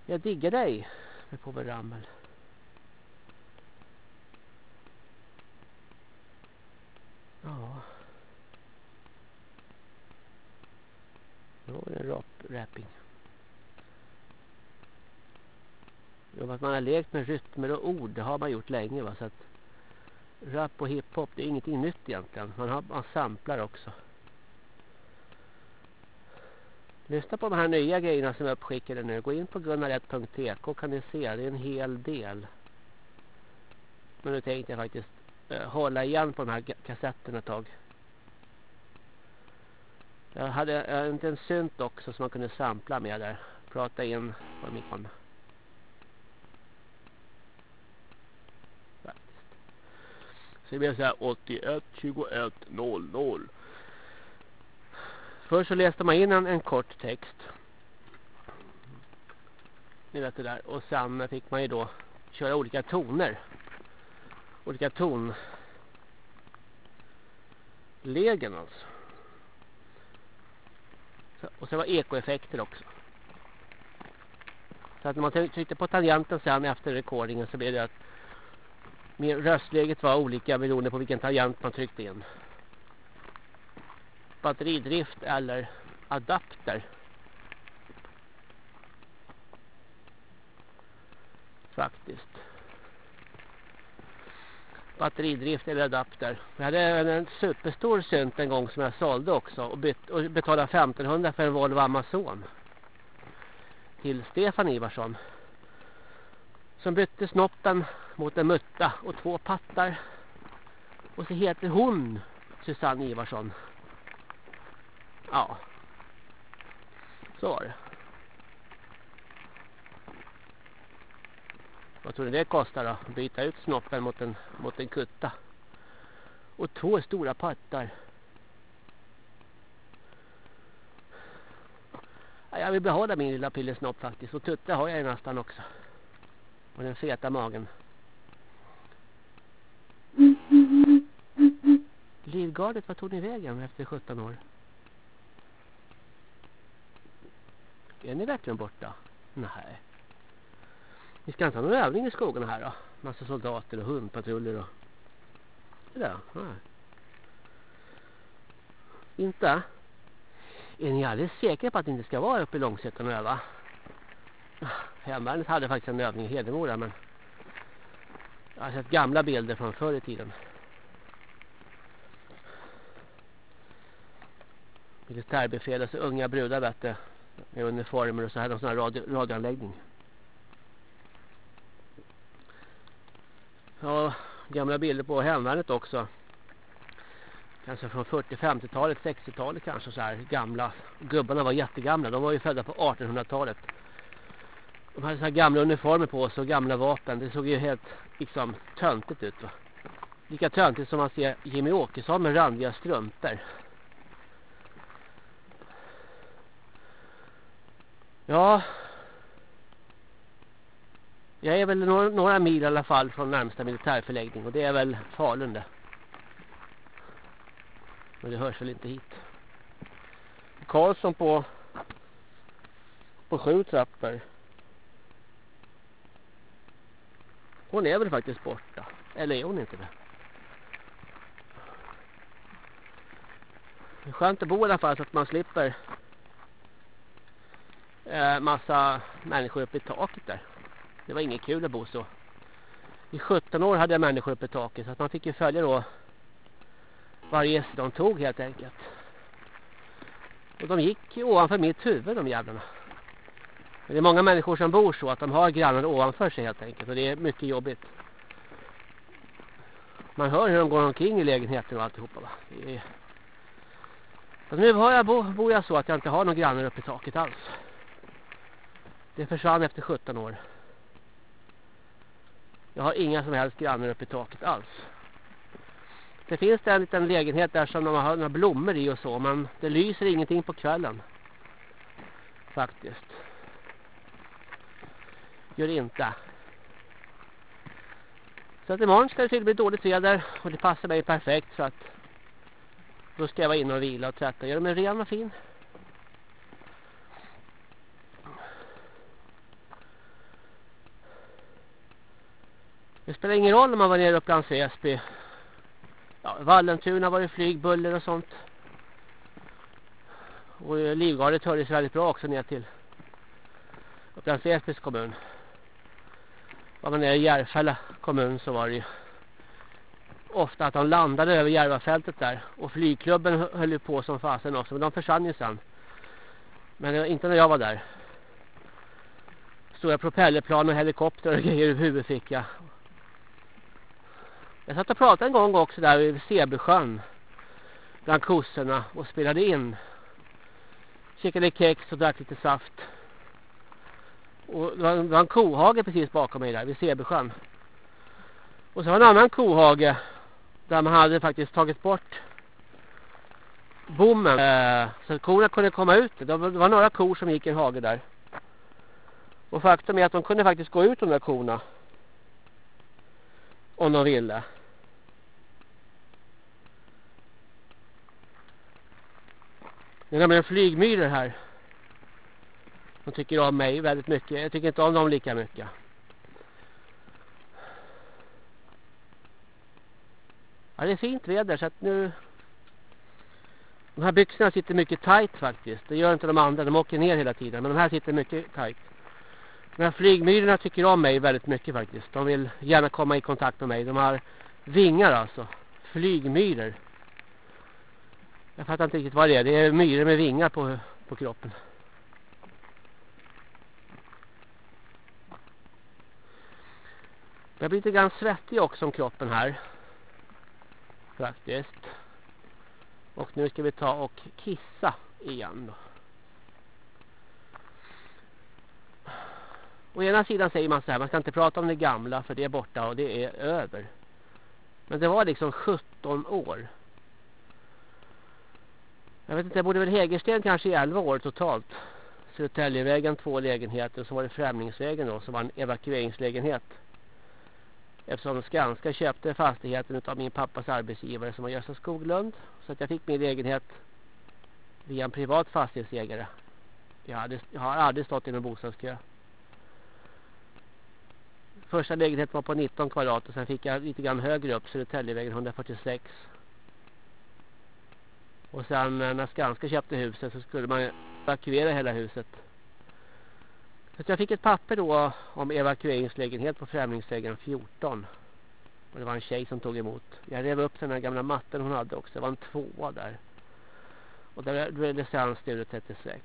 Jag diggar dig med Povel Ramel. Då var det en rap, rapping. Jo, att man har lekt med rytmer och ord, det har man gjort länge va. Så att rap och hiphop, det är ingenting nytt egentligen. Man, har, man samplar också. Lyssna på de här nya grejerna som är uppskickade nu. Gå in på gunnar1.tk kan ni se. Det är en hel del. Men nu tänkte jag faktiskt eh, hålla igen på de här kassetterna ett tag. Jag hade en liten synt också som man kunde sampla med där. Prata in på micken. Så det blev så här 81 21 00. Först så läste man in en, en kort text. Ni vet det där. Och sen fick man ju då köra olika toner. olika tonlägen alltså. Och så var ekoeffekter också. Så att när man tryckte på tangenten sen efter rekordingen så blev det att röstläget var olika beroende på vilken tangent man tryckte in. Batteridrift eller adapter. Faktiskt. Batteridrift eller adapter. Jag hade en superstor synt en gång som jag sålde också. Och, bytt, och betalade 1500 för en Volvo Amazon. Till Stefan Ivarsson. Som bytte snoppen mot en mutta och två pattar. Och så heter hon Susanne Ivarsson. Ja. Så var det. Vad tror ni det kostar då? Byta ut snoppen mot en, mot en kutta. Och två stora pattar. Jag vill behålla min lilla pillesnopp faktiskt. Och tutta har jag ju nästan också. Och den feta magen. Livgardet, vad tog ni vägen efter 17 år? Är ni verkligen borta? Nej. Vi ska inte ha någon övning i skogen här då. Massa soldater och hundpatruller och... Det där, nej. Inte? Är ni alldeles säkra på att ni inte ska vara uppe i Långsötan och öva? Ah, hemvärnet hade faktiskt en övning i Hedemora men... Jag har sett gamla bilder från förr i tiden. Militärbefäl, alltså unga brudar vet du, med uniformer och så hade de sån här radio, radioanläggning. Ja, gamla bilder på hemvärnet också. Kanske från 40-50-talet, 60-talet kanske så här gamla. Gubbarna var jättegamla, de var ju födda på 1800-talet. De hade så här gamla uniformer på sig och gamla vapen. Det såg ju helt liksom töntigt ut va. Lika töntigt som man ser Jimmy Åkesson med randiga strumpor. Ja. Jag är väl några, några, mil i alla fall från närmsta militärförläggning och det är väl Falun det. Men det hörs väl inte hit. Karlsson på på sju trappor. Hon är väl faktiskt borta. Eller är hon inte det? Det är skönt att bo i alla fall så att man slipper eh, massa människor uppe i taket där. Det var inget kul att bo så. I 17 år hade jag människor uppe i taket så att man fick ju följa då varje gäst de tog helt enkelt. Och de gick ovanför mitt huvud de jävlarna. Men det är många människor som bor så att de har grannar ovanför sig helt enkelt. Och det är mycket jobbigt. Man hör hur de går omkring i lägenheten och alltihopa va. Är... Så nu har jag bo, bor jag så att jag inte har några grannar uppe i taket alls. Det försvann efter 17 år. Jag har inga som helst grannar uppe i taket alls. Det finns det en liten lägenhet där som de har några blommor i och så. Men det lyser ingenting på kvällen. Faktiskt. Gör det inte. Så att imorgon ska det tydligen bli dåligt väder. Och det passar mig perfekt så att då ska jag vara inne och vila och tvätta. Gör mig ren och fin. Det spelar ingen roll om man var nere i Upplands Väsby. Ja, Vallentuna var det flygbuller och sånt. Och eh, Livgardet hördes väldigt bra också ner till Upplands Väsbys kommun. Var man nere i Järfälla kommun så var det ju ofta att de landade över Järvafältet där. Och flygklubben höll ju på som fasen också. Men de försvann ju sen. Men inte när jag var där. Stora propellerplan och helikopter och grejer i fick Jag jag satt och pratade en gång också där vid Sebysjön. Bland kossorna och spelade in. Käkade kex och drack lite saft. Och det var, det var en kohage precis bakom mig där vid Sebysjön. Och så var en annan kohage. Där man hade faktiskt tagit bort bommen. Eh, så korna kunde komma ut. Det var, det var några kor som gick i en hage där. Och faktum är att de kunde faktiskt gå ut de där korna. Om de ville. Det är nämligen flygmyror här. De tycker om mig väldigt mycket. Jag tycker inte om dem lika mycket. Ja, det är fint väder så att nu... De här byxorna sitter mycket tight faktiskt. Det gör inte de andra. De åker ner hela tiden. Men de här sitter mycket tight. De här flygmyrorna tycker om mig väldigt mycket faktiskt. De vill gärna komma i kontakt med mig. De har vingar alltså. Flygmyror. Jag fattar inte riktigt vad det är. Det är myror med vingar på, på kroppen. Jag blir lite grann svettig också om kroppen här. Faktiskt. Och nu ska vi ta och kissa igen då. Å ena sidan säger man så här, man ska inte prata om det gamla för det är borta och det är över. Men det var liksom 17 år. Jag vet inte, jag bodde väl Hägersten kanske i 11 år totalt. Södertäljevägen två lägenheter så var det Främlingsvägen då som var en evakueringslägenhet. Eftersom Skanska köpte fastigheten av min pappas arbetsgivare som var Gösta Skoglund. Så att jag fick min lägenhet via en privat fastighetsägare. Jag, hade, jag har aldrig stått i någon bostadskö. Första lägenheten var på 19 kvadrat och sen fick jag lite grann högre upp Södertäljevägen 146. Och sen eh, när Skanska köpte huset så skulle man evakuera hela huset. Så jag fick ett papper då om evakueringslägenhet på Främlingsvägen 14. Och det var en tjej som tog emot. Jag rev upp den här gamla matten hon hade också. Det var en tvåa där. Och där blev licens 36.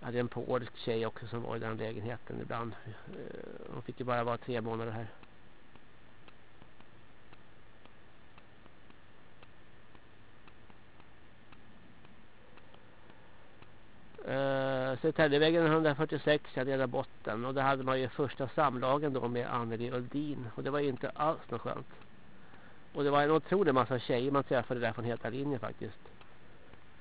Jag hade en polsk tjej också som var i den lägenheten ibland. Eh, hon fick ju bara vara tre månader här. Uh, Södertäljevägen 146 jag delade botten och där hade man ju första samlagen då med Anneli Uldin och det var ju inte alls något skönt. Och det var en otrolig massa tjejer man träffade där från heta linjen faktiskt.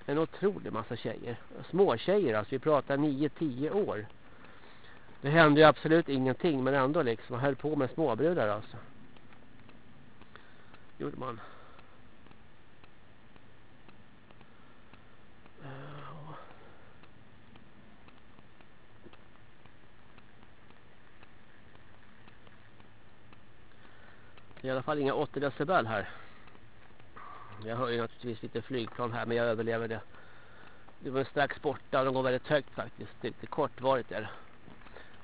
En otrolig massa tjejer. Små tjejer alltså, vi pratar 9-10 år. Det hände ju absolut ingenting men ändå liksom, man höll på med småbrudar alltså. Gjorde man. Det är i alla fall inga 80 decibel här. Jag hör ju naturligtvis lite flygplan här men jag överlever det. Det var strax borta och de går väldigt högt faktiskt. Det är lite kortvarigt är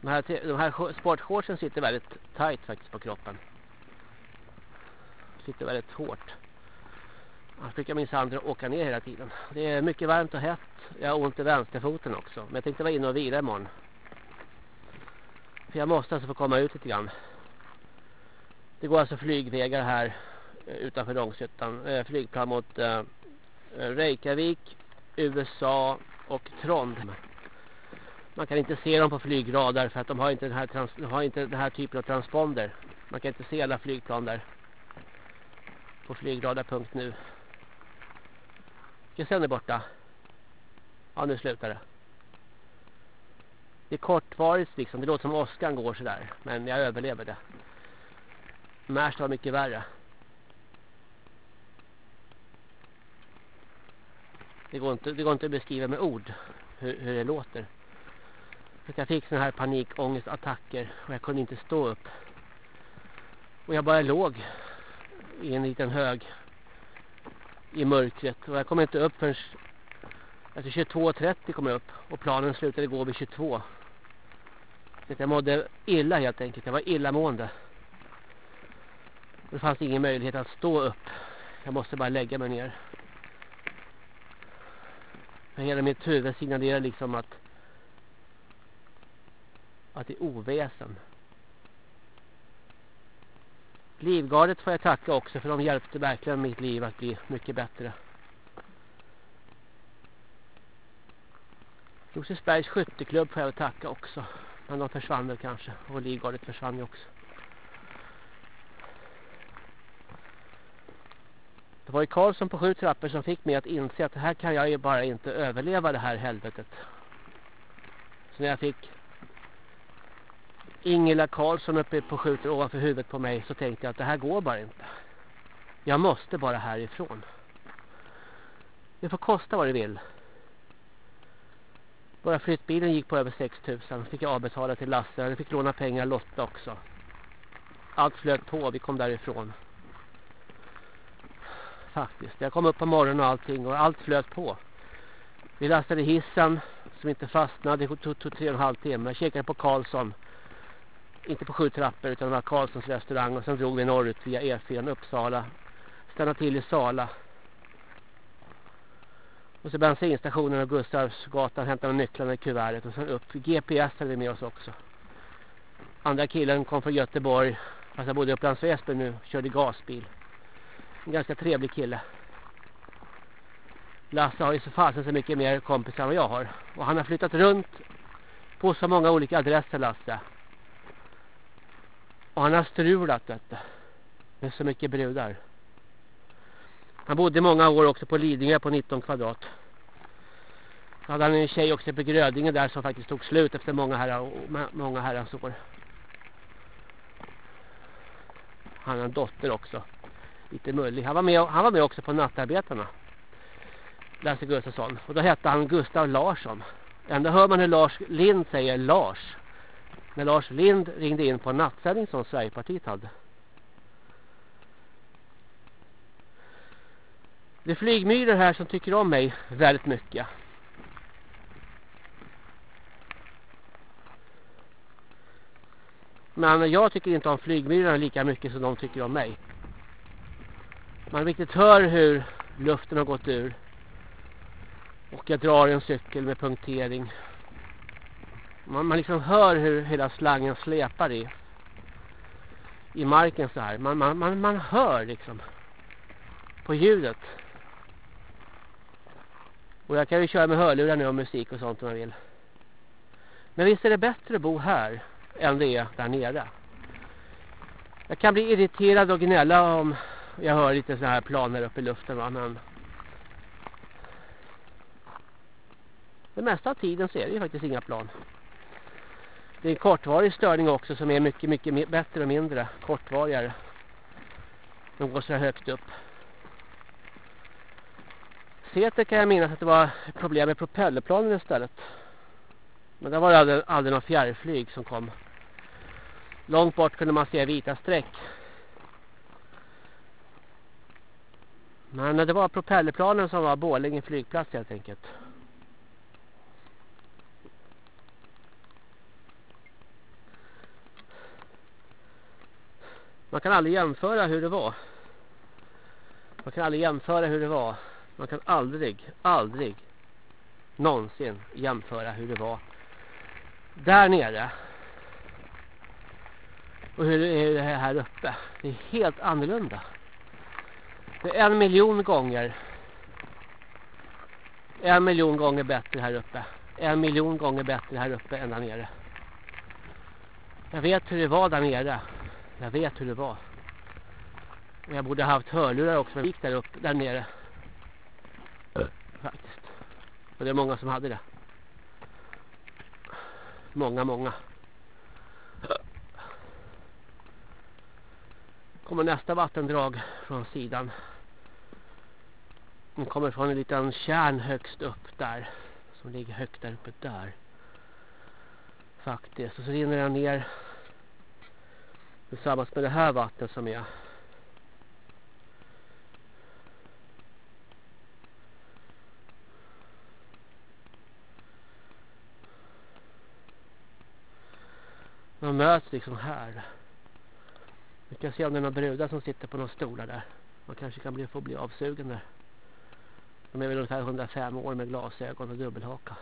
De här, de här sportshortsen sitter väldigt tight faktiskt på kroppen. Sitter väldigt hårt. Jag brukar min sandra åka ner hela tiden. Det är mycket varmt och hett. Jag har ont i vänsterfoten också. Men jag tänkte vara inne och vila imorgon. För jag måste alltså få komma ut lite grann. Det går alltså flygvägar här utanför Långshyttan. Eh, flygplan mot eh, eh, Reykjavik, USA och Trond. Man kan inte se dem på flygradar för att de har inte den här, trans har inte den här typen av transponder. Man kan inte se alla flygplan där. På flygradar.nu. sen är borta. Ja, nu slutar det. Det är kortvarigt liksom. Det låter som åskan går sådär. Men jag överlever det. Märsta var mycket värre. Det går inte, det går inte att beskriva med ord hur, hur det låter. Jag fick sådana här panikångestattacker och jag kunde inte stå upp. Och jag bara låg i en liten hög i mörkret. Och jag kom inte upp förrän alltså efter 22.30 kom jag upp. Och planen slutade gå vid 22. Så jag mådde illa helt enkelt. Jag var illamående. Det fanns ingen möjlighet att stå upp. Jag måste bara lägga mig ner. Hela mitt huvud signalerar liksom att att det är oväsen. Livgardet får jag tacka också för de hjälpte verkligen mitt liv att bli mycket bättre. Rosersbergs skytteklubb får jag tacka också. Men de försvann väl kanske. Och Livgardet försvann ju också. Det var ju Karlsson på sju trappor som fick mig att inse att det här kan jag ju bara inte överleva det här helvetet. Så när jag fick Ingela Karlsson uppe på skjuter ovanför huvudet på mig så tänkte jag att det här går bara inte. Jag måste bara härifrån. Det får kosta vad det vill. Bara flyttbilen gick på över 6000. Fick jag avbetala till Lasse. Jag fick låna pengar Lotta också. Allt flöt på. Vi kom därifrån. Faktiskt. Jag kom upp på morgonen och allting. Och allt flöt på. Vi lastade hissen som inte fastnade. Det tog, tog tre och en halv timme. Jag kikade på Karlsson. Inte på sju trappor utan det var Karlssons restaurang. Och sen drog vi norrut via E4 Uppsala. Stannade till i Sala. Och så bensinstationen och Gustavsgatan hämtade nycklarna i kuvertet. Och sen upp. GPS hade vi med oss också. Andra killen kom från Göteborg. Fast jag bodde i Upplands Väsby nu. Körde gasbil. En ganska trevlig kille. Lasse har ju så fasen så mycket mer kompisar än vad jag har. Och han har flyttat runt på så många olika adresser Lasse. Och han har strulat detta. Med så mycket brudar. Han bodde många år också på Lidingö på 19 kvadrat. Så hade han en tjej också på Grödinge där som faktiskt tog slut efter många, herrar, många herrans år. Han har en dotter också. Lite mullig. Han var med, han var med också på nattarbetarna. Lasse Gustafsson. Och då hette han Gustav Larsson. Ändå hör man hur Lars Lind säger Lars. När Lars Lind ringde in på en nattsändning som Sverigepartiet hade. Det är flygmyror här som tycker om mig väldigt mycket. Men jag tycker inte om flygmyrorna lika mycket som de tycker om mig. Man riktigt hör hur luften har gått ur. Och jag drar en cykel med punktering. Man, man liksom hör hur hela slangen släpar i i marken så här. Man, man, man, man hör liksom på ljudet. Och jag kan ju köra med hörlurar nu och musik och sånt om jag vill. Men visst är det bättre att bo här än det är där nere. Jag kan bli irriterad och gnälla om jag hör lite sådana här planer uppe i luften va? men det mesta av tiden så är det ju faktiskt inga plan. Det är en kortvarig störning också som är mycket, mycket bättre och mindre kortvarigare. De går så här högt upp. Seter kan jag minnas att det var problem med propellerplanen istället. Men det var aldrig, aldrig någon fjärrflyg som kom. Långt bort kunde man se vita streck. Men det var propellerplanen som var Borlänge flygplats helt enkelt. Man kan aldrig jämföra hur det var. Man kan aldrig jämföra hur det var. Man kan aldrig, aldrig någonsin jämföra hur det var där nere och hur det är här uppe. Det är helt annorlunda. Det är en miljon gånger en miljon gånger bättre här uppe. En miljon gånger bättre här uppe än där nere. Jag vet hur det var där nere. Jag vet hur det var. Jag borde ha haft hörlurar också, men gick där uppe, där nere. Faktiskt. Och det är många som hade det. Många, många. Kommer nästa vattendrag från sidan. Den kommer från en liten kärn högst upp där. Som ligger högt där uppe där. Faktiskt. Och så rinner den ner. Tillsammans med det här vattnet som är De möts liksom här. Vi kan se om det är några brudar som sitter på några stolar där. Man kanske kan bli, få bli avsugen där. De är väl ungefär 105 år med glasögon och dubbelhaka.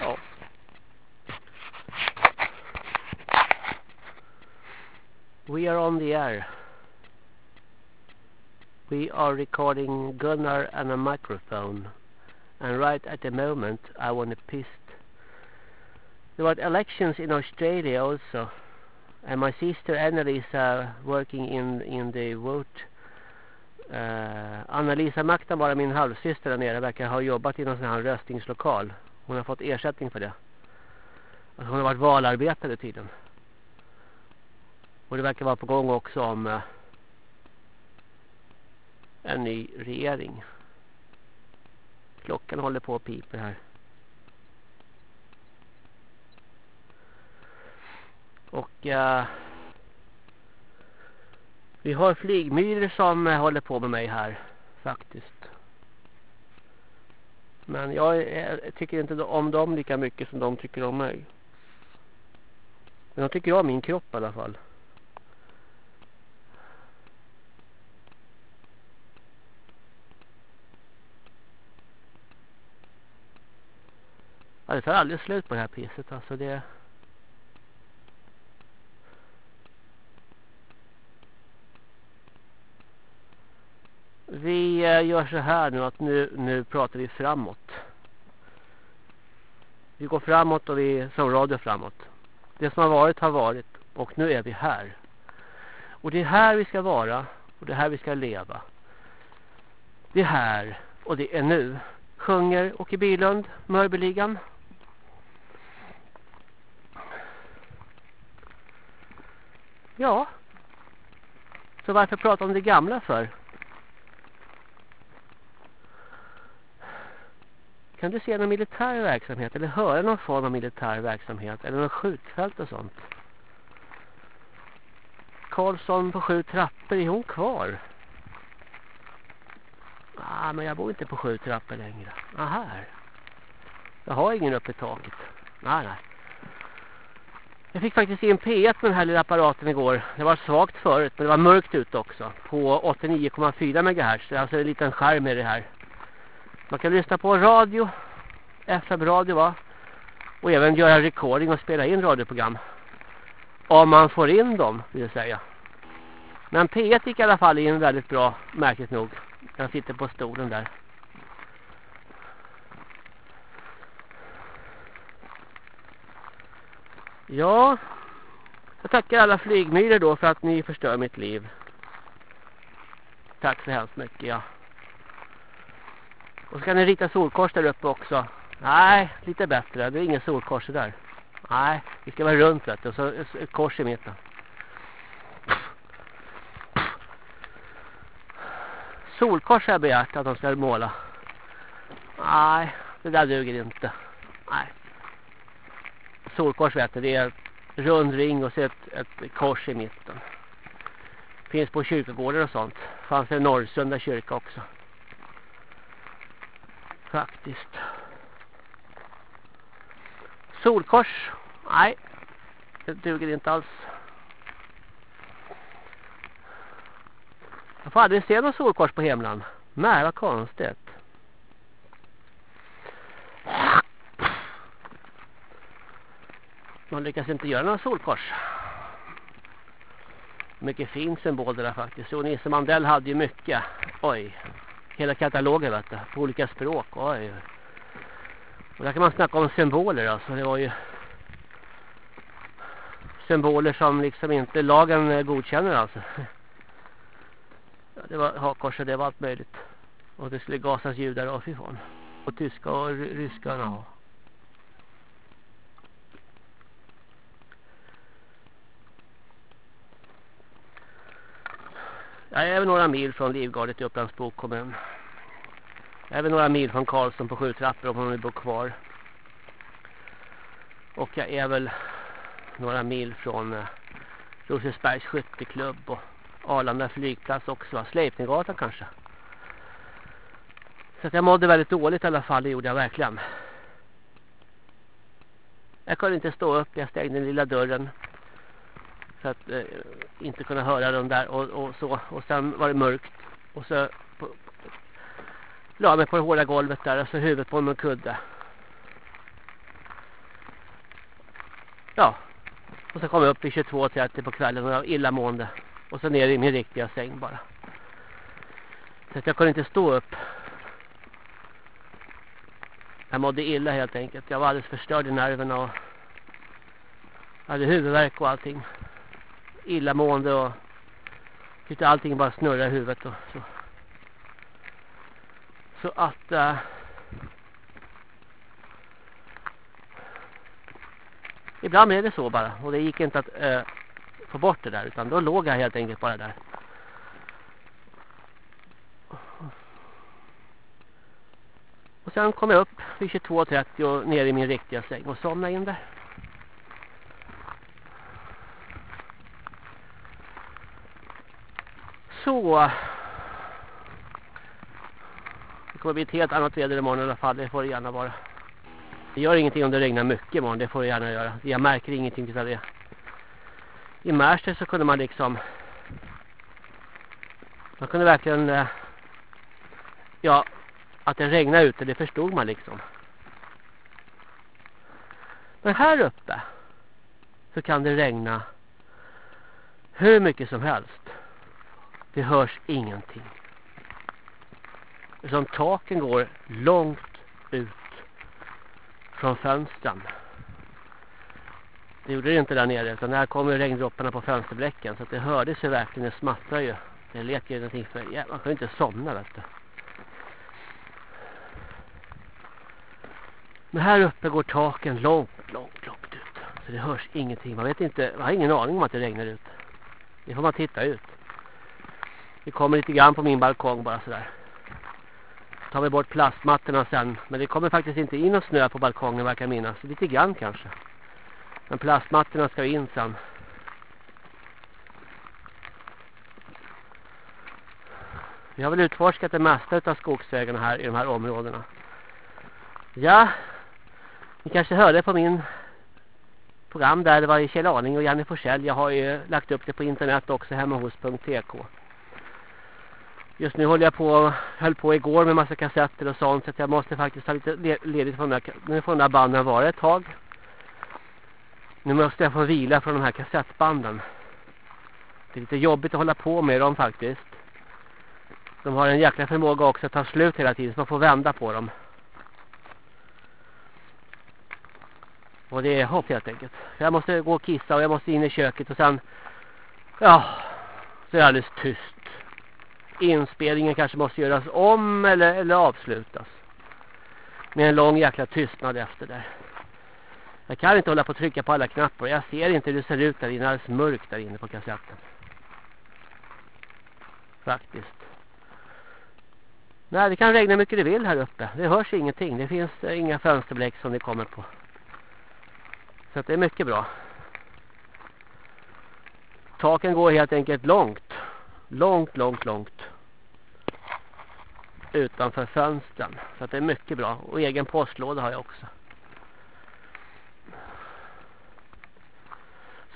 Ja. We are on the air. We are recording Gunnar and a microphone. And right at the moment I want to piss. There were elections in Australia also. And my sister Annalisa working in in the vote uh, Anna-Lisa bara min halvsyster där nere, verkar ha jobbat i någon sån här röstningslokal. Hon har fått ersättning för det. Alltså hon har varit valarbetare tydligen. Och det verkar vara på gång också om uh, en ny regering. Klockan håller på att pipa här. Och uh, vi har flygmyror som uh, håller på med mig här faktiskt. Men jag, tycker inte om dem lika mycket som de tycker om mig. Men de tycker om min kropp i alla fall. Ja, det tar aldrig slut på det här pisset. Alltså det... Vi eh, gör så här nu att nu, nu pratar vi framåt. Vi går framåt och vi som radio framåt. Det som har varit har varit och nu är vi här. Och det är här vi ska vara och det är här vi ska leva. Det är här och det är nu. Sjunger Åke Bilund, Mörbeligan. Ja. Så varför prata om det gamla för? Kan du se någon militär verksamhet eller höra någon form av militär verksamhet eller någon skjutfält och sånt? Karlsson på sju trappor, är hon kvar? Ah, men jag bor inte på sju trappor längre. Ah, här. Jag har ingen uppe i taket. Nej, nej. Jag fick faktiskt in P1 med den här lilla apparaten igår. Det var svagt förut, men det var mörkt ute också. På 89,4 MHz. Det är alltså en liten skärm i det här. Man kan lyssna på radio, FM-radio va. Och även göra recording och spela in radioprogram. Om man får in dem, vill jag säga. Men P1 gick i alla fall in väldigt bra, märkligt nog. Den sitter på stolen där. Ja, jag tackar alla flygmyror då för att ni förstör mitt liv. Tack så hemskt mycket, ja. Och så kan ni rita solkors där uppe också. Nej, lite bättre. Det är ingen solkors där. Nej, det ska vara runt vet du. Och så ett kors i mitten. Solkors har jag begärt att de ska måla. Nej, det där duger inte. Nej. Solkors vet du, det är en rund ring och så ett, ett kors i mitten. Finns på kyrkogårdar och sånt. Fanns det i Norrsunda kyrka också. Faktiskt. Solkors. Nej. Det duger inte alls. Jag får aldrig se någon solkors på himlen. Nej, vad konstigt. Man lyckas inte göra någon solkors. Mycket fin symbol det där faktiskt. Jo, Nisse Mandell hade ju mycket. Oj hela katalogen vet du, på olika språk. Oj. Och där kan man snacka om symboler alltså. Det var ju symboler som liksom inte lagen eh, godkänner alltså. Ja, det var hakkors och det var allt möjligt. Och det skulle gasas judar av ifrån. Och tyska och ryska. Ja. Jag är även några mil från Livgardet i jag är väl några mil från Karlsson på sju trappor om hon vill bo kvar. Och jag är väl några mil från eh, Rosersbergs skytteklubb och Arlanda flygplats också. Sleipninggatan kanske. Så att jag mådde väldigt dåligt i alla fall, det gjorde jag verkligen. Jag kunde inte stå upp, jag stängde den lilla dörren för att eh, inte kunna höra dem där och, och, så. Och sen var det mörkt. Och så la mig på det hårda golvet där och så huvudet på en kudde. Ja. Och så kom jag upp vid 22.30 på kvällen och jag var illamående. Och så ner i min riktiga säng bara. Så att jag kunde inte stå upp. Jag mådde illa helt enkelt. Jag var alldeles förstörd i nerverna och hade huvudvärk och allting illamående och tyckte allting bara snurra i huvudet och så. Så att... Äh, ibland är det så bara. Och det gick inte att äh, få bort det där. Utan då låg jag helt enkelt bara där. Och sen kom jag upp vid 22.30 och ner i min riktiga säng och somnade in där. Så. Det kommer bli ett helt annat väder imorgon i alla fall. Det får det gärna vara. Det gör ingenting om det regnar mycket imorgon. Det får det gärna göra. Jag märker ingenting till det. I Märsta så kunde man liksom man kunde verkligen eh, ja att det regnade ute det förstod man liksom. Men här uppe så kan det regna hur mycket som helst. Det hörs ingenting. Som taken går långt ut från fönstren. Det gjorde det inte där nere utan där kommer regndropparna på fönsterbläcken så att det hördes ju verkligen, det smattrar ju. Det lät ju någonting för, ja, man kan ju inte somna vet du. Men här uppe går taken långt, långt, långt ut. Så det hörs ingenting. Man vet inte, man har ingen aning om att det regnar ut. Det får man titta ut. Det kommer lite grann på min balkong bara sådär. Tar vi bort plastmattorna sen. Men det kommer faktiskt inte in någon snö på balkongen verkar minnas. Lite grann kanske. Men plastmattorna ska in sen. Vi har väl utforskat det mesta av skogsvägarna här i de här områdena. Ja, ni kanske hörde på min program där det var i Kjell Arning och Janne Forsell. Jag har ju lagt upp det på internet också hemma hos.tk. Just nu håller jag på, höll på igår med massa kassetter och sånt så att jag måste faktiskt ta lite ledigt från de här, nu får de där banden vara ett tag. Nu måste jag få vila från de här kassettbanden. Det är lite jobbigt att hålla på med dem faktiskt. De har en jäkla förmåga också att ta slut hela tiden så man får vända på dem. Och det är hopp helt enkelt. Jag måste gå och kissa och jag måste in i köket och sen... Ja, så är det alldeles tyst. Inspelningen kanske måste göras om eller, eller avslutas. Med en lång jäkla tystnad efter där. Jag kan inte hålla på att trycka på alla knappar. Jag ser inte hur det ser ut där inne. Det är alldeles mörkt där inne på kassetten. Faktiskt. Nej, det kan regna mycket det vill här uppe. Det hörs ingenting. Det finns eh, inga fönsterbläck som det kommer på. Så det är mycket bra. Taken går helt enkelt långt. Långt, långt, långt. Utanför fönstren. Så det är mycket bra. Och egen postlåda har jag också.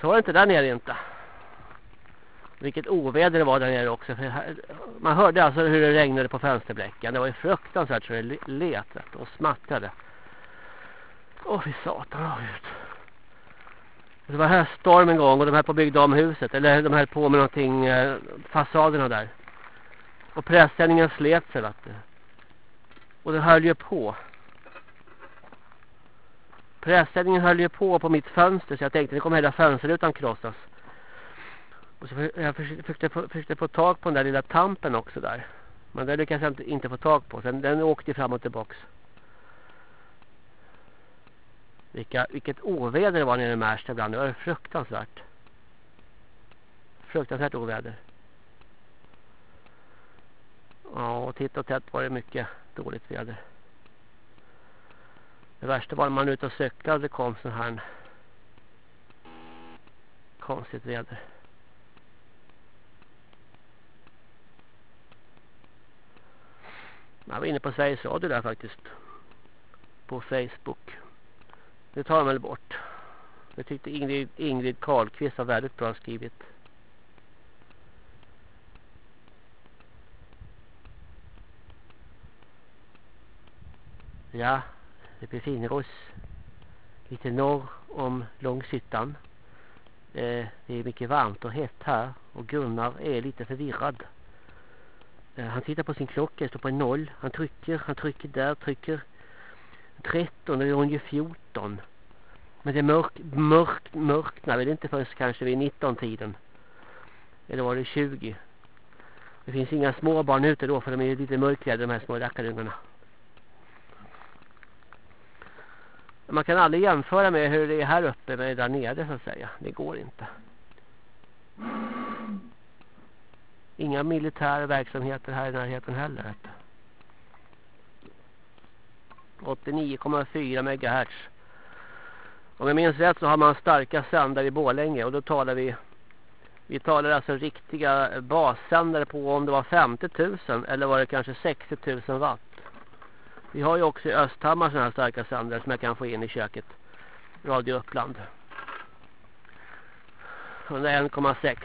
Så var det inte där nere inte. Vilket oväder det var där nere också. Här, man hörde alltså hur det regnade på fönsterbläckan. Det var ju fruktansvärt så det let och smattrade. Åh fy satan, åh gud. Alltså, det var höststorm en gång och de här på byggde om huset. Eller de höll på med någonting, eh, fasaderna där. Och pressändningen slet sig vet du. Och det höll ju på. Pressändningen höll ju på på mitt fönster så jag tänkte att det kommer hela fönsterrutan krossas. Och så jag försökte, försökte, försökte få tag på den där lilla tampen också där. Men den lyckades jag inte, inte få tag på. Sen, den åkte fram och tillbaks. Vilka, vilket oväder det var nere i Märsta ibland. Det var fruktansvärt. Fruktansvärt oväder. Ja, och titt och tätt var det mycket dåligt väder. Det värsta var när man ute och cyklade det kom sån här konstigt väder. Jag var inne på Sveriges Radio där faktiskt. På Facebook. Det tar de väl bort. Det tyckte Ingrid, Ingrid Karlqvist var väldigt bra skrivit. Ja, vi befinner oss lite norr om Långsittan. Eh, det är mycket varmt och hett här och Gunnar är lite förvirrad. Eh, han tittar på sin klocka, står på en noll. Han trycker, han trycker där, trycker 13 och är är ju 14. Men det mörk, mörk, mörknar väl inte förrän kanske vid 19 tiden. Eller var det 20? Det finns inga små barn ute då för de är lite mörklädda de här små rackarungarna. Man kan aldrig jämföra med hur det är här uppe med där nere så att säga. Det går inte. Inga militära verksamheter här i närheten heller. 89,4 MHz. Om jag minns rätt så har man starka sändare i Bålänge och då talar vi vi talar alltså riktiga bassändare på om det var 50 000 eller var det kanske 60 000 watt. Vi har ju också i Östhammar sådana här starka sändare som jag kan få in i köket. Radio Uppland. 101,6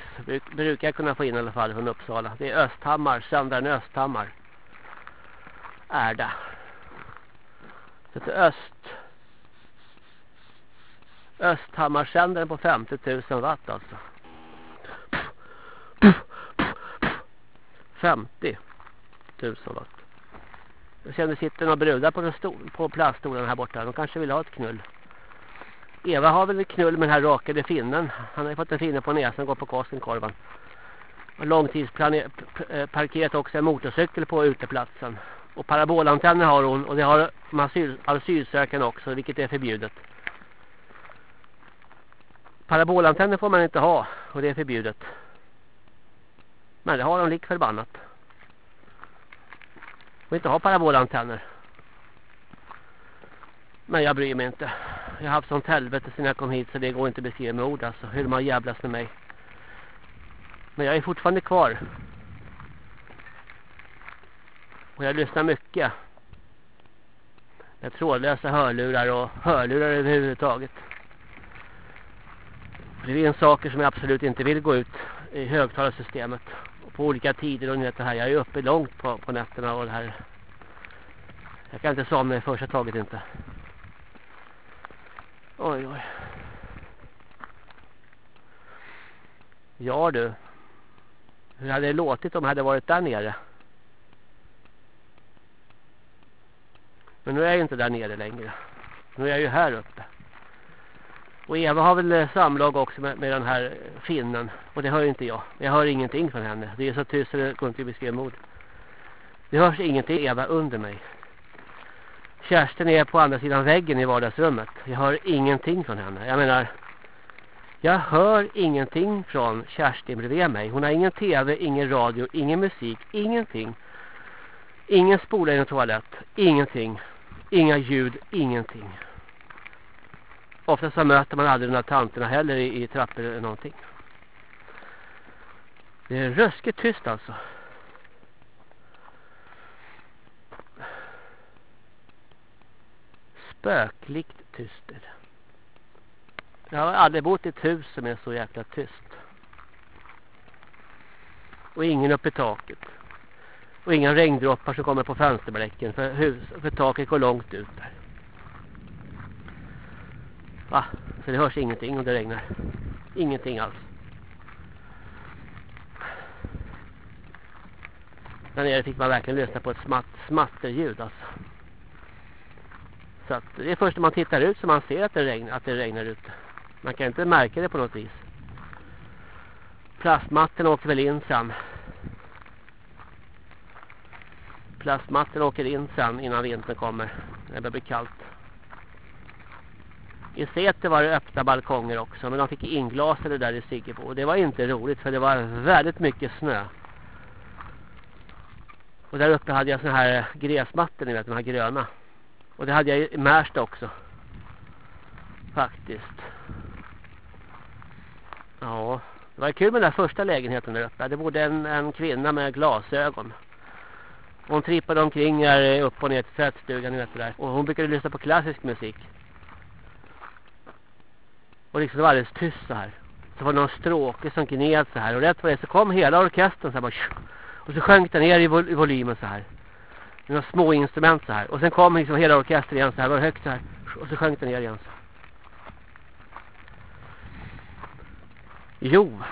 brukar jag kunna få in i alla fall från Uppsala. Det är Östhammar, sändaren Östhammar. Är det heter Öst. Östhammarsändaren på 50 000 watt alltså. 50 000 watt. Jag ser det sitter några brudar på, stol, på plaststolen här borta. De kanske vill ha ett knull. Eva har väl ett knull med den här rakade finnen. Han har ju fått en finne på näsan och går på Koskenkorvan. Långtidsparkerat också en motorcykel på uteplatsen. Och parabolantenner har hon och det har asyl, asylsökande också vilket är förbjudet. Parabolantenner får man inte ha och det är förbjudet. Men det har de lik förbannat. Och inte ha parabolantenner. Men jag bryr mig inte. Jag har haft sånt helvete sedan jag kom hit så det går inte att beskriva med ord alltså. Hur de har jävlas med mig. Men jag är fortfarande kvar. Och jag lyssnar mycket. Med trådlösa hörlurar och hörlurar överhuvudtaget. Det är en saker som jag absolut inte vill gå ut i högtalarsystemet på olika tider och det här. Jag är uppe långt på, på nätterna och det här. Jag kan inte somna i första taget inte. Oj, oj. Ja du. Hur hade det låtit om jag hade varit där nere? Men nu är jag inte där nere längre. Nu är jag ju här uppe. Och Eva har väl eh, samlag också med, med den här eh, finnen. Och det hör inte jag. Jag hör ingenting från henne. Det är så tyst så det går inte att beskriva ord. Det hörs ingenting Eva under mig. Kerstin är på andra sidan väggen i vardagsrummet. Jag hör ingenting från henne. Jag menar, jag hör ingenting från Kerstin bredvid mig. Hon har ingen tv, ingen radio, ingen musik, ingenting. Ingen spola i en toalett, ingenting. Inga ljud, ingenting. Ofta så möter man aldrig de här tanterna heller i, i trappor eller någonting. Det är röskigt tyst alltså. Spöklikt tyst är det. Jag har aldrig bott i ett hus som är så jäkla tyst. Och ingen uppe i taket. Och inga regndroppar som kommer på fönsterbläcken för, hus, för taket går långt ut där. Va? Så det hörs ingenting om det regnar. Ingenting alls. Där nere fick man verkligen lyssna på ett smatt, smatterljud alltså. Så att det är först när man tittar ut som man ser att det regnar, att det regnar ute. Man kan inte märka det på något vis. Plastmatten åker väl in sen. Plastmatten åker in sen innan vintern kommer. Det blir kallt. I Säter var det öppna balkonger också. Men de fick inglasade där i Siggebo. Och det var inte roligt för det var väldigt mycket snö. Och där uppe hade jag såna här gräsmattor, ni vet, de här gröna. Och det hade jag i Märsta också. Faktiskt. Ja, det var kul med den där första lägenheten där uppe. Det bodde en, en kvinna med glasögon. Hon trippade omkring här eh, upp och ner till tvättstugan, ni vet det där. Och hon brukade lyssna på klassisk musik. Och liksom det var alldeles tyst så här. Så var det någon stråke som gned så här. Och rätt vad det så kom hela orkestern så här bara. Och så sjönk den ner i, vol i volymen så här. Med några små instrument så här. Och sen kom liksom hela orkestern igen så här. Var högt så här. Och så sjönk den ner igen så. här. Jo.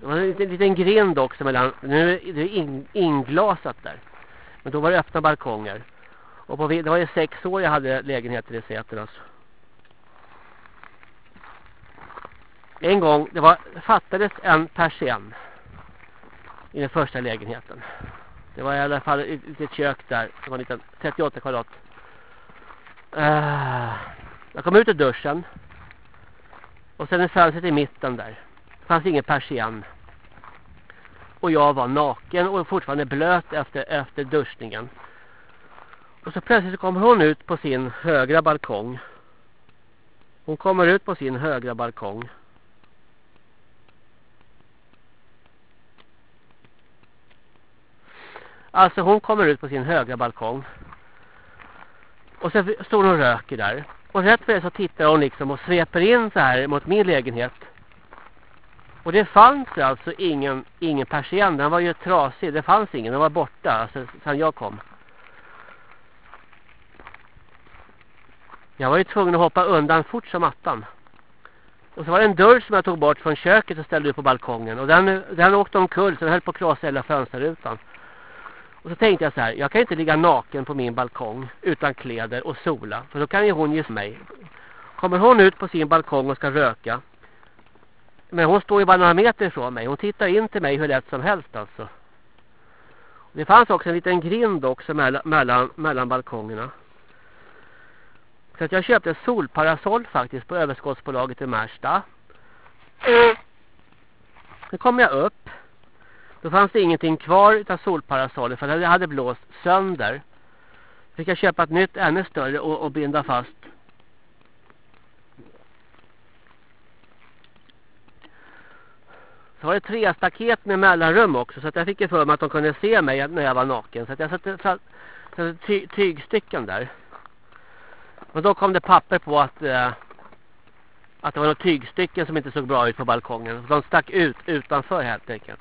Det var en liten, liten grind också mellan. Nu är det in, inglasat där. Men då var det öppna balkonger. Och på, det var ju sex år jag hade lägenheter i Säter alltså. En gång, det var, fattades en persienn. I den första lägenheten. Det var i alla fall ett litet kök där. Det var en liten 38 kvadrat. Uh, jag kom ut ur duschen. Och sen är fönstret i mitten där. Det fanns ingen persienn. Och jag var naken och fortfarande blöt efter, efter duschningen. Och så plötsligt så kommer hon ut på sin högra balkong. Hon kommer ut på sin högra balkong. Alltså hon kommer ut på sin högra balkong. Och så står hon och röker där. Och rätt för det så tittar hon liksom och sveper in så här mot min lägenhet. Och det fanns alltså ingen, ingen persienn. Den var ju trasig. Det fanns ingen. Den var borta alltså, sedan jag kom. Jag var ju tvungen att hoppa undan fort som attan. Och så var det en dörr som jag tog bort från köket och ställde upp på balkongen. Och den, den åkte omkull så den höll på att krossa hela fönsterrutan. Och så tänkte jag så här, jag kan inte ligga naken på min balkong utan kläder och sola. För då kan ju hon ge mig. Kommer hon ut på sin balkong och ska röka. Men hon står ju bara några meter ifrån mig. Hon tittar in till mig hur lätt som helst alltså. Det fanns också en liten grind också mellan, mellan, mellan balkongerna. Så att jag köpte solparasoll faktiskt på överskottsbolaget i Märsta. Nu kom jag upp. Då fanns det ingenting kvar av solparasollet för det hade blåst sönder. Fick jag köpa ett nytt ännu större och, och binda fast. Så var det tre staket med mellanrum också så att jag fick ju för mig att de kunde se mig när jag var naken. Så att jag satte, satte ty, tygstycken där. Men då kom det papper på att, eh, att det var något tygstycken som inte såg bra ut på balkongen. Så de stack ut utanför helt enkelt.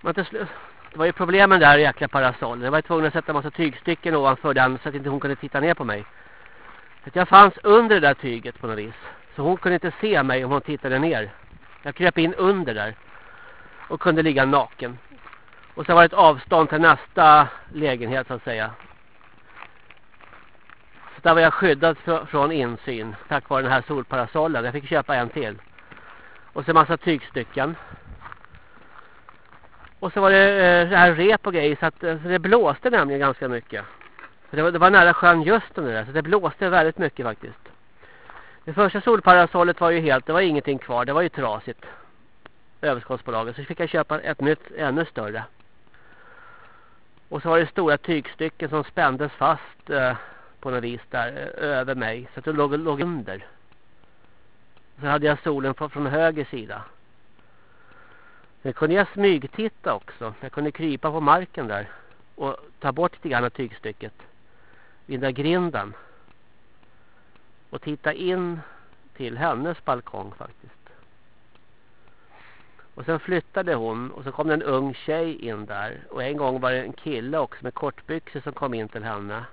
Men till slut, det var ju problemen där i jäkla parasollen. Jag var tvungen att sätta en massa tygstycken ovanför den så att inte hon kunde titta ner på mig. Så jag fanns under det där tyget på något vis. Så hon kunde inte se mig om hon tittade ner. Jag kröp in under där. Och kunde ligga naken. Och så var det ett avstånd till nästa lägenhet så att säga. Så där var jag skyddad från insyn tack vare den här solparasollen. Jag fick köpa en till. Och så en massa tygstycken. Och så var det eh, här rep och grejer så att eh, så det blåste nämligen ganska mycket. Det var, det var nära sjön just det där så det blåste väldigt mycket faktiskt. Det första solparasollet var ju helt, det var ingenting kvar, det var ju trasigt. Överskottsbolaget. Så fick jag köpa ett nytt, ännu större. Och så var det stora tygstycken som spändes fast eh, på något vis där eh, över mig. Så att det låg, låg under. Så hade jag solen på, från höger sida. Sen kunde jag smygtitta också. Jag kunde krypa på marken där. Och ta bort lite grann av tygstycket. Vid den där grinden. Och titta in till hennes balkong faktiskt. Och sen flyttade hon och så kom det en ung tjej in där. Och en gång var det en kille också med kortbyxor som kom in till henne.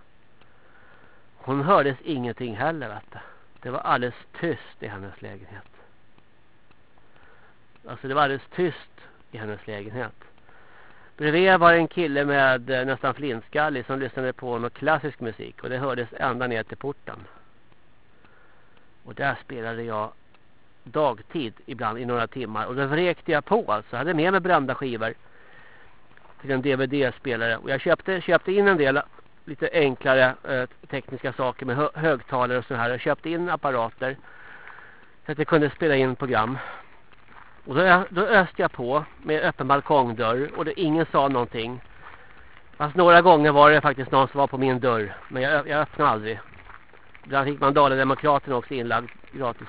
Hon hördes ingenting heller vet du. Det var alldeles tyst i hennes lägenhet. Alltså det var alldeles tyst i hennes lägenhet. Bredvid var en kille med eh, nästan flintskallig som lyssnade på någon klassisk musik. Och det hördes ända ner till porten. Och där spelade jag dagtid ibland i några timmar. Och då vräkte jag på alltså. Jag hade med mig brända skivor till en DVD-spelare. Och jag köpte, köpte in en del lite enklare eh, tekniska saker med hö högtalare och så här. Jag köpte in apparater så att jag kunde spela in program. Och då, då öste jag på med öppen balkongdörr och det, ingen sa någonting. Fast några gånger var det faktiskt någon som var på min dörr. Men jag, jag öppnade aldrig. Ibland fick man Dala-demokraterna också inlagd gratis.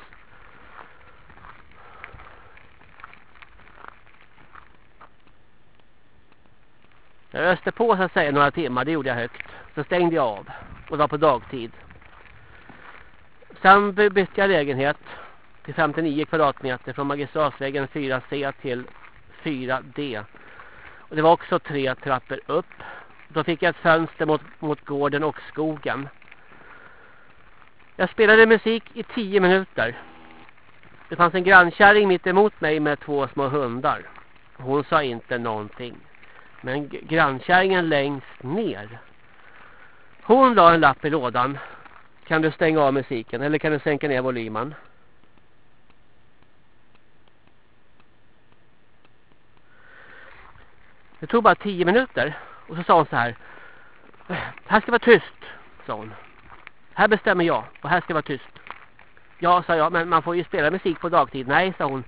Jag öste på så att säga några timmar, det gjorde jag högt. Så stängde jag av. Och det var på dagtid. Sen bytte jag lägenhet till 59 kvadratmeter från Magistratsvägen 4C till 4D. Och det var också tre trappor upp. Då fick jag ett fönster mot, mot gården och skogen. Jag spelade musik i tio minuter. Det fanns en grannkärring mitt emot mig med två små hundar. Hon sa inte någonting. Men grannkärringen längst ner. Hon la en lapp i lådan. Kan du stänga av musiken eller kan du sänka ner volymen? Det tog bara tio minuter. Och så sa hon så här. Äh, här ska vara tyst, sa hon. Här bestämmer jag. Och här ska vara tyst. Ja, sa jag. Men man får ju spela musik på dagtid. Nej, sa hon.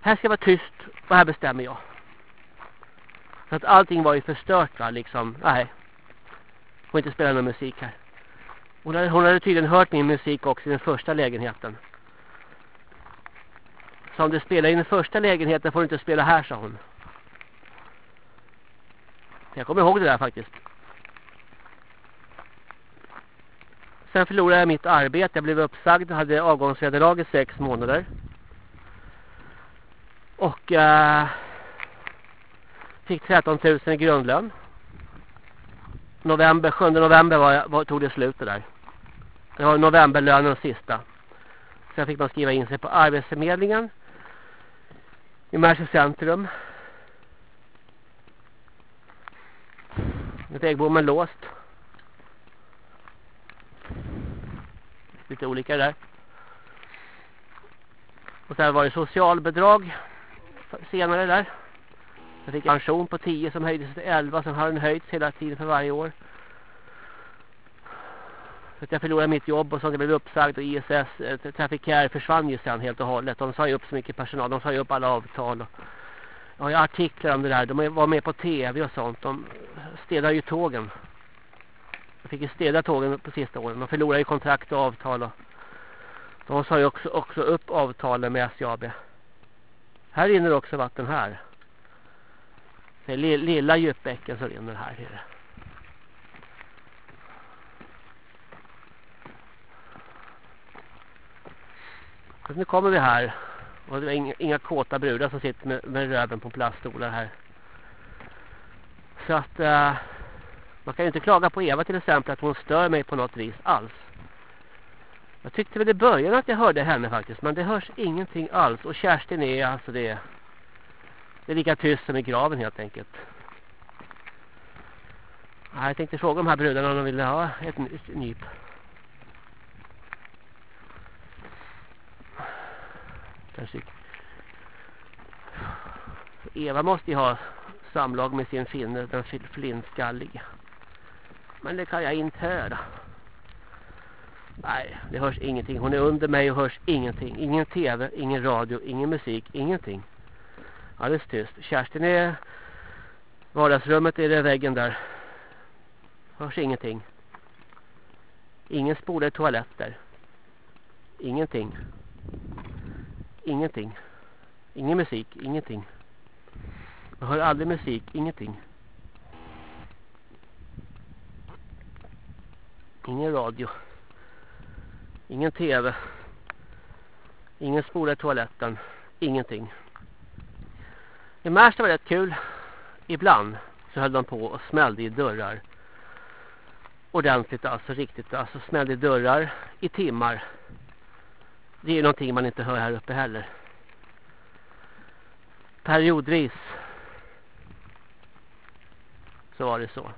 Här ska vara tyst. Och här bestämmer jag. Så att allting var ju förstört va, liksom. Nej. Får inte spela någon musik här. Hon hade, hon hade tydligen hört min musik också i den första lägenheten. Så om du spelar i den första lägenheten får du inte spela här, sa hon. Jag kommer ihåg det där faktiskt. Sen förlorade jag mitt arbete. Jag blev uppsagd och hade avgångsvederlag i sex månader. Och eh, fick 13 000 i grundlön. November, 7 november var, var, tog det slut det där. Det var novemberlönen sista. Sen fick man skriva in sig på Arbetsförmedlingen i Märsta centrum. Vägbommen låst. Lite olika där. Och sen var det socialbidrag senare där. Jag fick pension på 10 som höjdes till 11. Sen har den höjts hela tiden för varje år. Så att jag förlorade mitt jobb och så jag blev uppsagd och ISS, eh, Trafikär försvann ju sen helt och hållet. De sa ju upp så mycket personal, de sa ju upp alla avtal. Och, jag har ju artiklar om det där, de var med på tv och sånt. De städar ju tågen. Jag fick ju städa tågen på sista åren. De förlorade ju kontrakt och avtal. Och de sa ju också, också upp avtalen med SJAB. Här rinner också vatten här. Det är lilla djupbäcken som rinner här. Är Så nu kommer vi här. Och det är inga, inga kåta brudar som sitter med, med röven på plaststolar här. Så att uh, man kan ju inte klaga på Eva till exempel att hon stör mig på något vis alls. Jag tyckte väl i början att jag hörde henne faktiskt. Men det hörs ingenting alls. Och Kerstin är alltså det. Det är lika tyst som i graven helt enkelt. Jag tänkte fråga de här brudarna om de ville ha ett nyp. Kanske. Eva måste ju ha samlag med sin finne, den flintskalliga. Men det kan jag inte höra. Nej, det hörs ingenting. Hon är under mig och hörs ingenting. Ingen tv, ingen radio, ingen musik, ingenting. Alldeles tyst. Kerstin är vardagsrummet är i väggen där. Hörs ingenting. Ingen spolar i toaletter. Ingenting. Ingenting. Ingen musik, ingenting. Jag hör aldrig musik, ingenting. Ingen radio. Ingen tv. Ingen spola i toaletten. Ingenting. I Märsta var det rätt kul. Ibland så höll de på och smällde i dörrar. Ordentligt alltså, riktigt. Alltså smällde i dörrar i timmar. Det är ju någonting man inte hör här uppe heller. Periodvis så var det så.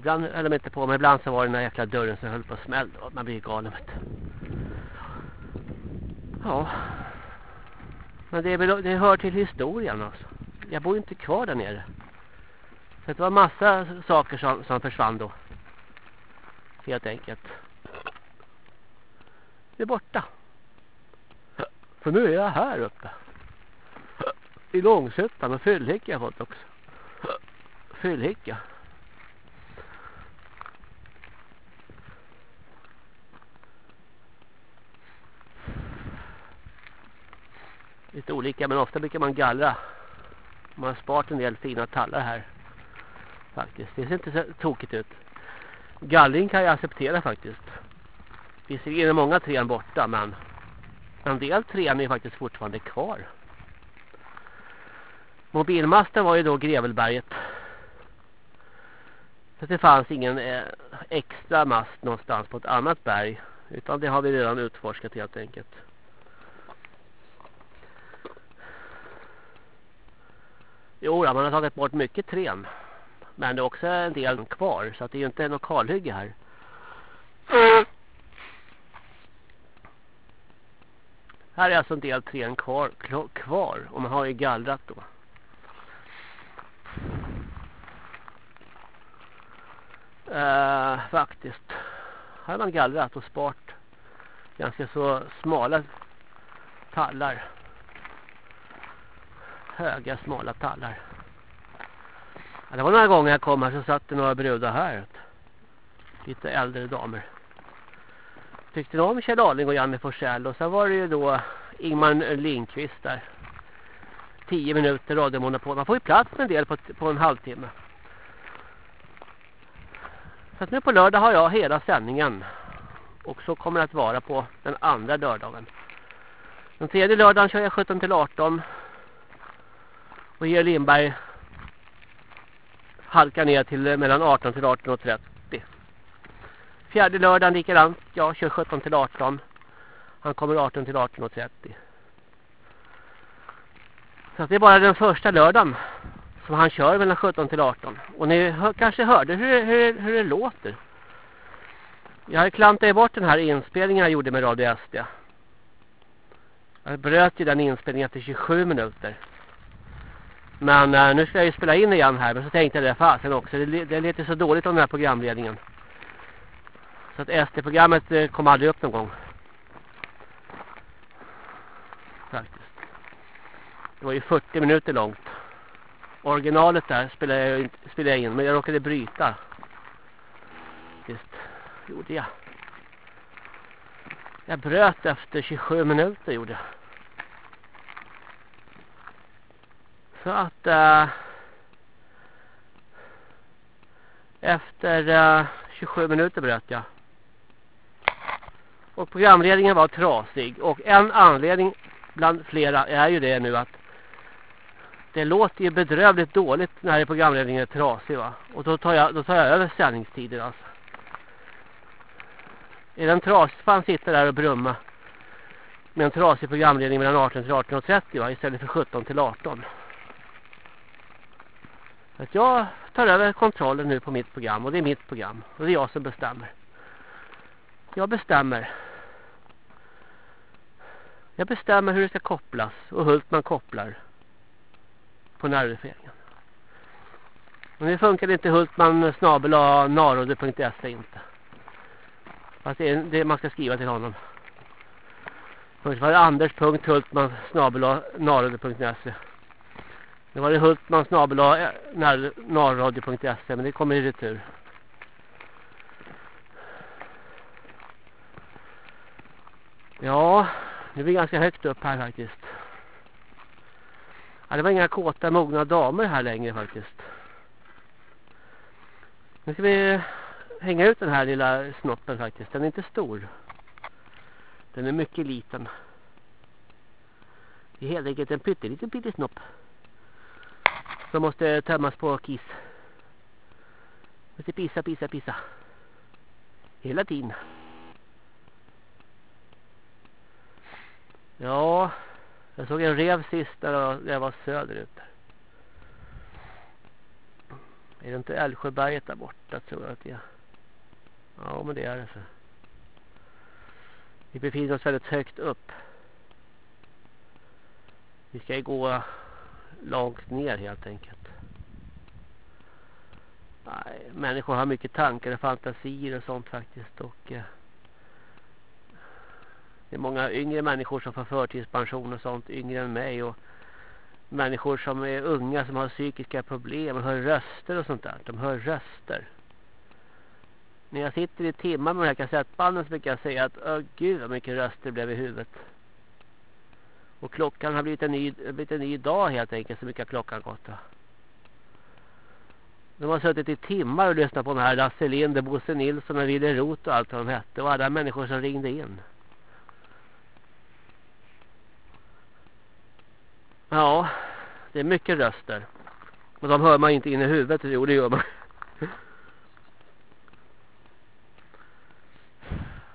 Ibland höll de inte på, men ibland så var det den där jäkla dörren som höll på att smälla. Man blir galen, vet Ja. Men det, är det hör till historien alltså. Jag bor inte kvar där nere. Så det var massa saker som, som försvann då. Helt enkelt. Det är borta. För nu är jag här uppe. I Långsötan och fyllhicka har jag fått också. Fyllhicka. Lite olika men ofta brukar man gallra. Man har sparat en del fina tallar här. Faktiskt. Det ser inte så tokigt ut. Gallring kan jag acceptera faktiskt. Visserligen är många trän borta men en del trän är faktiskt fortfarande kvar. Mobilmasten var ju då Grevelberget. Så det fanns ingen eh, extra mast någonstans på ett annat berg. Utan det har vi redan utforskat helt enkelt. Jo, man har tagit bort mycket träd. Men det är också en del kvar så det är ju inte något kalhygge här. Här är alltså en del träd kvar, kvar och man har ju gallrat då. Eh, faktiskt. Här har man gallrat och spart ganska så smala tallar. Höga smala tallar. Ja, det var några gånger jag kom här så satt det några brudar här. Lite äldre damer. Tyckte de om Kjell Arling och Janne Forsell. Och sen var det ju då Ingmar Lindqvist där. Tio minuter radiomonopol. Man får ju plats med en del på, på en halvtimme. Så att nu på lördag har jag hela sändningen. Och så kommer det att vara på den andra lördagen. Den tredje lördagen kör jag 17 till 18. Och Georg Lindberg halkar ner till eh, mellan 18 till 18 och 30. Fjärde lördagen likadant. Jag kör 17 till 18. Han kommer 18 till 18 och 30. Så det är bara den första lördagen som han kör mellan 17 till 18. Och ni hör, kanske hörde hur, hur, hur det låter. Jag klantade bort den här inspelningen jag gjorde med Radio SD. Jag bröt ju den inspelningen efter 27 minuter. Men eh, nu ska jag ju spela in igen här. Men så tänkte jag det fasen också. Det, det lät så dåligt om den här programledningen. Så att SD-programmet eh, kom aldrig upp någon gång. Faktiskt. Det var ju 40 minuter långt. Originalet där spelade jag, spelade jag in. Men jag råkade bryta. Visst, gjorde jag. Jag bröt efter 27 minuter gjorde jag. Så att äh, efter eh, äh, 27 minuter bröt jag. Och programledningen var trasig. Och en anledning bland flera är ju det nu att det låter ju bedrövligt dåligt när programledningen är trasig va. Och då tar jag, då tar jag över sändningstiden alltså. Är den trasig får han sitta där och brumma. Med en trasig programledning mellan 18 till 18.30 va. Istället för 17 till 18. Så att jag tar över kontrollen nu på mitt program. Och det är mitt program. Och det är jag som bestämmer. Jag bestämmer. Jag bestämmer hur det ska kopplas. Och Hultman kopplar. På närredigeringen. Men nu funkar det inte Hultman snabela narode.se inte. Fast det är det man ska skriva till honom. Först var det anders.hultman snabela narode.se nu var det Hultman snabel eh, narradio.se men det kommer i retur. Ja, nu är vi ganska högt upp här faktiskt. Ja, det var inga kåta mogna damer här längre faktiskt. Nu ska vi hänga ut den här lilla snoppen faktiskt. Den är inte stor. Den är mycket liten. Det är helt enkelt en pytteliten pyttesnopp. Som måste tömmas på kiss. Måste pissa, pissa, pissa. Hela tiden. Ja, jag såg en rev sist där jag var söderut. Är det inte Älvsjöberget där borta tror jag att det är. Ja men det är det så. Vi befinner oss väldigt högt upp. Vi ska ju gå långt ner helt enkelt. Nej, människor har mycket tankar och fantasier och sånt faktiskt. Och eh, det är många yngre människor som får förtidspension och sånt. Yngre än mig. Och människor som är unga som har psykiska problem och hör röster och sånt där. De hör röster. När jag sitter i timmar med de här kassettbanden så brukar jag säga att Åh gud vad mycket röster blev i huvudet. Och klockan har blivit en ny, blivit en ny dag helt enkelt så mycket klockan gått. De har suttit i timmar och lyssnat på de här Lasse Linder, Bosse Nilsson och Wille Roth och allt vad de hette. Och alla människor som ringde in. Ja, det är mycket röster. Och de hör man inte in i huvudet. Jo, det gör man.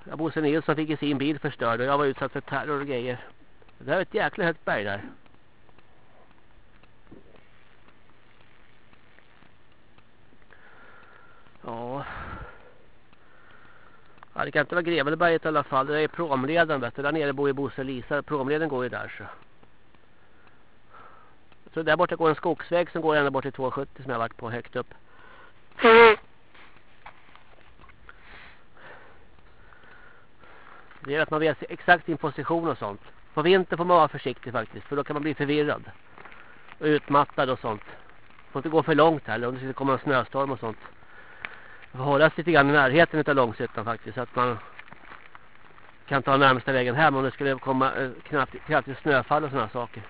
Ja, Bosse Nilsson fick sin bil förstörd och jag var utsatt för terror och grejer. Det där är ett jäkla högt berg där. Ja. ja. det kan inte vara Grevelberget i alla fall. Det är promleden vet du. Där nere bor ju Bosse Lisa. Promleden går ju där så. Så där borta går en skogsväg som går ända bort till 270 som jag har varit på högt upp. Det är att man vet exakt sin position och sånt. På vintern får man vara försiktig faktiskt. För då kan man bli förvirrad. Och utmattad och sånt. Får inte gå för långt heller om det skulle komma en snöstorm och sånt. Man får hållas lite grann i närheten av Långshyttan faktiskt. Så att man kan ta närmsta vägen hem om det skulle komma eh, kraftigt, kraftigt snöfall och sådana saker.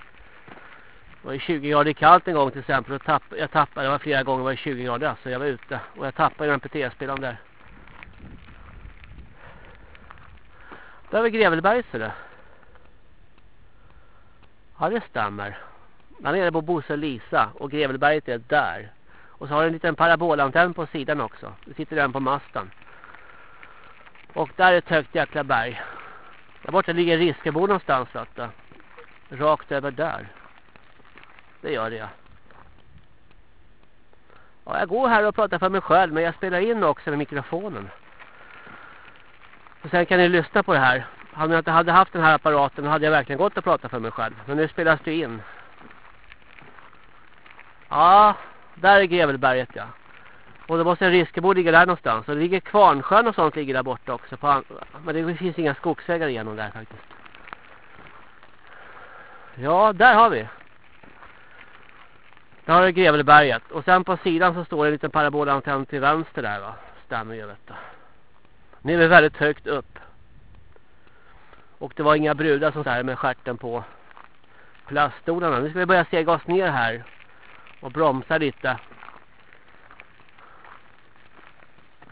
Det var 20 grader kallt en gång till exempel. Och tapp, jag tappade, det var flera gånger var det 20 grader. Så jag var ute och jag tappade en MP3-spelaren där. Där var Grevelberg så det. Ja det stämmer. Han är nere på Bosse Lisa och Grevelberget är där. Och så har den en liten parabolantenn på sidan också. Det sitter den på masten. Och där är ett högt jäkla berg. Där borta ligger Riskebo någonstans. Vet du. Rakt över där. Det gör det. Ja, jag går här och pratar för mig själv. Men jag spelar in också med mikrofonen. Och sen kan ni lyssna på det här. Hade jag inte hade haft den här apparaten hade jag verkligen gått och pratat för mig själv. Men nu spelas det in. Ja, där är Grevelberget ja. Och då måste en Riskebo ligga där någonstans. Och det ligger Kvarnsjön och sånt ligger där borta också. På, men det finns inga skogsvägar igenom där faktiskt. Ja, där har vi. Där har vi Grevelberget. Och sen på sidan så står det en liten parabolantenn till vänster där va. Stämmer ju detta. Nu är vi väldigt högt upp. Och det var inga brudar som där med skärten på plaststolarna. Nu ska vi börja sega oss ner här. Och bromsa lite.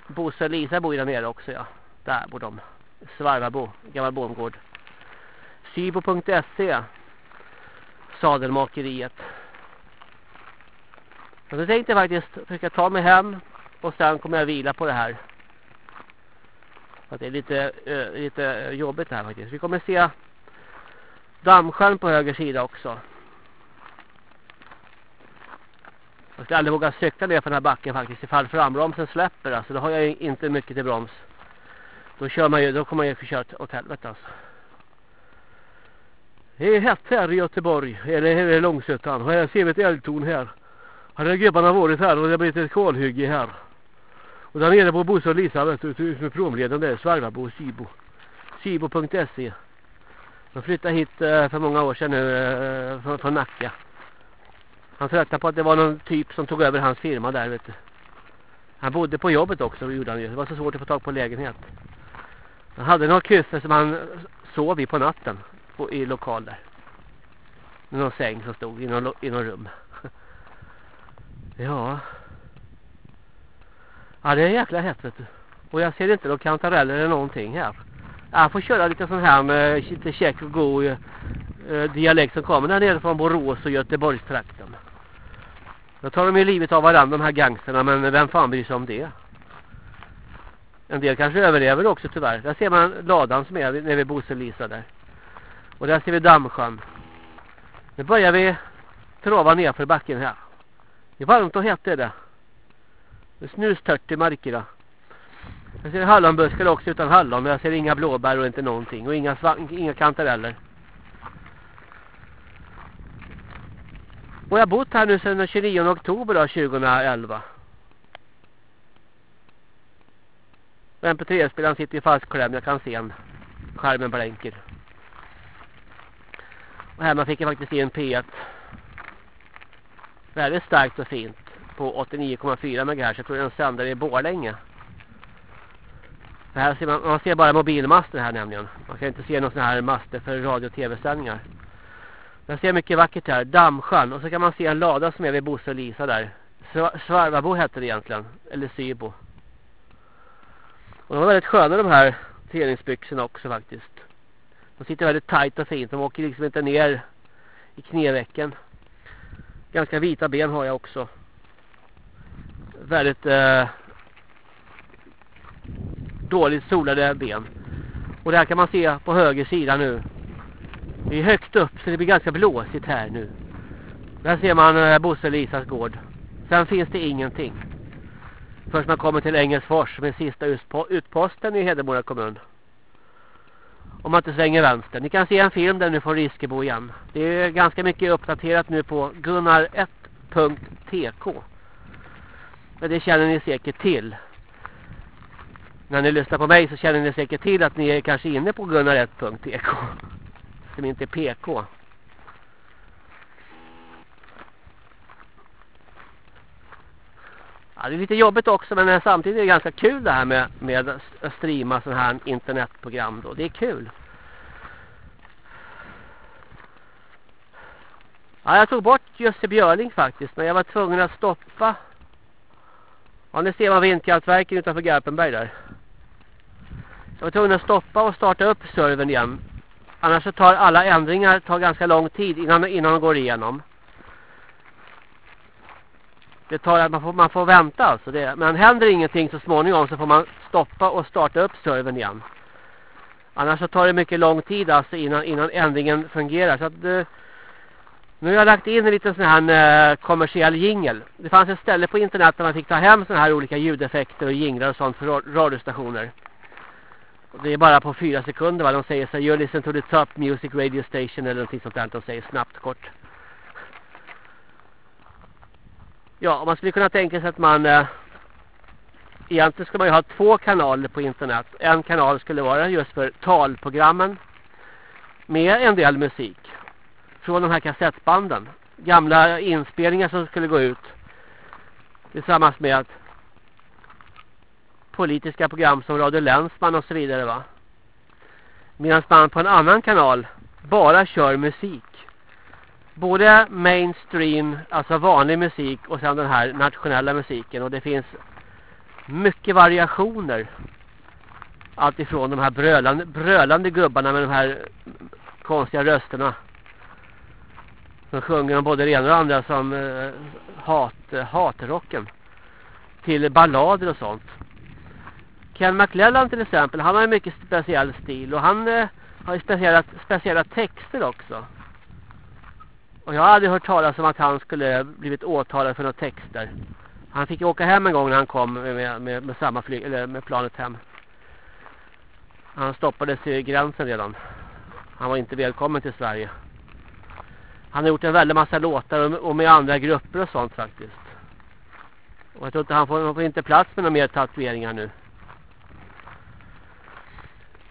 Bosse och Lisa bor ju där nere också ja. Där bor de. Svarvabo, gammal bondgård. Sybo.se Sadelmakeriet. Och så tänkte jag faktiskt försöka ta mig hem och sen kommer jag vila på det här. Så det är lite, uh, lite jobbigt här faktiskt. Vi kommer se Dammsjön på höger sida också. Jag skulle aldrig våga cykla ner för den här backen faktiskt ifall frambromsen släpper. Alltså då har jag inte mycket till broms. Då kör man ju, då kommer man ju kört åt helvete alltså. Det är hett här i Göteborg. Eller här är Långsötan. Här ser vi ett eldtorn här. Hade gubbarna varit här och det har blivit ett kolhygge här. Och där nere på Bosse och Lisa vet du, med promleden där, Svarvabo och Sibo. Sibo.se. De flyttade hit eh, för många år sedan nu eh, från, från Nacka. Han tröttnade på att det var någon typ som tog över hans firma där vet du. Han bodde på jobbet också gjorde han ju. Det var så svårt att få tag på lägenhet. Han hade några kuffer som han sov i på natten på, i lokal där. Med någon säng som stod i någon, i någon rum. ja. Ja det är jäkla hett vet du. Och jag ser inte någon kantareller eller någonting här. Jag får köra lite sån här med lite käck och god eh, eh, dialekt som kommer där nere från Borås och Göteborgstrakten. Då tar de ju livet av varandra de här gangsterna men vem fan bryr sig om det? En del kanske överlever också tyvärr. Där ser man ladan som är nere vid Bosse Lisa där. Och där ser vi Dammsjön. Nu börjar vi trava ner för backen här. Det är varmt och hett är det. Det snustört i markerna. Jag ser hallonbuskar också utan hallon men jag ser inga blåbär och inte någonting. Och inga, inga kantareller. Och jag har bott här nu sedan den 29 oktober då, 2011. MP3-spelaren sitter ju fastklämd. Jag kan se en. Skärmen blänker. Och här man fick jag faktiskt se en P1. Väldigt starkt och fint. På 89,4 MHz. Jag tror det är en sändare i Borlänge. Här ser man, man ser bara mobilmaster här nämligen. Man kan inte se några sådana här master för radio- och tv-sändningar. Jag ser mycket vackert här. Dammsjön. Och så kan man se en lada som är vid Bosse och Lisa där. Svarvabo hette det egentligen. Eller Sybo. Och de var väldigt sköna de här träningsbyxorna också faktiskt. De sitter väldigt tajt och fint. De åker liksom inte ner i knävecken. Ganska vita ben har jag också. Väldigt eh, dåligt solade ben. Och det här kan man se på höger sida nu. Det är högt upp så det blir ganska blåsigt här nu. Där ser man eh, Bosse Lisas gård. Sen finns det ingenting. Först man kommer till Engelsfors med sista utposten i Hedemora kommun. Om man inte svänger vänster. Ni kan se en film där nu från Riskebo igen. Det är ganska mycket uppdaterat nu på gunnar1.tk. Men det känner ni säkert till. när ni lyssnar på mig så känner ni säkert till att ni är kanske inne på gunnar1.tk som inte är PK. Ja, det är lite jobbigt också men samtidigt är det ganska kul det här med, med att streama sådana här internetprogram då. Det är kul. Ja, jag tog bort Jussi Björling faktiskt men jag var tvungen att stoppa. Ja, nu ser man vindkraftverken utanför Garpenberg där. Så jag var tvungen att stoppa och starta upp servern igen. Annars så tar alla ändringar tar ganska lång tid innan, innan de går igenom. Det tar att man får, man får vänta alltså. Det, men händer ingenting så småningom så får man stoppa och starta upp servern igen. Annars så tar det mycket lång tid alltså innan, innan ändringen fungerar. Så att, eh, nu har jag lagt in en liten sån här eh, kommersiell jingel. Det fanns ett ställe på internet där man fick ta hem såna här olika ljudeffekter och jinglar och sånt för radiostationer. Och Det är bara på fyra sekunder va. De säger så you listen to the top music radio station eller någonting sånt där. De säger snabbt kort. Ja, man skulle kunna tänka sig att man eh, egentligen ska man ju ha två kanaler på internet. En kanal skulle vara just för talprogrammen med en del musik från de här kassettbanden. Gamla inspelningar som skulle gå ut tillsammans med att politiska program som Radio Länsman och så vidare va. Medan man på en annan kanal bara kör musik. Både mainstream, alltså vanlig musik och sen den här nationella musiken. Och det finns mycket variationer. Allt ifrån de här brölande, brölande gubbarna med de här konstiga rösterna. Så sjunger om både det ena och det andra som eh, hat, eh, hatrocken. Till ballader och sånt. Ken McLellan till exempel, han har en mycket speciell stil och han eh, har ju speciella, speciella texter också. Och jag har aldrig hört talas om att han skulle blivit åtalad för några texter. Han fick åka hem en gång när han kom med, med, med samma flyg, eller med planet hem. Han stoppades i gränsen redan. Han var inte välkommen till Sverige. Han har gjort en väldigt massa låtar och med andra grupper och sånt faktiskt. Och jag tror inte han får, han får inte plats med några mer tatueringar nu.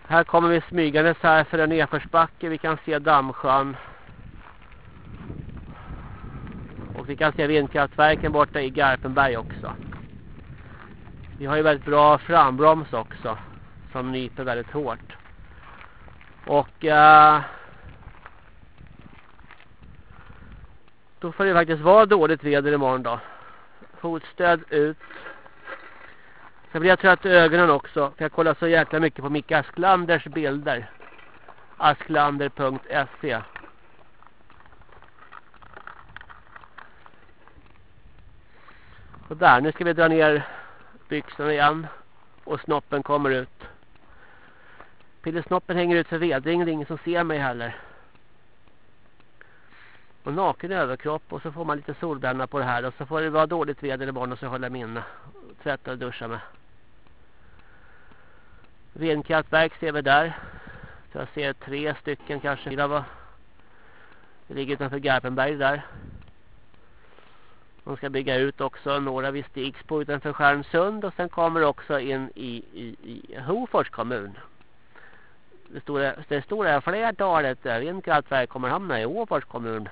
Här kommer vi smygandes här för en nedförsbacke. Vi kan se Dammsjön. Och vi kan se vindkraftverken borta i Garpenberg också. Vi har ju väldigt bra frambroms också. Som nyper väldigt hårt. Och... Uh, då får det faktiskt vara dåligt väder imorgon då. Fotstöd ut. Sen blir jag trött i ögonen också. För jag kollar så jäkla mycket på Micke Asklanders bilder. Asklander.se Och där, nu ska vi dra ner byxorna igen. Och snoppen kommer ut. Pillesnoppen hänger ut för vedring. Det är ingen som ser mig heller. Och naken överkropp och så får man lite solbränna på det här. Och så får det vara dåligt väder imorgon och så håller jag minne. Tvätta och duscha med. Vindkraftverk ser vi där. Så jag ser tre stycken kanske. Det ligger utanför Garpenberg där. De ska bygga ut också några vid Stigsbo utanför Skärmsund och sen kommer också in i, i, i Hofors kommun. Det stora, det stora flertalet vindkraftverk kommer hamna i Hofors kommun.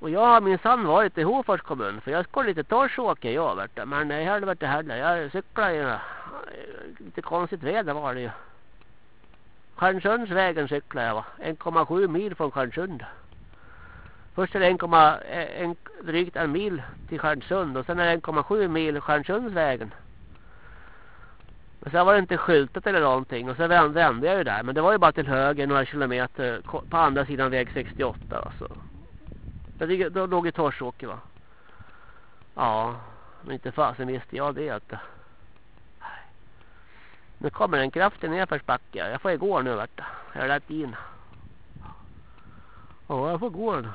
Och jag har minsann varit i Hofors kommun för jag ska lite torsåka jag vet du. Men i helvete heller. Jag cyklar ju. Lite konstigt väder var det ju. Stjärnsundsvägen cyklar jag va. 1,7 mil från Stjärnsund. Först är det 1,1 eh, drygt en mil till Stjärnsund och sen är det 1,7 mil Stjärnsundsvägen. Men sen var det inte skyltat eller någonting och sen vände, vände jag ju där. Men det var ju bara till höger några kilometer på andra sidan väg 68 alltså. Där då låg ju Torsåker va. Ja, men inte fasen visste jag det att nu kommer en kraftig nedförsbacke. Jag får gå nu vart Jag har lagt in. Ja, jag får gå nu.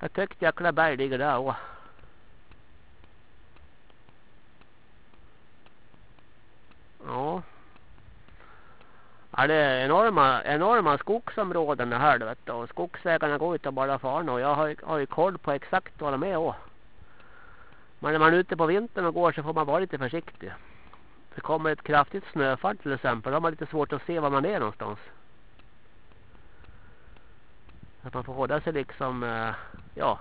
Jag tyckte jäkla berg ligger där också. Ja. Ja, det är enorma, enorma skogsområden här vet. Och skogsvägarna går ut bara far och jag har, har ju koll på exakt vad de är och. Men när man är ute på vintern och går så får man vara lite försiktig. Det kommer ett kraftigt snöfall till exempel. Då har man lite svårt att se var man är någonstans. Att man får hålla sig liksom, eh, ja,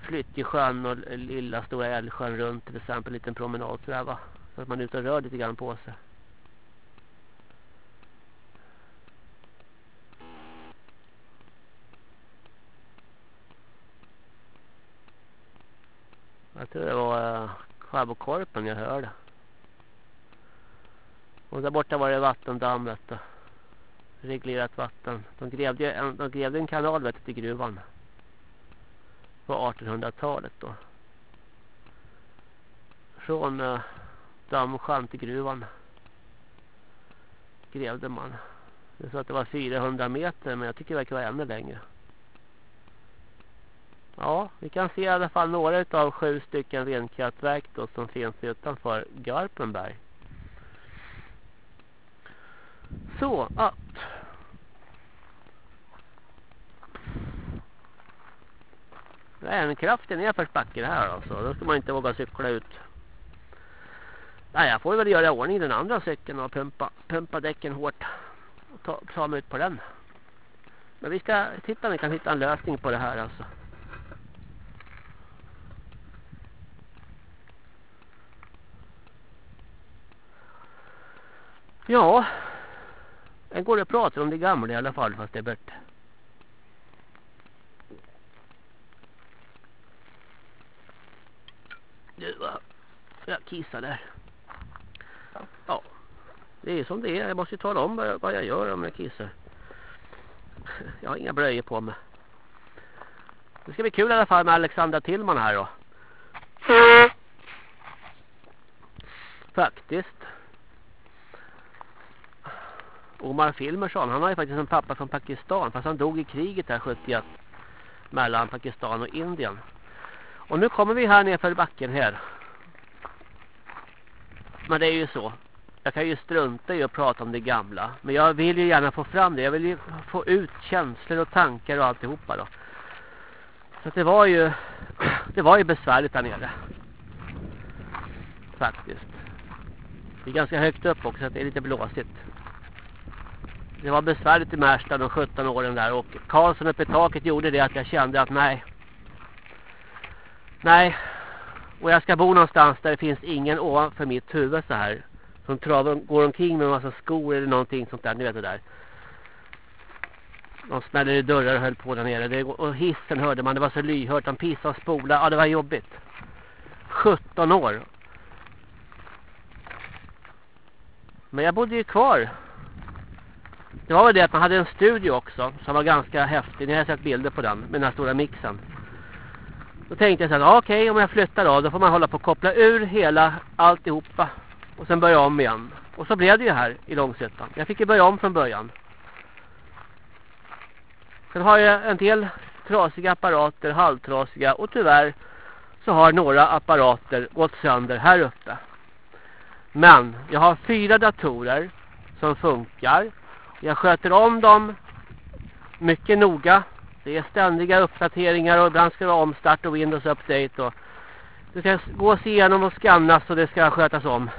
flytt i sjön och lilla stora älvsjön runt till exempel en liten promenad sådär va. Så att man är ute och rör lite grann på sig. Jag tror det var eh, Skärbokorpen jag hörde. Och där borta var det vattendamm vet du. Reglerat vatten. De grävde, en, de grävde en kanal vet du, till gruvan. På 1800-talet då. Från eh, dammsjön till gruvan. Grävde man. Det sa att det var 400 meter men jag tycker det verkar vara ännu längre. Ja, vi kan se i alla fall några av sju stycken renkraftverk då som finns utanför Garpenberg. Så att det är en kraftig nedförsbacke här alltså. Då ska man inte våga cykla ut. Nej, jag får väl göra i ordning den andra cykeln och pumpa, pumpa däcken hårt. Och ta, ta mig ut på den. Men vi ska titta om vi kan hitta en lösning på det här alltså. Ja, en går och pratar om det gamla i alla fall fast det är bättre. Du, var... jag kissar där. Ja, det är som det är. Jag måste ju tala om vad jag, vad jag gör om jag kissar. Jag har inga blöjor på mig. Det ska bli kul i alla fall med Alexandra Tillman här då. Faktiskt. Omar Filmersson, han har ju faktiskt en pappa från Pakistan fast han dog i kriget där 71 mellan Pakistan och Indien. Och nu kommer vi här ner för backen här. Men det är ju så. Jag kan ju strunta i att prata om det gamla. Men jag vill ju gärna få fram det. Jag vill ju få ut känslor och tankar och alltihopa då. Så det var ju det var ju besvärligt där nere. Faktiskt. Det är ganska högt upp också så det är lite blåsigt. Det var besvärligt i Märsta de 17 åren där och Karlsson uppe i taket gjorde det att jag kände att nej. Nej. Och jag ska bo någonstans där det finns ingen ovanför mitt huvud så här. Som travar, går omkring med en massa skor eller någonting sånt där. Ni vet det där. De smällde i dörrar och höll på där nere. Det, och hissen hörde man. Det var så lyhört. De pissade och spolade. Ja, det var jobbigt. 17 år. Men jag bodde ju kvar det var väl det att man hade en studio också som var ganska häftig. Ni har sett bilder på den med den här stora mixen. Då tänkte jag så här, okej okay, om jag flyttar då, då får man hålla på att koppla ur hela alltihopa. Och sen börja om igen. Och så blev det ju här i Långsötan. Jag fick ju börja om från början. Sen har jag en del trasiga apparater, halvtrasiga. Och tyvärr så har några apparater gått sönder här uppe. Men jag har fyra datorer som funkar. Jag sköter om dem mycket noga. Det är ständiga uppdateringar och ibland ska det vara omstart och Windows Update. Och det ska gås igenom och skannas och det ska skötas om.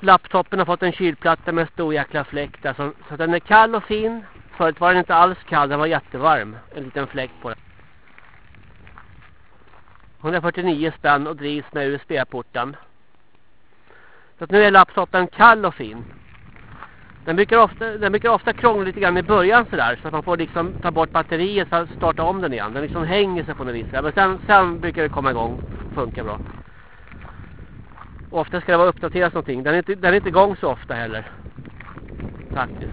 Laptopen har fått en kylplatta med stor jäkla fläkt. där. Så, så den är kall och fin. Förut var den inte alls kall, den var jättevarm. En liten fläkt på den. 149 spänn och drivs med USB-porten. Så nu är laptopen kall och fin. Den brukar ofta, den brukar ofta krångla lite grann i början sådär. Så att man får liksom ta bort batteriet för att starta om den igen. Den liksom hänger sig på något vis. Men sen, sen brukar det komma igång. och funka bra. Och ofta ska det vara uppdaterat någonting. Den är, inte, den är inte igång så ofta heller. Faktiskt.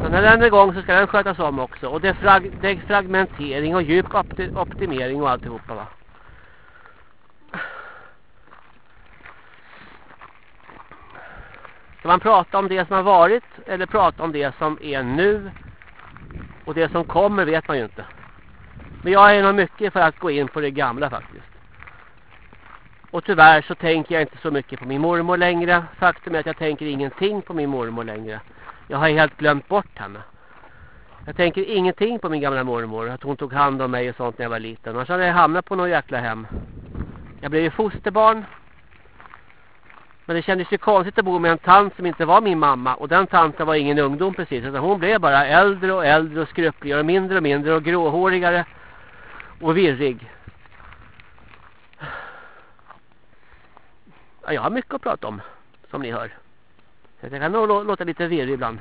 Så när den är igång så ska den skötas om också. Och det är, frag, det är fragmentering och djup optimering och alltihopa va. Ska man prata om det som har varit eller prata om det som är nu? Och det som kommer vet man ju inte. Men jag är nog mycket för att gå in på det gamla faktiskt. Och tyvärr så tänker jag inte så mycket på min mormor längre. Faktum är att jag tänker ingenting på min mormor längre. Jag har helt glömt bort henne. Jag tänker ingenting på min gamla mormor. Att hon tog hand om mig och sånt när jag var liten. Annars hade jag hamnat på något jäkla hem. Jag blev ju fosterbarn. Men det kändes ju konstigt att bo med en tant som inte var min mamma. Och den tanten var ingen ungdom precis. Utan hon blev bara äldre och äldre och skröpligare och mindre och mindre och gråhårigare och virrig. Ja, jag har mycket att prata om, som ni hör. Så jag kan nog låta lite virrig ibland.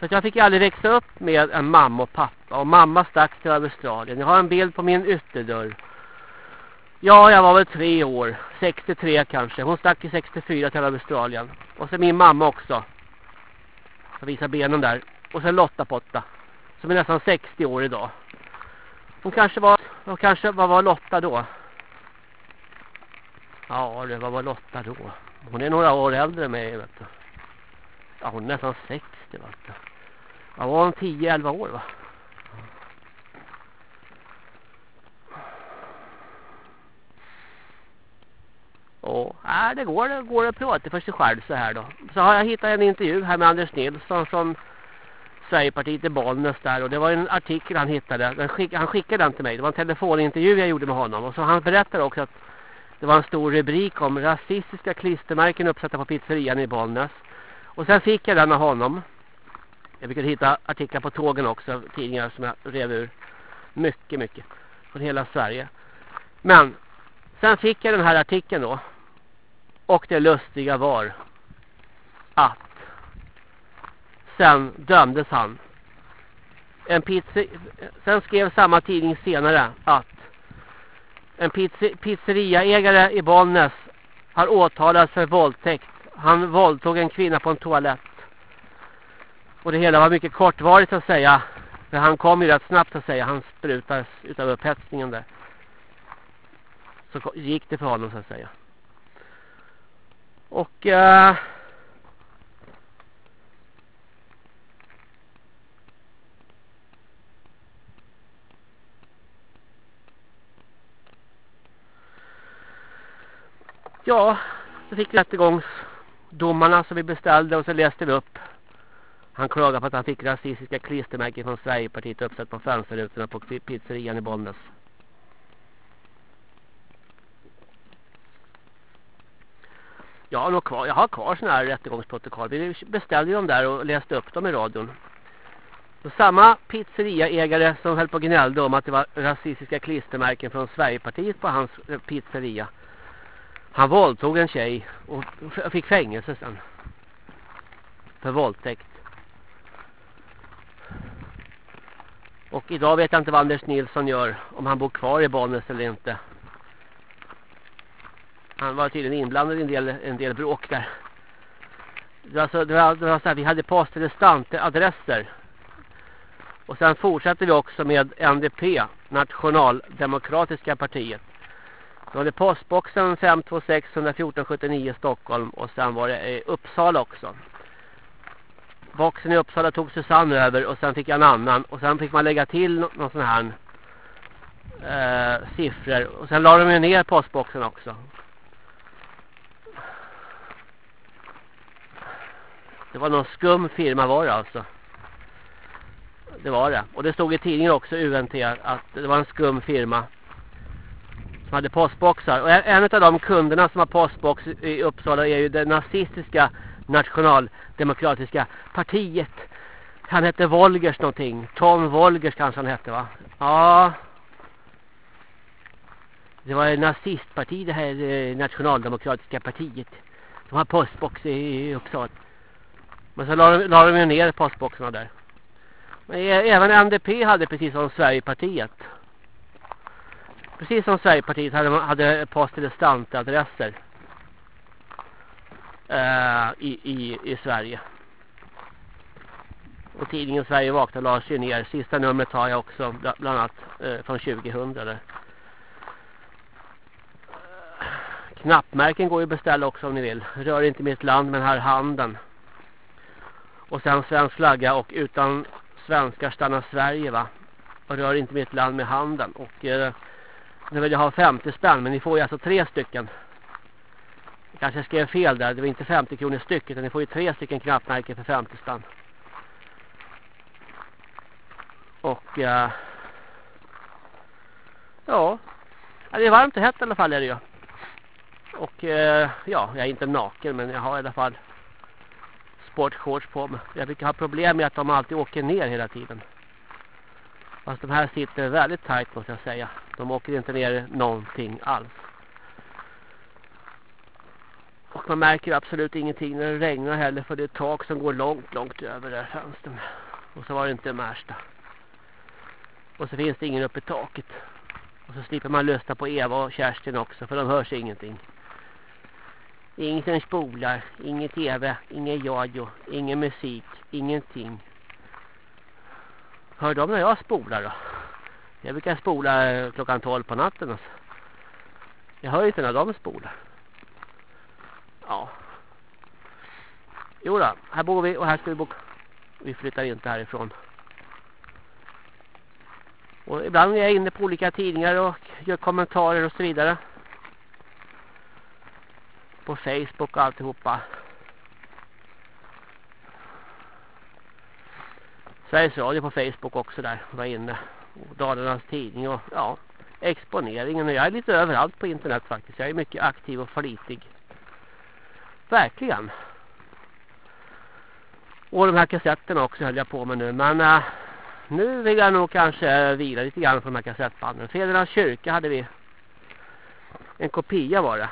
Så jag fick aldrig växa upp med en mamma och pappa. Och mamma stack till Australien. Jag har en bild på min ytterdörr. Ja, jag var väl tre år. 63 kanske. Hon stack i 64 till Australien. Och så min mamma också. Jag visar benen där. Och sen Lotta Potta. Som är nästan 60 år idag. Hon kanske var... Hon kanske, vad var Lotta då? Ja, det var, var Lotta då? Hon är några år äldre än mig, vet du. Ja, hon är nästan 60, vet du. Ja, var hon 10-11 år, va? Och, ja, det går, det går att prata för sig själv så här då. Så har jag hittat en intervju här med Anders Nilsson från Sverigepartiet i Bollnäs där. Och det var en artikel han hittade. Den skick, han skickade den till mig. Det var en telefonintervju jag gjorde med honom. Och så han berättade också att det var en stor rubrik om rasistiska klistermärken uppsatta på pizzerian i Bollnäs. Och sen fick jag den av honom. Jag brukade hitta artiklar på tågen också. Tidningar som jag rev ur. Mycket, mycket. Från hela Sverige. Men sen fick jag den här artikeln då. Och det lustiga var att sen dömdes han. En pizza, sen skrev samma tidning senare att en pizzeriaägare i Bollnäs har åtalats för våldtäkt. Han våldtog en kvinna på en toalett. Och det hela var mycket kortvarigt att säga. För han kom ju rätt snabbt att säga. Han sprutades utav upphetsningen där. Så gick det för honom så att säga. Och... Uh, Ja, så fick vi rättegångsdomarna som vi beställde och så läste vi upp. Han klagade på att han fick rasistiska klistermärken från Sverigepartiet uppsatt på fönsterrutorna på pizzerian i Bollnäs. Jag har, nog kvar, jag har kvar sådana här rättegångsprotokoll. Vi beställde dem där och läste upp dem i radion. Och samma pizzeriaägare som höll på och gnällde om att det var rasistiska klistermärken från Sverigepartiet på hans eh, pizzeria han våldtog en tjej och fick fängelse sen. För våldtäkt. Och idag vet jag inte vad Anders Nilsson gör. Om han bor kvar i Bollnäs eller inte. Han var tydligen inblandad i en del, en del bråk där. Det var, så, det var, det var så här, vi hade postadresser. Och sen fortsatte vi också med NDP, Nationaldemokratiska partiet. Då hade postboxen 526 114 79 Stockholm och sen var det i Uppsala också. Boxen i Uppsala tog Susanne över och sen fick jag en annan och sen fick man lägga till någon sån här eh, siffror och sen la de ner postboxen också. Det var någon skum firma var det alltså. Det var det. Och det stod i tidningen också UNT att det var en skum firma som hade postboxar. Och en av de kunderna som har postbox i Uppsala är ju det nazistiska nationaldemokratiska partiet. Han hette Volgers någonting. Tom Volgers kanske han hette va? Ja. Det var ett nazistparti det här eh, nationaldemokratiska partiet. De har postbox i Uppsala. Men så la de, la de ner postboxarna där. Men även NDP hade precis som Sverigepartiet. Precis som Sverigepartiet hade, hade post eller stantadresser uh, i, i, i Sverige. Och tidningen Sverige vaknar lades ju ner. Sista numret har jag också bland annat uh, från 2000 där. Knappmärken går ju att beställa också om ni vill. Rör inte mitt land men här handen. Och sen svensk flagga och utan svenskar stannar Sverige va. Och rör inte mitt land med handen. Och eh, nu vill jag ha 50 spänn men ni får ju alltså tre stycken. Jag kanske skrev fel där. Det var inte 50 kronor styck utan ni får ju tre stycken knappmärken för 50 spänn. Och eh, ja, det är varmt och hett i alla fall är det ju. Och eh, ja, jag är inte naken men jag har i alla fall sportshorts på mig. Jag brukar ha problem med att de alltid åker ner hela tiden. Fast de här sitter väldigt tajt måste jag säga. De åker inte ner någonting alls. Och man märker absolut ingenting när det regnar heller för det är tak som går långt, långt över där fönstren. Och så var det inte Märsta. Och så finns det ingen uppe i taket. Och så slipper man lyssna på Eva och Kerstin också för de hörs ingenting. Ingen spolar, ingen tv, ingen radio, ingen musik, ingenting. Hör de när jag spolar då? Jag brukar spola eh, klockan 12 på natten. Alltså. Jag hör inte när de spolar. Ja. Jo då, här bor vi och här ska vi bo. Vi flyttar inte härifrån. Och ibland är jag inne på olika tidningar och gör kommentarer och så vidare. På Facebook och alltihopa. Sveriges Radio på Facebook också där. Var inne. Och Dalarnas tidning och ja. Exponeringen. Och jag är lite överallt på internet faktiskt. Jag är mycket aktiv och flitig. Verkligen. Och de här kassetterna också höll jag på med nu. Men äh, nu vill jag nog kanske vila lite grann på de här kassettbanden. Fädernas kyrka hade vi. En kopia var det.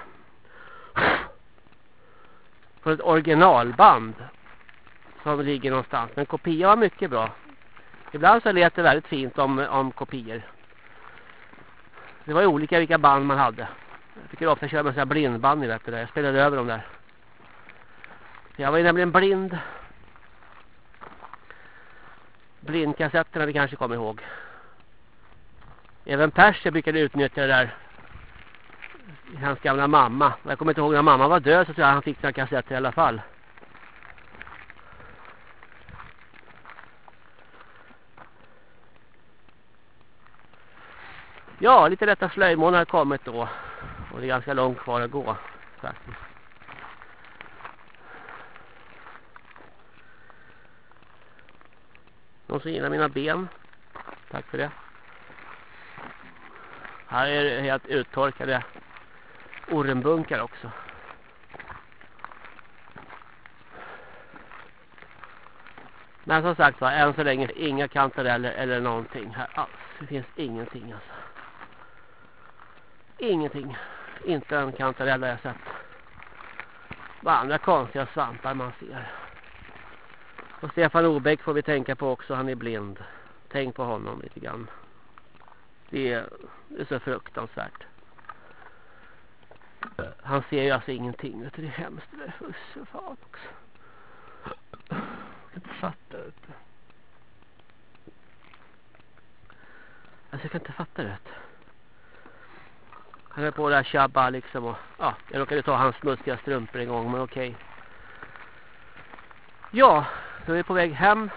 Från ett originalband. Som ligger någonstans. Men kopia var mycket bra. Ibland så lät det väldigt fint om, om kopior. Det var ju olika vilka band man hade. Jag fick ofta köra med sådana blindband, ni vet det där. Jag spelade över dem där. Jag var ju nämligen blind. Blindkassetterna vi kanske kommer ihåg. Även Perser brukade utnyttja det där. Hans gamla mamma. Jag kommer inte ihåg när mamma var död så tror jag han fick några kassetter i alla fall. Ja, lite lätta slöjmånader har kommit då. Och det är ganska långt kvar att gå faktiskt. Någon som gillar mina ben. Tack för det. Här är det helt uttorkade ormbunkar också. Men som sagt var, än så länge inga kantareller eller någonting här alls. Det finns ingenting alltså. Ingenting. Inte en kantarell har jag sett. Vad andra konstiga svampar man ser. Och Stefan Obeck får vi tänka på också. Han är blind. Tänk på honom lite grann. Det är, det är så fruktansvärt. Han ser ju alltså ingenting. Det är hemskt. Det är husse fan också. Jag kan inte fatta det. Alltså jag kan inte fatta det. Han är på det här tjabba liksom. Och, ja, jag råkade ta hans smutsiga strumpor en gång men okej. Ja, då är vi på väg hem.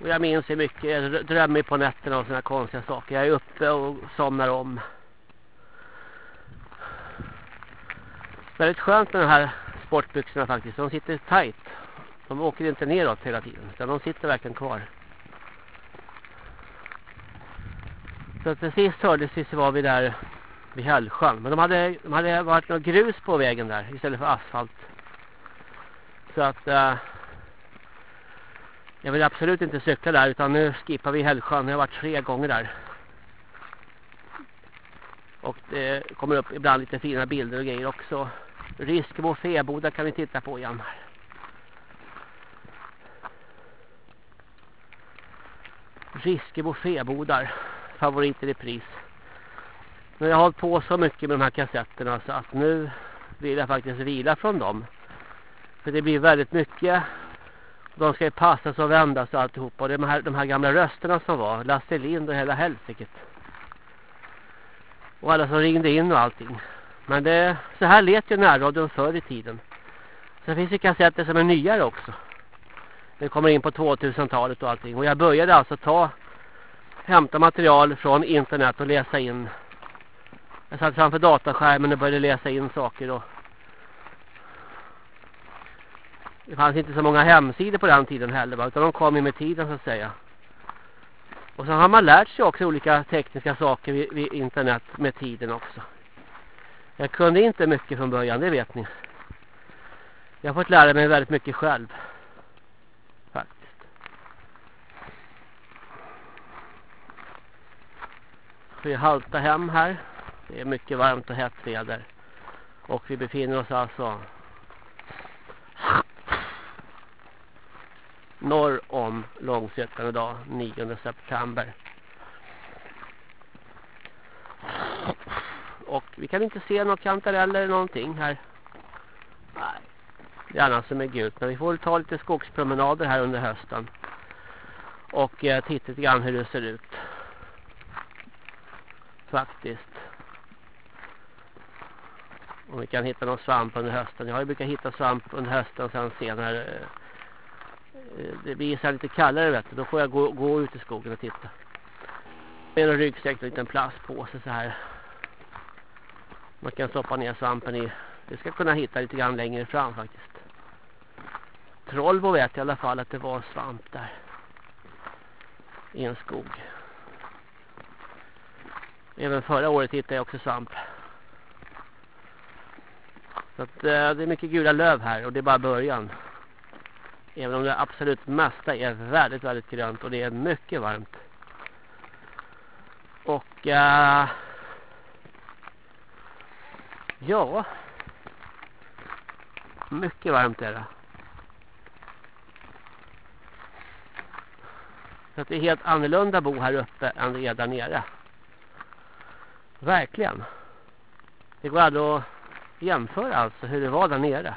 Och jag minns hur mycket, jag drömmer på nätterna och sådana konstiga saker. Jag är uppe och somnar om. Väldigt skönt med de här sportbyxorna faktiskt. De sitter tight. De åker inte neråt hela tiden. Utan de sitter verkligen kvar. Så att precis hördes vi så var vi där vid Hällsjön. Men de hade, de hade varit något grus på vägen där istället för asfalt. Så att uh, jag vill absolut inte cykla där utan nu skippar vi Hällsjön. Jag har varit tre gånger där. Och det kommer upp ibland lite fina bilder och grejer också. Riskebo Feboda kan vi titta på igen. Riskebo fäbodar. Favorit i pris. Men jag har hållit på så mycket med de här kassetterna så att nu vill jag faktiskt vila från dem. För det blir väldigt mycket. De ska ju passas och vändas och alltihopa. Och de här, de här gamla rösterna som var. Lasse Lind och hela hälsiket. Och alla som ringde in och allting. Men det, så här lät ju närradion förr i tiden. Sen finns det kassetter som är nyare också. Det kommer in på 2000-talet och allting. Och jag började alltså ta hämta material från internet och läsa in jag satt framför dataskärmen och började läsa in saker och Det fanns inte så många hemsidor på den tiden heller. Utan de kom ju med tiden så att säga. Och så har man lärt sig också olika tekniska saker vid, vid internet med tiden också. Jag kunde inte mycket från början, det vet ni. Jag har fått lära mig väldigt mycket själv. Faktiskt. Vi haltar hem här. Det är mycket varmt och hett väder. Och vi befinner oss alltså norr om Långsötan idag 9 september. Och vi kan inte se några kantareller eller någonting här. Nej. Det är annat som är gult. Men vi får ta lite skogspromenader här under hösten. Och eh, titta lite grann hur det ser ut. Faktiskt. Om vi kan hitta någon svamp under hösten. Jag har ju brukat hitta svamp under hösten och sen senare. Eh, Eh, det blir så lite kallare vet du. Då får jag gå, gå ut i skogen och titta. Med en ryggsäck och en liten plastpåse så här. Man kan stoppa ner svampen i. Det ska kunna hitta lite grann längre fram faktiskt. Trollbo vet i alla fall att det var svamp där. I en skog. Även förra året hittade jag också svamp. Så att, eh, det är mycket gula löv här och det är bara början. Även om det absolut mesta är väldigt, väldigt grönt och det är mycket varmt. Och äh, ja, mycket varmt är det. Så att det är helt annorlunda att bo här uppe än det är där nere. Verkligen. Det går aldrig att jämföra alltså hur det var där nere.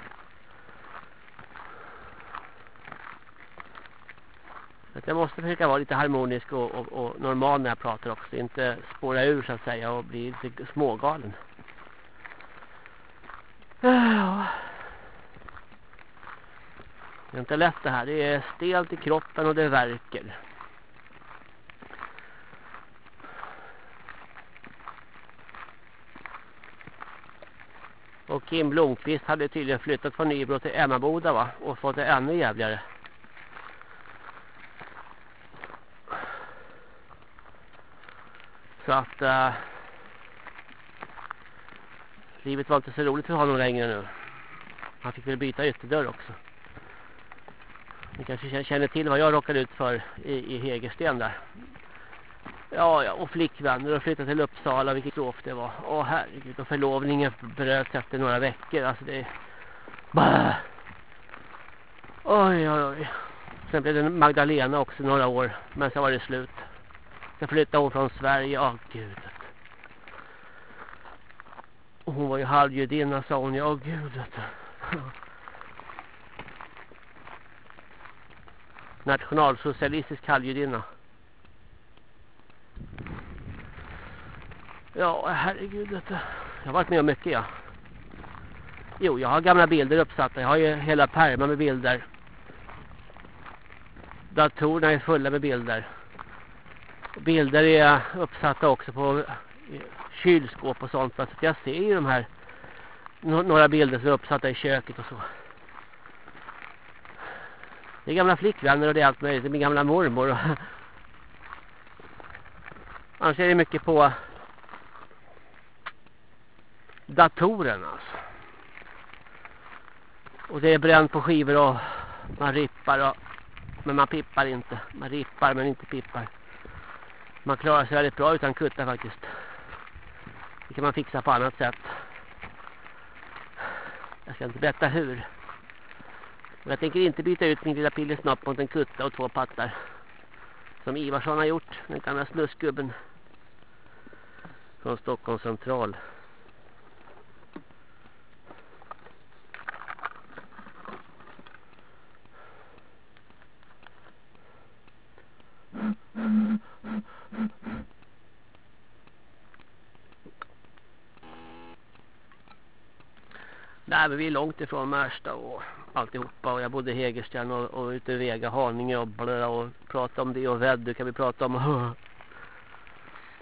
Att jag måste försöka vara lite harmonisk och, och, och, normal när jag pratar också. Inte spåra ur så att säga och bli lite smågalen. Ja. Det är inte lätt det här. Det är stelt i kroppen och det verkar. Och Kim Blomqvist hade tydligen flyttat från Nybro till Emmaboda va? Och fått det ännu jävligare. Så att... Uh, livet var inte så roligt för honom längre nu. Han fick väl byta ytterdörr också. Ni kanske känner till vad jag råkade ut för i, i Hegersten där. Ja, ja, och flickvänner och flyttade till Uppsala, vilket lov det var. Åh herregud, och förlovningen bröts efter några veckor. Alltså det... Bah! Oj, oj, oj. Sen blev det Magdalena också några år, men sen var det slut. Sen flyttade hon från Sverige, åh gud. Och hon var ju halvjudinna, sa hon, ja gud. Nationalsocialistisk halvjudinna. Ja, herregud. Jag har varit med om mycket, ja. Jo, jag har gamla bilder uppsatta. Jag har ju hela pärmar med bilder. Datorerna är fulla med bilder. Bilder är uppsatta också på kylskåp och sånt. Så jag ser ju de här några bilder som är uppsatta i köket och så. Det är gamla flickvänner och det är allt möjligt. Det är min gamla mormor. Och Annars är det mycket på datorerna. Alltså. Och det är bränt på skivor och man rippar och, men man pippar inte. Man rippar men inte pippar. Man klarar sig väldigt bra utan kutta faktiskt. Det kan man fixa på annat sätt. Jag ska inte berätta hur. Men jag tänker inte byta ut min lilla pillesnopp mot en kutta och två pattar. Som Ivarsson har gjort. Den gamla snuskgubben. Från Stockholms central. Nej men vi är långt ifrån Märsta och alltihopa och jag bodde i Hägersten och, och ute i Vega, Haninge och blöda och prata om det och väder kan vi prata om.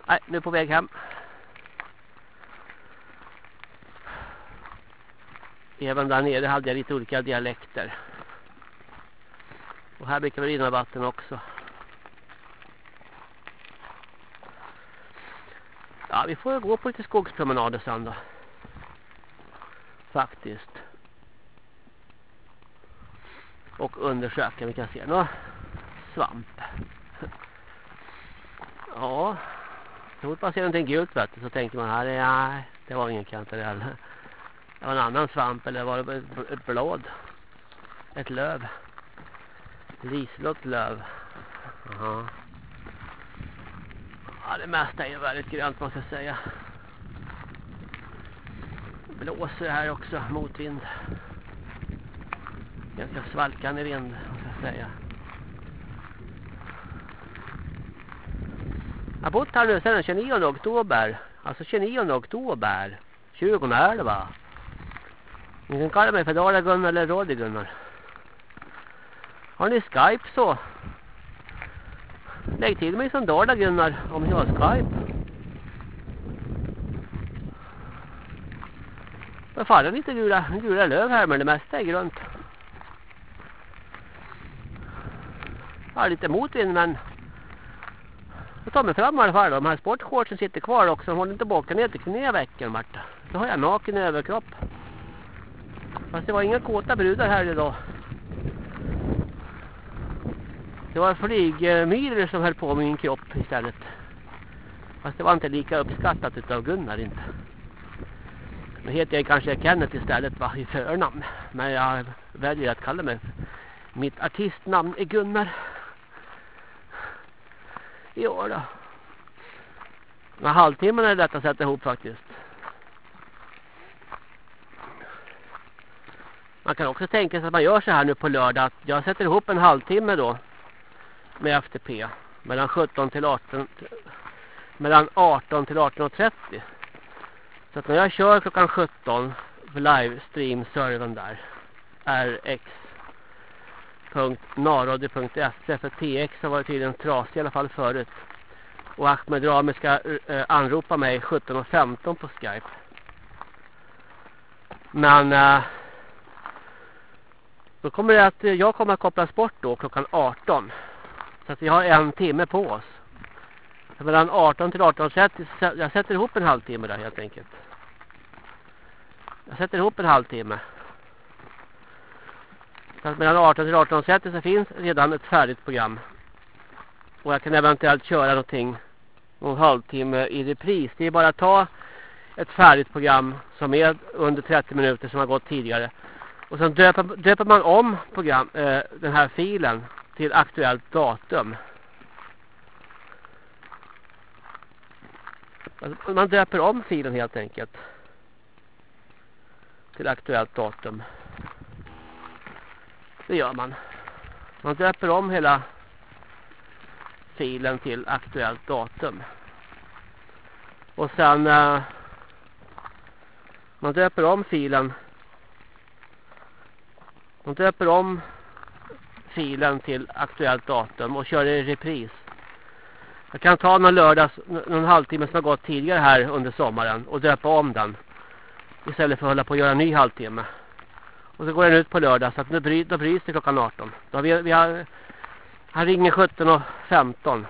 Nej, nu är på väg hem. Även där nere hade jag lite olika dialekter. Och här brukar det rinna vatten också. Ja, vi får gå på lite skogspromenader sen då. Faktiskt. Och undersöka, vi kan se några svamp. Ja, så fort man ser någonting gult vet du, så tänker man här, nej, det var ingen kantarell. Det var en annan svamp eller var det ett blad? Ett löv. Liselott löv. Aha. Ja, det mesta är väldigt grönt man ska säga. Det blåser här också, motvind. Ganska svalkande vind, man ska säga. Jag har bott här nu sedan 29 oktober. Alltså 29 oktober. 2011. Ni kan kalla mig för Dala Gunnar eller Rådig Gunnar. Har ni Skype så? Lägg till mig som Dala Gunnar om jag har Skype. Det faller lite gula, gula löv här men det mesta är grönt. Ja, lite motvind men jag tar mig fram i alla fall. De här sportshortsen sitter kvar också. De håller inte baka ner till knävecken Marta. Nu har jag naken överkropp. Fast det var inga kåta brudar här idag. Det var flygmyror som höll på med min kropp istället. Fast det var inte lika uppskattat utav Gunnar inte. Nu heter jag kanske Kenneth istället va, i förnamn. Men jag väljer att kalla mig. Mitt artistnamn är Gunnar. Ja då. Men halvtimmen är lätt att sätta ihop faktiskt. Man kan också tänka sig att man gör så här nu på lördag. Att jag sätter ihop en halvtimme då. Med FTP. Mellan 17 till 18. Mellan 18 till 18.30. Så att när jag kör klockan 17. För livestream servern där. RX för TX har varit tydligen trasig i alla fall förut. Och Ahmed Rami ska uh, anropa mig 17.15 på Skype. Men uh, då kommer det att jag kommer att kopplas bort då klockan 18. Så att vi har en timme på oss. Så mellan 18 till 18.30 jag sätter ihop en halvtimme där helt enkelt. Jag sätter ihop en halvtimme. Så att mellan 18 till 18.30 så finns redan ett färdigt program. Och jag kan eventuellt köra någonting någon halvtimme i repris. Det är bara att ta ett färdigt program som är under 30 minuter som har gått tidigare. Och sen döper, döper man om program, eh, den här filen till aktuellt datum. Alltså, man döper om filen helt enkelt. Till aktuellt datum. Det gör man. Man döper om hela filen till aktuellt datum. Och sen eh, man döper om filen man döper om filen till aktuellt datum och kör i repris. Jag kan ta någon lördags, någon halvtimme som har gått tidigare här under sommaren och döpa om den. Istället för att hålla på att göra en ny halvtimme. Och så går den ut på lördag så att då, bry, då bryts det klockan 18. Då har vi, vi har, han ringer 17 och 15.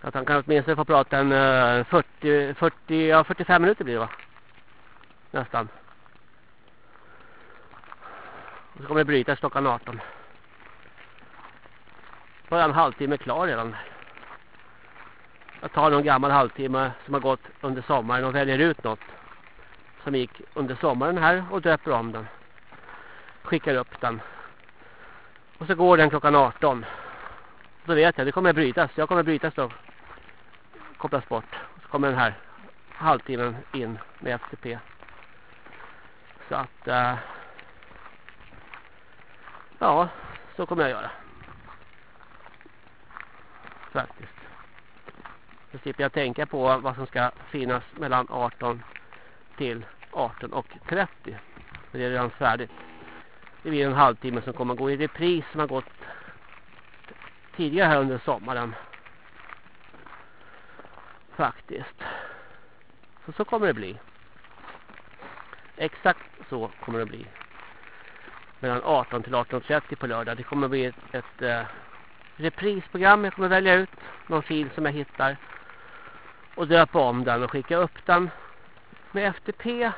Att han kan åtminstone få prata en eh, 40, 40, ja 45 minuter blir det va? Nästan. Och så kommer det brytas klockan 18. Då är en halvtimme klar redan. Jag tar någon gammal halvtimme som har gått under sommaren och väljer ut något som gick under sommaren här och döper om den. Skickar upp den. Och så går den klockan 18. Då vet jag, det kommer brytas. Jag kommer brytas då. Kopplas bort. Så kommer den här halvtimmen in med FTP. Så att... Eh, ja, så kommer jag göra. Faktiskt. Så slipper jag tänka på vad som ska finnas mellan 18 till 18 och 30. Det är redan färdigt. Det blir en halvtimme som kommer att gå i repris som har gått tidigare här under sommaren. Faktiskt. Så så kommer det bli. Exakt så kommer det bli. Mellan 18 till 18.30 på lördag. Det kommer bli ett, ett eh, reprisprogram. Jag kommer välja ut någon fil som jag hittar. Och döpa om den och skicka upp den med FTP.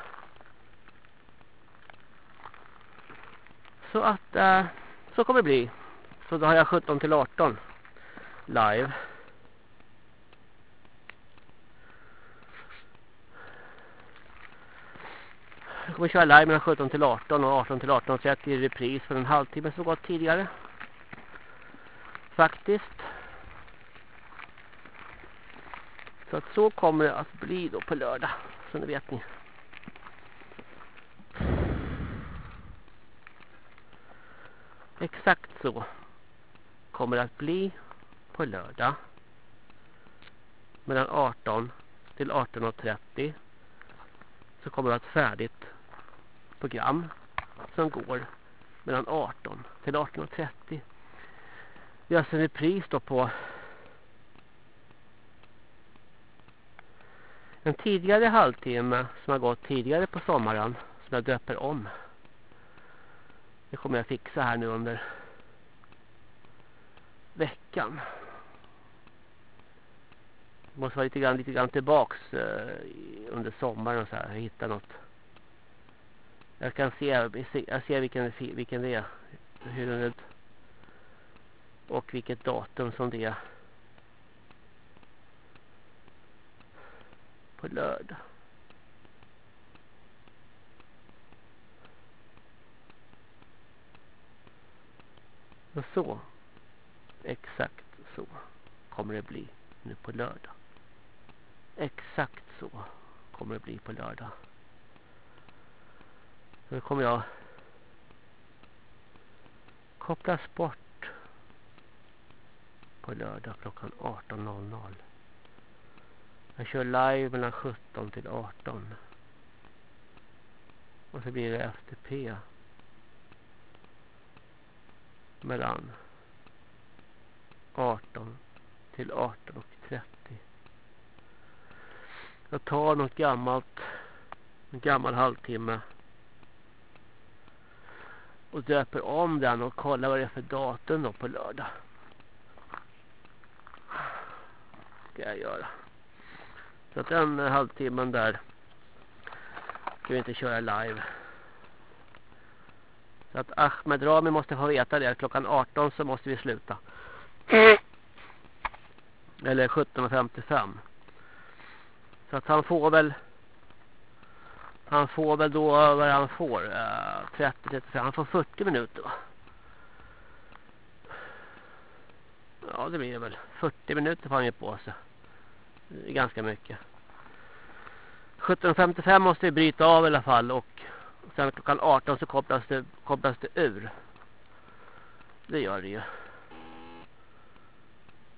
Så att eh, så kommer det bli. Så då har jag 17 till 18 live. Jag kommer köra live mellan 17 till 18 och 18 till 18.30 i repris för en halvtimme som gått tidigare. Faktiskt. Så att så kommer det att bli då på lördag. Så nu vet ni. Exakt så kommer det att bli på lördag. Mellan 18 till 18.30 så kommer det att färdigt program som går mellan 18 till 18.30. Vi har en repris då på en tidigare halvtimme som har gått tidigare på sommaren som jag döper om. Det kommer jag fixa här nu under veckan. Jag måste vara lite grann, lite grann tillbaks eh, under sommaren och så här. hitta något. Jag kan se, jag ser vilken, vilken det är. Hur den är. Och vilket datum som det är. På lördag. Och så. Exakt så kommer det bli nu på lördag. Exakt så kommer det bli på lördag. Nu kommer jag kopplas bort på lördag klockan 18.00. Jag kör live mellan 17 till 18. Och så blir det FTP mellan 18 till 18 och 30. Jag tar något gammalt en gammal halvtimme och döper om den och kollar vad det är för datum då på lördag. Ska jag göra. Så att den halvtimmen där ska vi inte köra live. Så att Ahmed Rami måste få veta det. Klockan 18 så måste vi sluta. Eller 17.55. Så att han får väl han får väl då vad han får eh, 30-35 han får 40 minuter va? Ja det blir det väl. 40 minuter får han ju på sig. Det är ganska mycket. 17.55 måste vi bryta av i alla fall och sen klockan 18 så kopplas det, kopplas det ur. Det gör det ju.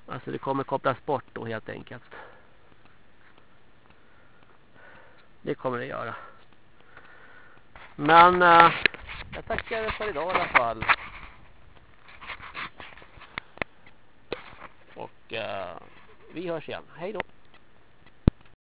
Alltså det kommer kopplas bort då helt enkelt. Det kommer det göra men uh, jag tackar för idag i alla fall. Och uh, vi hörs igen. Hej då.